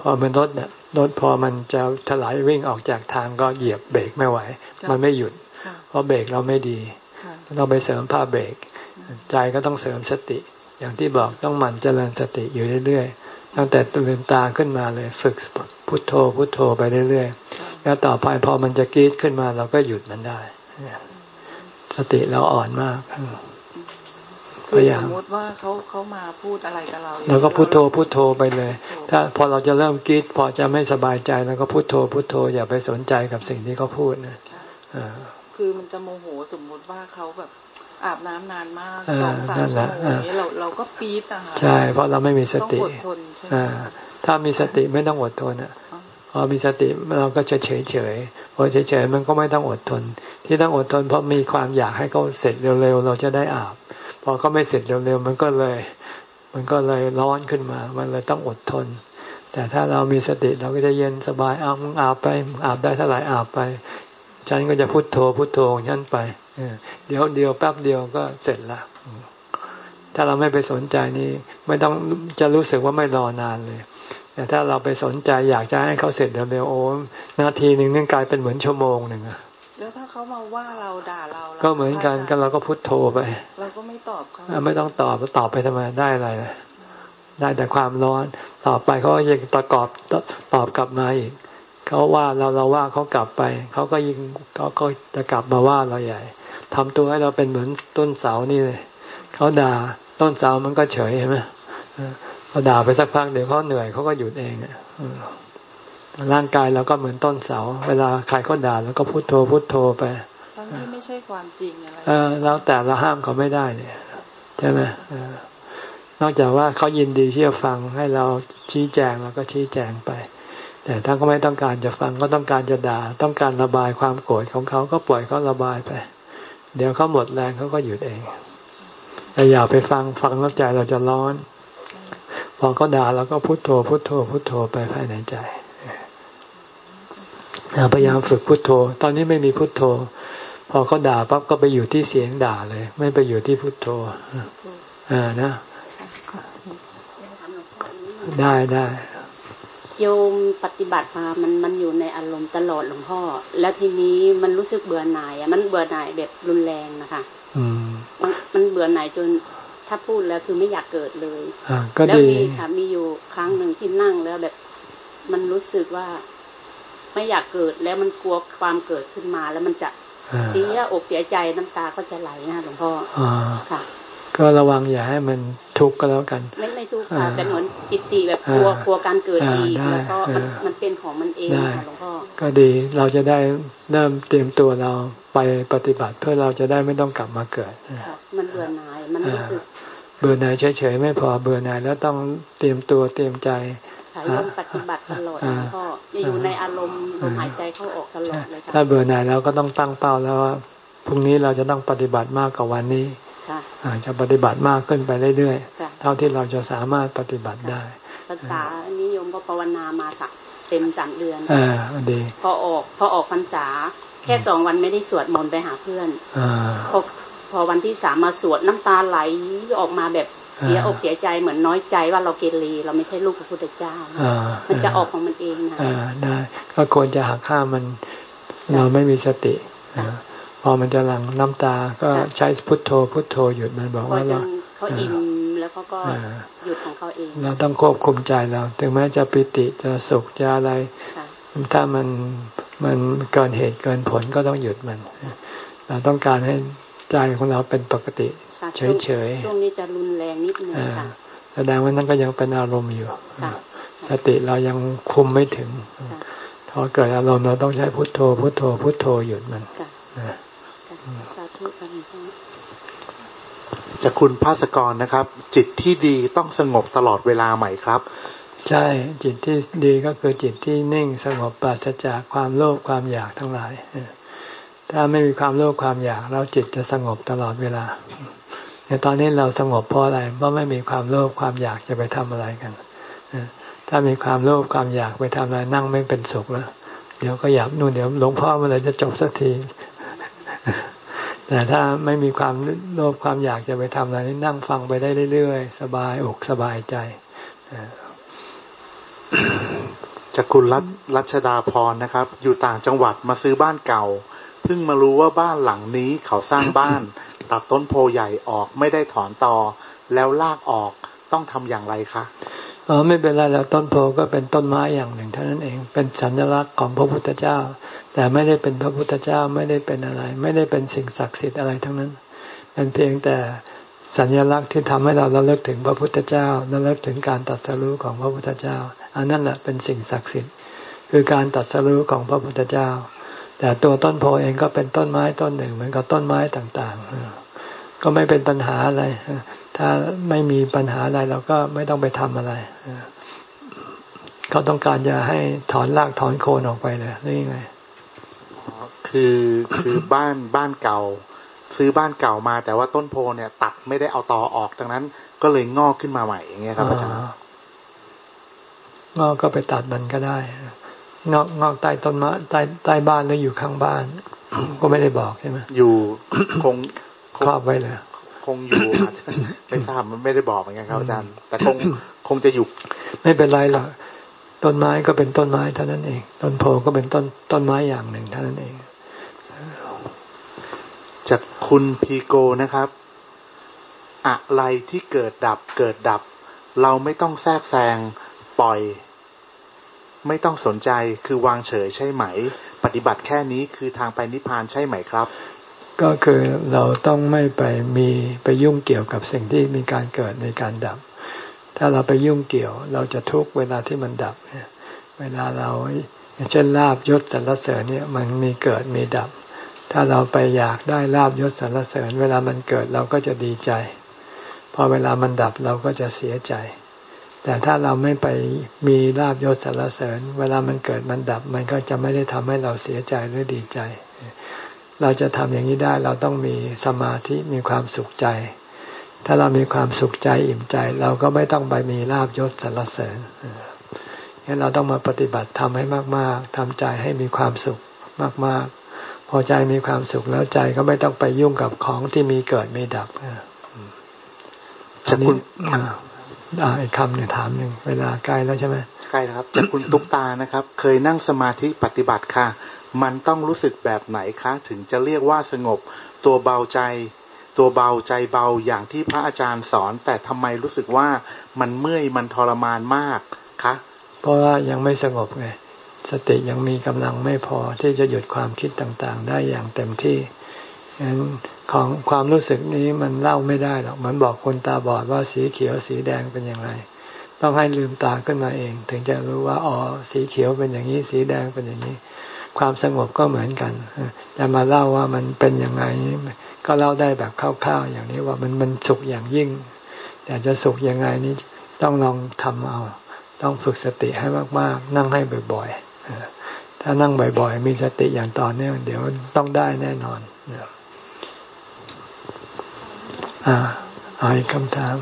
พอมันรถเนี่ยรถพอมันจะถลายวิ่งออกจากทางก็เหยียบเบรกไม่ไหว มันไม่หยุด เพราะเบรกเราไม่ดีต้องไปเสริมผ้าเบรก ใจก็ต้องเสริมสติ อย่างที่บอกต้องหมั่นเจริญสติอยู่เรื่อย ตั้งแต่ตื่นตาขึ้นมาเลย ฝึกพุทโธพุทโธไปเรื่อยๆแล้วต่อไปพอมันจะกีดขึ้นมา เราก็หยุดมันได้สติเราอ่อนมากคือสมมติว่าเขาเขามาพูดอะไรกับเราเราก็พุทโธพุทโธไปเลย ถ้าพอเราจะเริ่มกีดพอจะไม่สบายใจแล้วก็พุทโธพุทโธอย่าไปสนใจกับสิ่งที่เขาพูดนะคือมันจะโมโหสมมุติว่าเขาแบบ อาบน้ำนานมากสองสามชั่วโมงอย่างนี้เราเราก็ปี๊ดอะค่ะใช่ เพราะเราไม่มีสติต้องอดทนใช่ไหมถ้ามีสติไม่ต้องอดทนอะพอมีสติเราก็จะเฉยเฉยพอเฉยเฉยมันก็ไม่ต้องอดทน ที่ต้องอดทน เพราะมีความอยากให้เขาเสร็จเร็วๆเราจะได้อาบ พอเขาไม่เสร็จเร็วๆมันก็เลย มันก็เลยร้อนขึ้นมา มันเลยต้องอดทน แต่ถ้าเรามีสติเราก็จะเย็นสบายอาบอาบไปอาบได้เท่าไหร่อาบไป ฉันก็จะพุโทโธพุโทโธของฉันไปเดี๋ยวเดียวแป๊บเดียวก็เสร็จละถ้าเราไม่ไปสนใจนี่ไม่ต้องจะรู้สึกว่าไม่รอนานเลย แต่ถ้าเราไปสนใจอยากจะให้เขาเสร็จเร็วๆโอ้นาทีหนึ่งนึงกลายเป็นเหมือนชั่วโมงหนึ่งอะแล้วถ้าเขามาว่าเราด่าเราก็เหมือนกันก็เราก็พุโทโธไปเราก็ไม่ตอบเขาไม่ต้องตอบตอบไปทำไมได้อะไรได้แต่ความร้อนตอบไปเขายังตะกอบตอบกลับมาอีก เขาว่าเราเราว่าเขากลับไป เขาก็ยิงเขาก็จะกลับมาว่าเราใหญ่ทำตัวให้เราเป็นเหมือนต้นเสานี่เลยเขาด่าต้นเสามันก็เฉยใช่ไหมเขาด่าไปสักพักเดี๋ยวเขาเหนื่อยเขาก็หยุดเองร่างกายเราก็เหมือนต้นเสา เวลาใครเขาด่าแล้วก็พุโทโธพุโทโธไปทั้งที่ไม่ใช่ความจริงอะไรเออแล้วแต่เราห้ามเขาไม่ได้เนี่ยใช่ไหมนอกจากว่าเขายินดีที่จะฟังให้เราชี้แจงเราก็ชี้แจงไป แต่ถ้าเขาไม่ต้องการจะฟังก็ต้องการจะด่า ต้องการระบายความโกรธของเขาก็ปล่อยเขาระบายไป เดี๋ยวเขาหมดแรงเขาก็หยุดเองแต่อย่าไปฟังฟังแล้วใจเราจะร้อน พอเขาด่าเราก็พุโทโธพุโทโธพุโทโธไปภายในใจพยายามฝึกพุทโธ ตอนนี้ไม่มีพุทโธ พอเขาด่าปั๊บก็ไปอยู่ที่เสียงด่าเลย ไม่ไปอยู่ที่พุทโธอ่านะ ได้ได้ โยมปฏิบัติมามันมันอยู่ในอารมณ์ตลอดหลวงพ่อ แล้วทีนี้มันรู้สึกเบื่อหน่ายอะมันเบื่อหน่ายแบบรุนแรงนะคะอืมมันมันเบื่อหน่ายจนถ้าพูดแล้วคือไม่อยากเกิดเลยอ่าก็ดีแล้วมีค่ะมีอยู่ครั้งหนึ่งที่นั่งแล้วแบบ มันรู้สึกว่าไม่อยากเกิดแล้วมันกลัวความเกิดขึ้นมาแล้วมันจะเสียอกเสียใจน้ำตาก็จะไหลนะหลวงพ่อค่ะ ก็ระวังอย่าให้มันทุกข์ก็แล้วกัน ไม่ไม่ทุกข์ค่ะแต่เหมือนปิติแบบกลัวกลัวการเกิดอีกแล้วก็มันมันเป็นของมันเองค่ะหลวงพ่อก็ดีเราจะได้เริ่มเตรียมตัวเราไปปฏิบัติเพื่อเราจะได้ไม่ต้องกลับมาเกิดมันเบื่อหน่ายมันรู้สึกเบื่อหน่ายเฉยๆไม่พอเบื่อหน่ายแล้วต้องเตรียมตัวเตรียมใจค่ะยมปฏิบัติตลอดพ่อจะอยู่ในอารมณ์ลมหายใจเข้าออกตลอดเลยค่ะถ้าเบื่อหน่ายแล้วก็ต้องตั้งเป้าแล้วว่าพรุ่งนี้เราจะต้องปฏิบัติมากกว่าวันนี้ จะปฏิบัติมากขึ้นไปเรื่อยๆ เท่าที่เราจะสามารถปฏิบัติได้ ภาษานิยมก็ภาวนามาสักเต็มสามเดือนอ่าดีพอออกพอออกพรรษา แค่สองวันไม่ได้สวดมนต์ไปหาเพื่อนพอพอวันที่สามมาสวดน้ำตาไหลออกมาแบบเสียอกเสียใจเหมือนน้อยใจว่าเราเกเรเราไม่ใช่ลูกพระพุทธเจ้า มันจะออกของมันเองนะได้ก็ควรจะหักข้ามันเราไม่มีสติ พอมันจะหลังน้ำตาก็ใช้พุทโธ พุทโธหยุดมันบอกว่าเราเขาอิ่มแล้วเขาก็หยุดของเขาเอง เราต้องควบคุมใจเรา ถึงแม้จะปิติจะสุขจะอะไร ถ้ามันมันเกินเหตุเกินผลก็ต้องหยุดมัน เราต้องการให้ใจของเราเป็นปกติ เฉยเฉยช่วงนี้จะรุนแรงนิดนึงค่ะแสดงว่านั่นก็ยังเป็นอารมณ์อยู่สติเรายังคุมไม่ถึงพอเกิดอารมณ์เราต้องใช้พุทโธพุทโธพุทโธหยุดมัน สาธุค่ะจะคุณภาสกรนะครับ จิตที่ดีต้องสงบตลอดเวลาใหม่ครับ ใช่จิตที่ดีก็คือจิตที่นิ่งสงบปราศจากความโลภความอยากทั้งหลายถ้าไม่มีความโลภความอยากเราจิตจะสงบตลอดเวลาแต่ตอนนี้เราสงบเพราะอะไรเพราะไม่มีความโลภความอยากจะไปทำอะไรกันถ้ามีความโลภความอยากไปทำอะไรนั่งไม่เป็นสุขแล้วเดี๋ยวก็อยากนู่นเดี๋ยวหลวงพ่อเมื่อไรจะจบสักที แต่ถ้าไม่มีความโลภความอยากจะไปทำอะไรนี่นั่งฟังไปได้เรื่อยๆ สบายอกสบายใจจากคุณรัรัชดาพรนะครับ อยู่ต่างจังหวัดมาซื้อบ้านเก่า เพิ่งมารู้ว่าบ้านหลังนี้เขาสร้างบ้าน ตัดต้นโพใหญ่ออกไม่ได้ถอนตอแล้วลากออกต้องทำอย่างไรคะ ออไม่เป็นไรแล้วต้นโพก็เป็นต้นไม้อย่างหนึ่งเท่านั้นเอง เป็นสัญลักษณ์ของพระพุทธเจ้า แต่ไม่ได้เป็นพระพุทธเจ้าไม่ได้เป็นอะไร ไม่ได้เป็นสิ่งศักดิ์สิทธิ์อะไรทั้งนั้นเป็นเพียงแต่สัญลักษณ์ที่ทำให้เราระลึกถึงพระพุทธเจ้าระลึกถึงการตัดสรู้ของพระพุทธเจ้า อันนั้นแหละเป็นสิ่งศักดิ์สิทธิ์ คือการตัดสรู้ของพระพุทธเจ้า แต่ตัวต้นโพเองก็เป็นต้นไม้ต้นหนึ่งเหมือนกับต้นไม้ต่างๆ ก็ไม่เป็นปัญหาอะไร ถ้าไม่มีปัญหาอะไรเราก็ไม่ต้องไปทำอะไรเขาต้องการจะให้ถอนรากถอนโคนออกไปเลยนี่ไงคือคือบ้านบ้านเก่า ซื้อบ้านเก่ามา แต่ว่าต้นโพเนี่ย ตัดไม่ได้เอาตอออกดังนั้น ก็เลยงอกขึ้นมาใหม่อย่างเงี้ยครับอาจารย์งอกก็ไปตัดมันก็ได้งอกงอกใต้ต้นไม้ใต้ใต้บ้านหรืออยู่ข้างบ้าน ก็ไม่ได้บอกใช่ไหมอยู่คงคครองบไว้เลย คงอยู่อาจจะไม่ทราบมันไม่ได้บอกเหมือนกันครับอาจารย์ แต่คงคงจะอยู่ ไม่เป็นไรหรอกต้นไม้ก็เป็นต้นไม้เท่านั้นเอง ต้นโพก็เป็นต้นต้นไม้อย่างหนึ่งเท่านั้นเอง จากคุณพีโกนะครับ อะไรที่เกิดดับเกิดดับ เราไม่ต้องแทรกแซงปล่อย ไม่ต้องสนใจคือวางเฉยใช่ไหม ปฏิบัติแค่นี้คือทางไปนิพพานใช่ไหมครับ ก็คือเราต้องไม่ไปมีไปยุ่งเกี่ยวกับสิ่งที่มีการเกิดในการดับ ถ้าเราไปยุ่งเกี่ยว เราจะทุกข์เวลาที่มันดับเนี่ยเวลาเราเช่นลาบยศสรรเสริญเนี่ยมันมีเกิดมีดับ ถ้าเราไปอยากได้ลาบยศสรรเสริญ เวลามันเกิดเราก็จะดีใจ พอเวลามันดับเราก็จะเสียใจ แต่ถ้าเราไม่ไปมีลาบยศสรรเสริญ เวลามันเกิดมันดับ มันก็จะไม่ได้ทำให้เราเสียใจหรือดีใจ เราจะทำอย่างนี้ได้เราต้องมีสมาธิมีความสุขใจ ถ้าเรามีความสุขใจอิ่มใจ เราก็ไม่ต้องไปมีลาบยศสรรเสริญงั้นเราต้องมาปฏิบัติทำให้มาก ๆทำใจให้มีความสุขมาก ๆ พอใจมีความสุขแล้วใจก็ไม่ต้องไปยุ่งกับของที่มีเกิดมีดับจะคุณอ่าอ่าอีกคำหนึ่งถามหนึ่งเวลาใกล้แล้วใช่ไหมใช่นะครับจากคุณตุ๊กตานะครับ เคยนั่งสมาธิปฏิบัติค่ะ มันต้องรู้สึกแบบไหนคะ ถึงจะเรียกว่าสงบ ตัวเบาใจ ตัวเบาใจเบาอย่างที่พระอาจารย์สอน แต่ทำไมรู้สึกว่ามันเมื่อยมันทรมานมากคะเพราะว่ายังไม่สงบไงสติยังมีกำลังไม่พอที่จะหยุดความคิดต่างๆ ได้อย่างเต็มที่ฉะนั้นของความรู้สึกนี้มันเล่าไม่ได้หรอกมือนบอกคนตาบอดว่าสีเขียวสีแดงเป็นอย่างไร ต้องให้ลืมตาขึ้นมาเอง ถึงจะรู้ว่าอ๋อสีเขียวเป็นอย่างนี้ สีแดงเป็นอย่างนี้ ความสงบก็เหมือนกันจะมาเล่าว่ามันเป็นยังไงก็เล่าได้แบบคร่าวๆอย่างนี้ว่ามันมันสุขอย่างยิ่ง แต่จะสุขยังไงนี้ต้องลองทำเอา ต้องฝึกสติให้มากๆ นั่งให้บ่อยๆถ้านั่งบ่อยๆ มีสติอย่างต่อเนื่องเดี๋ยวต้องได้แน่นอนอ่าเอาอีกคำถาม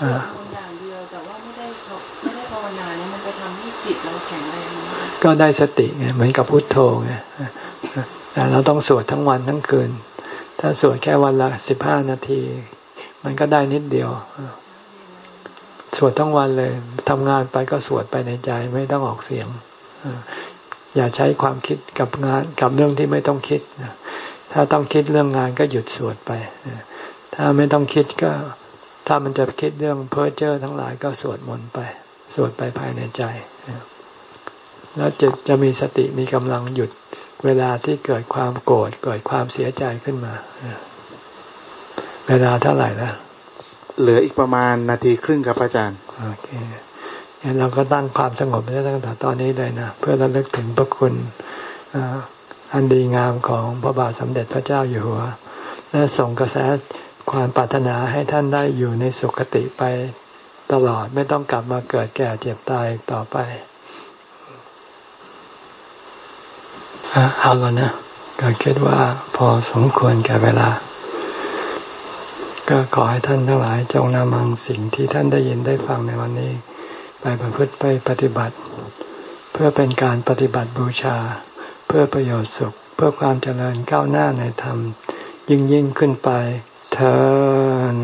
อ่าอย่างเดียวแต่ว่าไม่ได้ไม่ได้ภาวนาเนี่ยมันจะทำให้จิตเราแข็งแรงมา ก็ได้สติไงเหมือนกับพุทโธไงแต่เราต้องสวดทั้งวันทั้งคืน ถ้าสวดแค่วันละสิบห้านาที มันก็ได้นิดเดียว สวดทั้งวันเลยทำงานไปก็สวดไปในใจไม่ต้องออกเสียง อย่าใช้ความคิดกับงานกับเรื่องที่ไม่ต้องคิด ถ้าต้องคิดเรื่องงานก็หยุดสวดไป ถ้าไม่ต้องคิดก็ ถ้ามันจะคิดเรื่องเพ้อเจ้อทั้งหลายก็สวดมนต์ไป สวดไปภายในใจ แล้วจะจะมีสติมีกำลังหยุดเวลาที่เกิดความโกรธเกิดความเสียใจขึ้นมา เวลาเท่าไหร่แล้วเหลืออีกประมาณนาทีครึ่งครับอาจารย์โอเคงั้นเราก็ตั้งความสงบได้ตั้งแต่ตอนนี้เลยนะเพื่อระลึกถึงพระคุณอันดีงามของพระบาทสมเด็จพระเจ้าอยู่หัว และส่งกระแสความปรารถนาให้ท่านได้อยู่ในสุคติไปตลอดไม่ต้องกลับมาเกิดแก่เจ็บตายต่อไป เอาแล้วนะก็คิดว่าพอสมควรแก่เวลา ก็ขอให้ท่านทั้งหลายจงนำมังสิ่งที่ท่านได้ยินได้ฟังในวันนี้ ไปประพฤติไปปฏิบัติ เพื่อเป็นการปฏิบัติบูชา เพื่อประโยชน์สุข เพื่อความเจริญก้าวหน้าในธรรม ยิ่งยิ่งขึ้นไปเธอ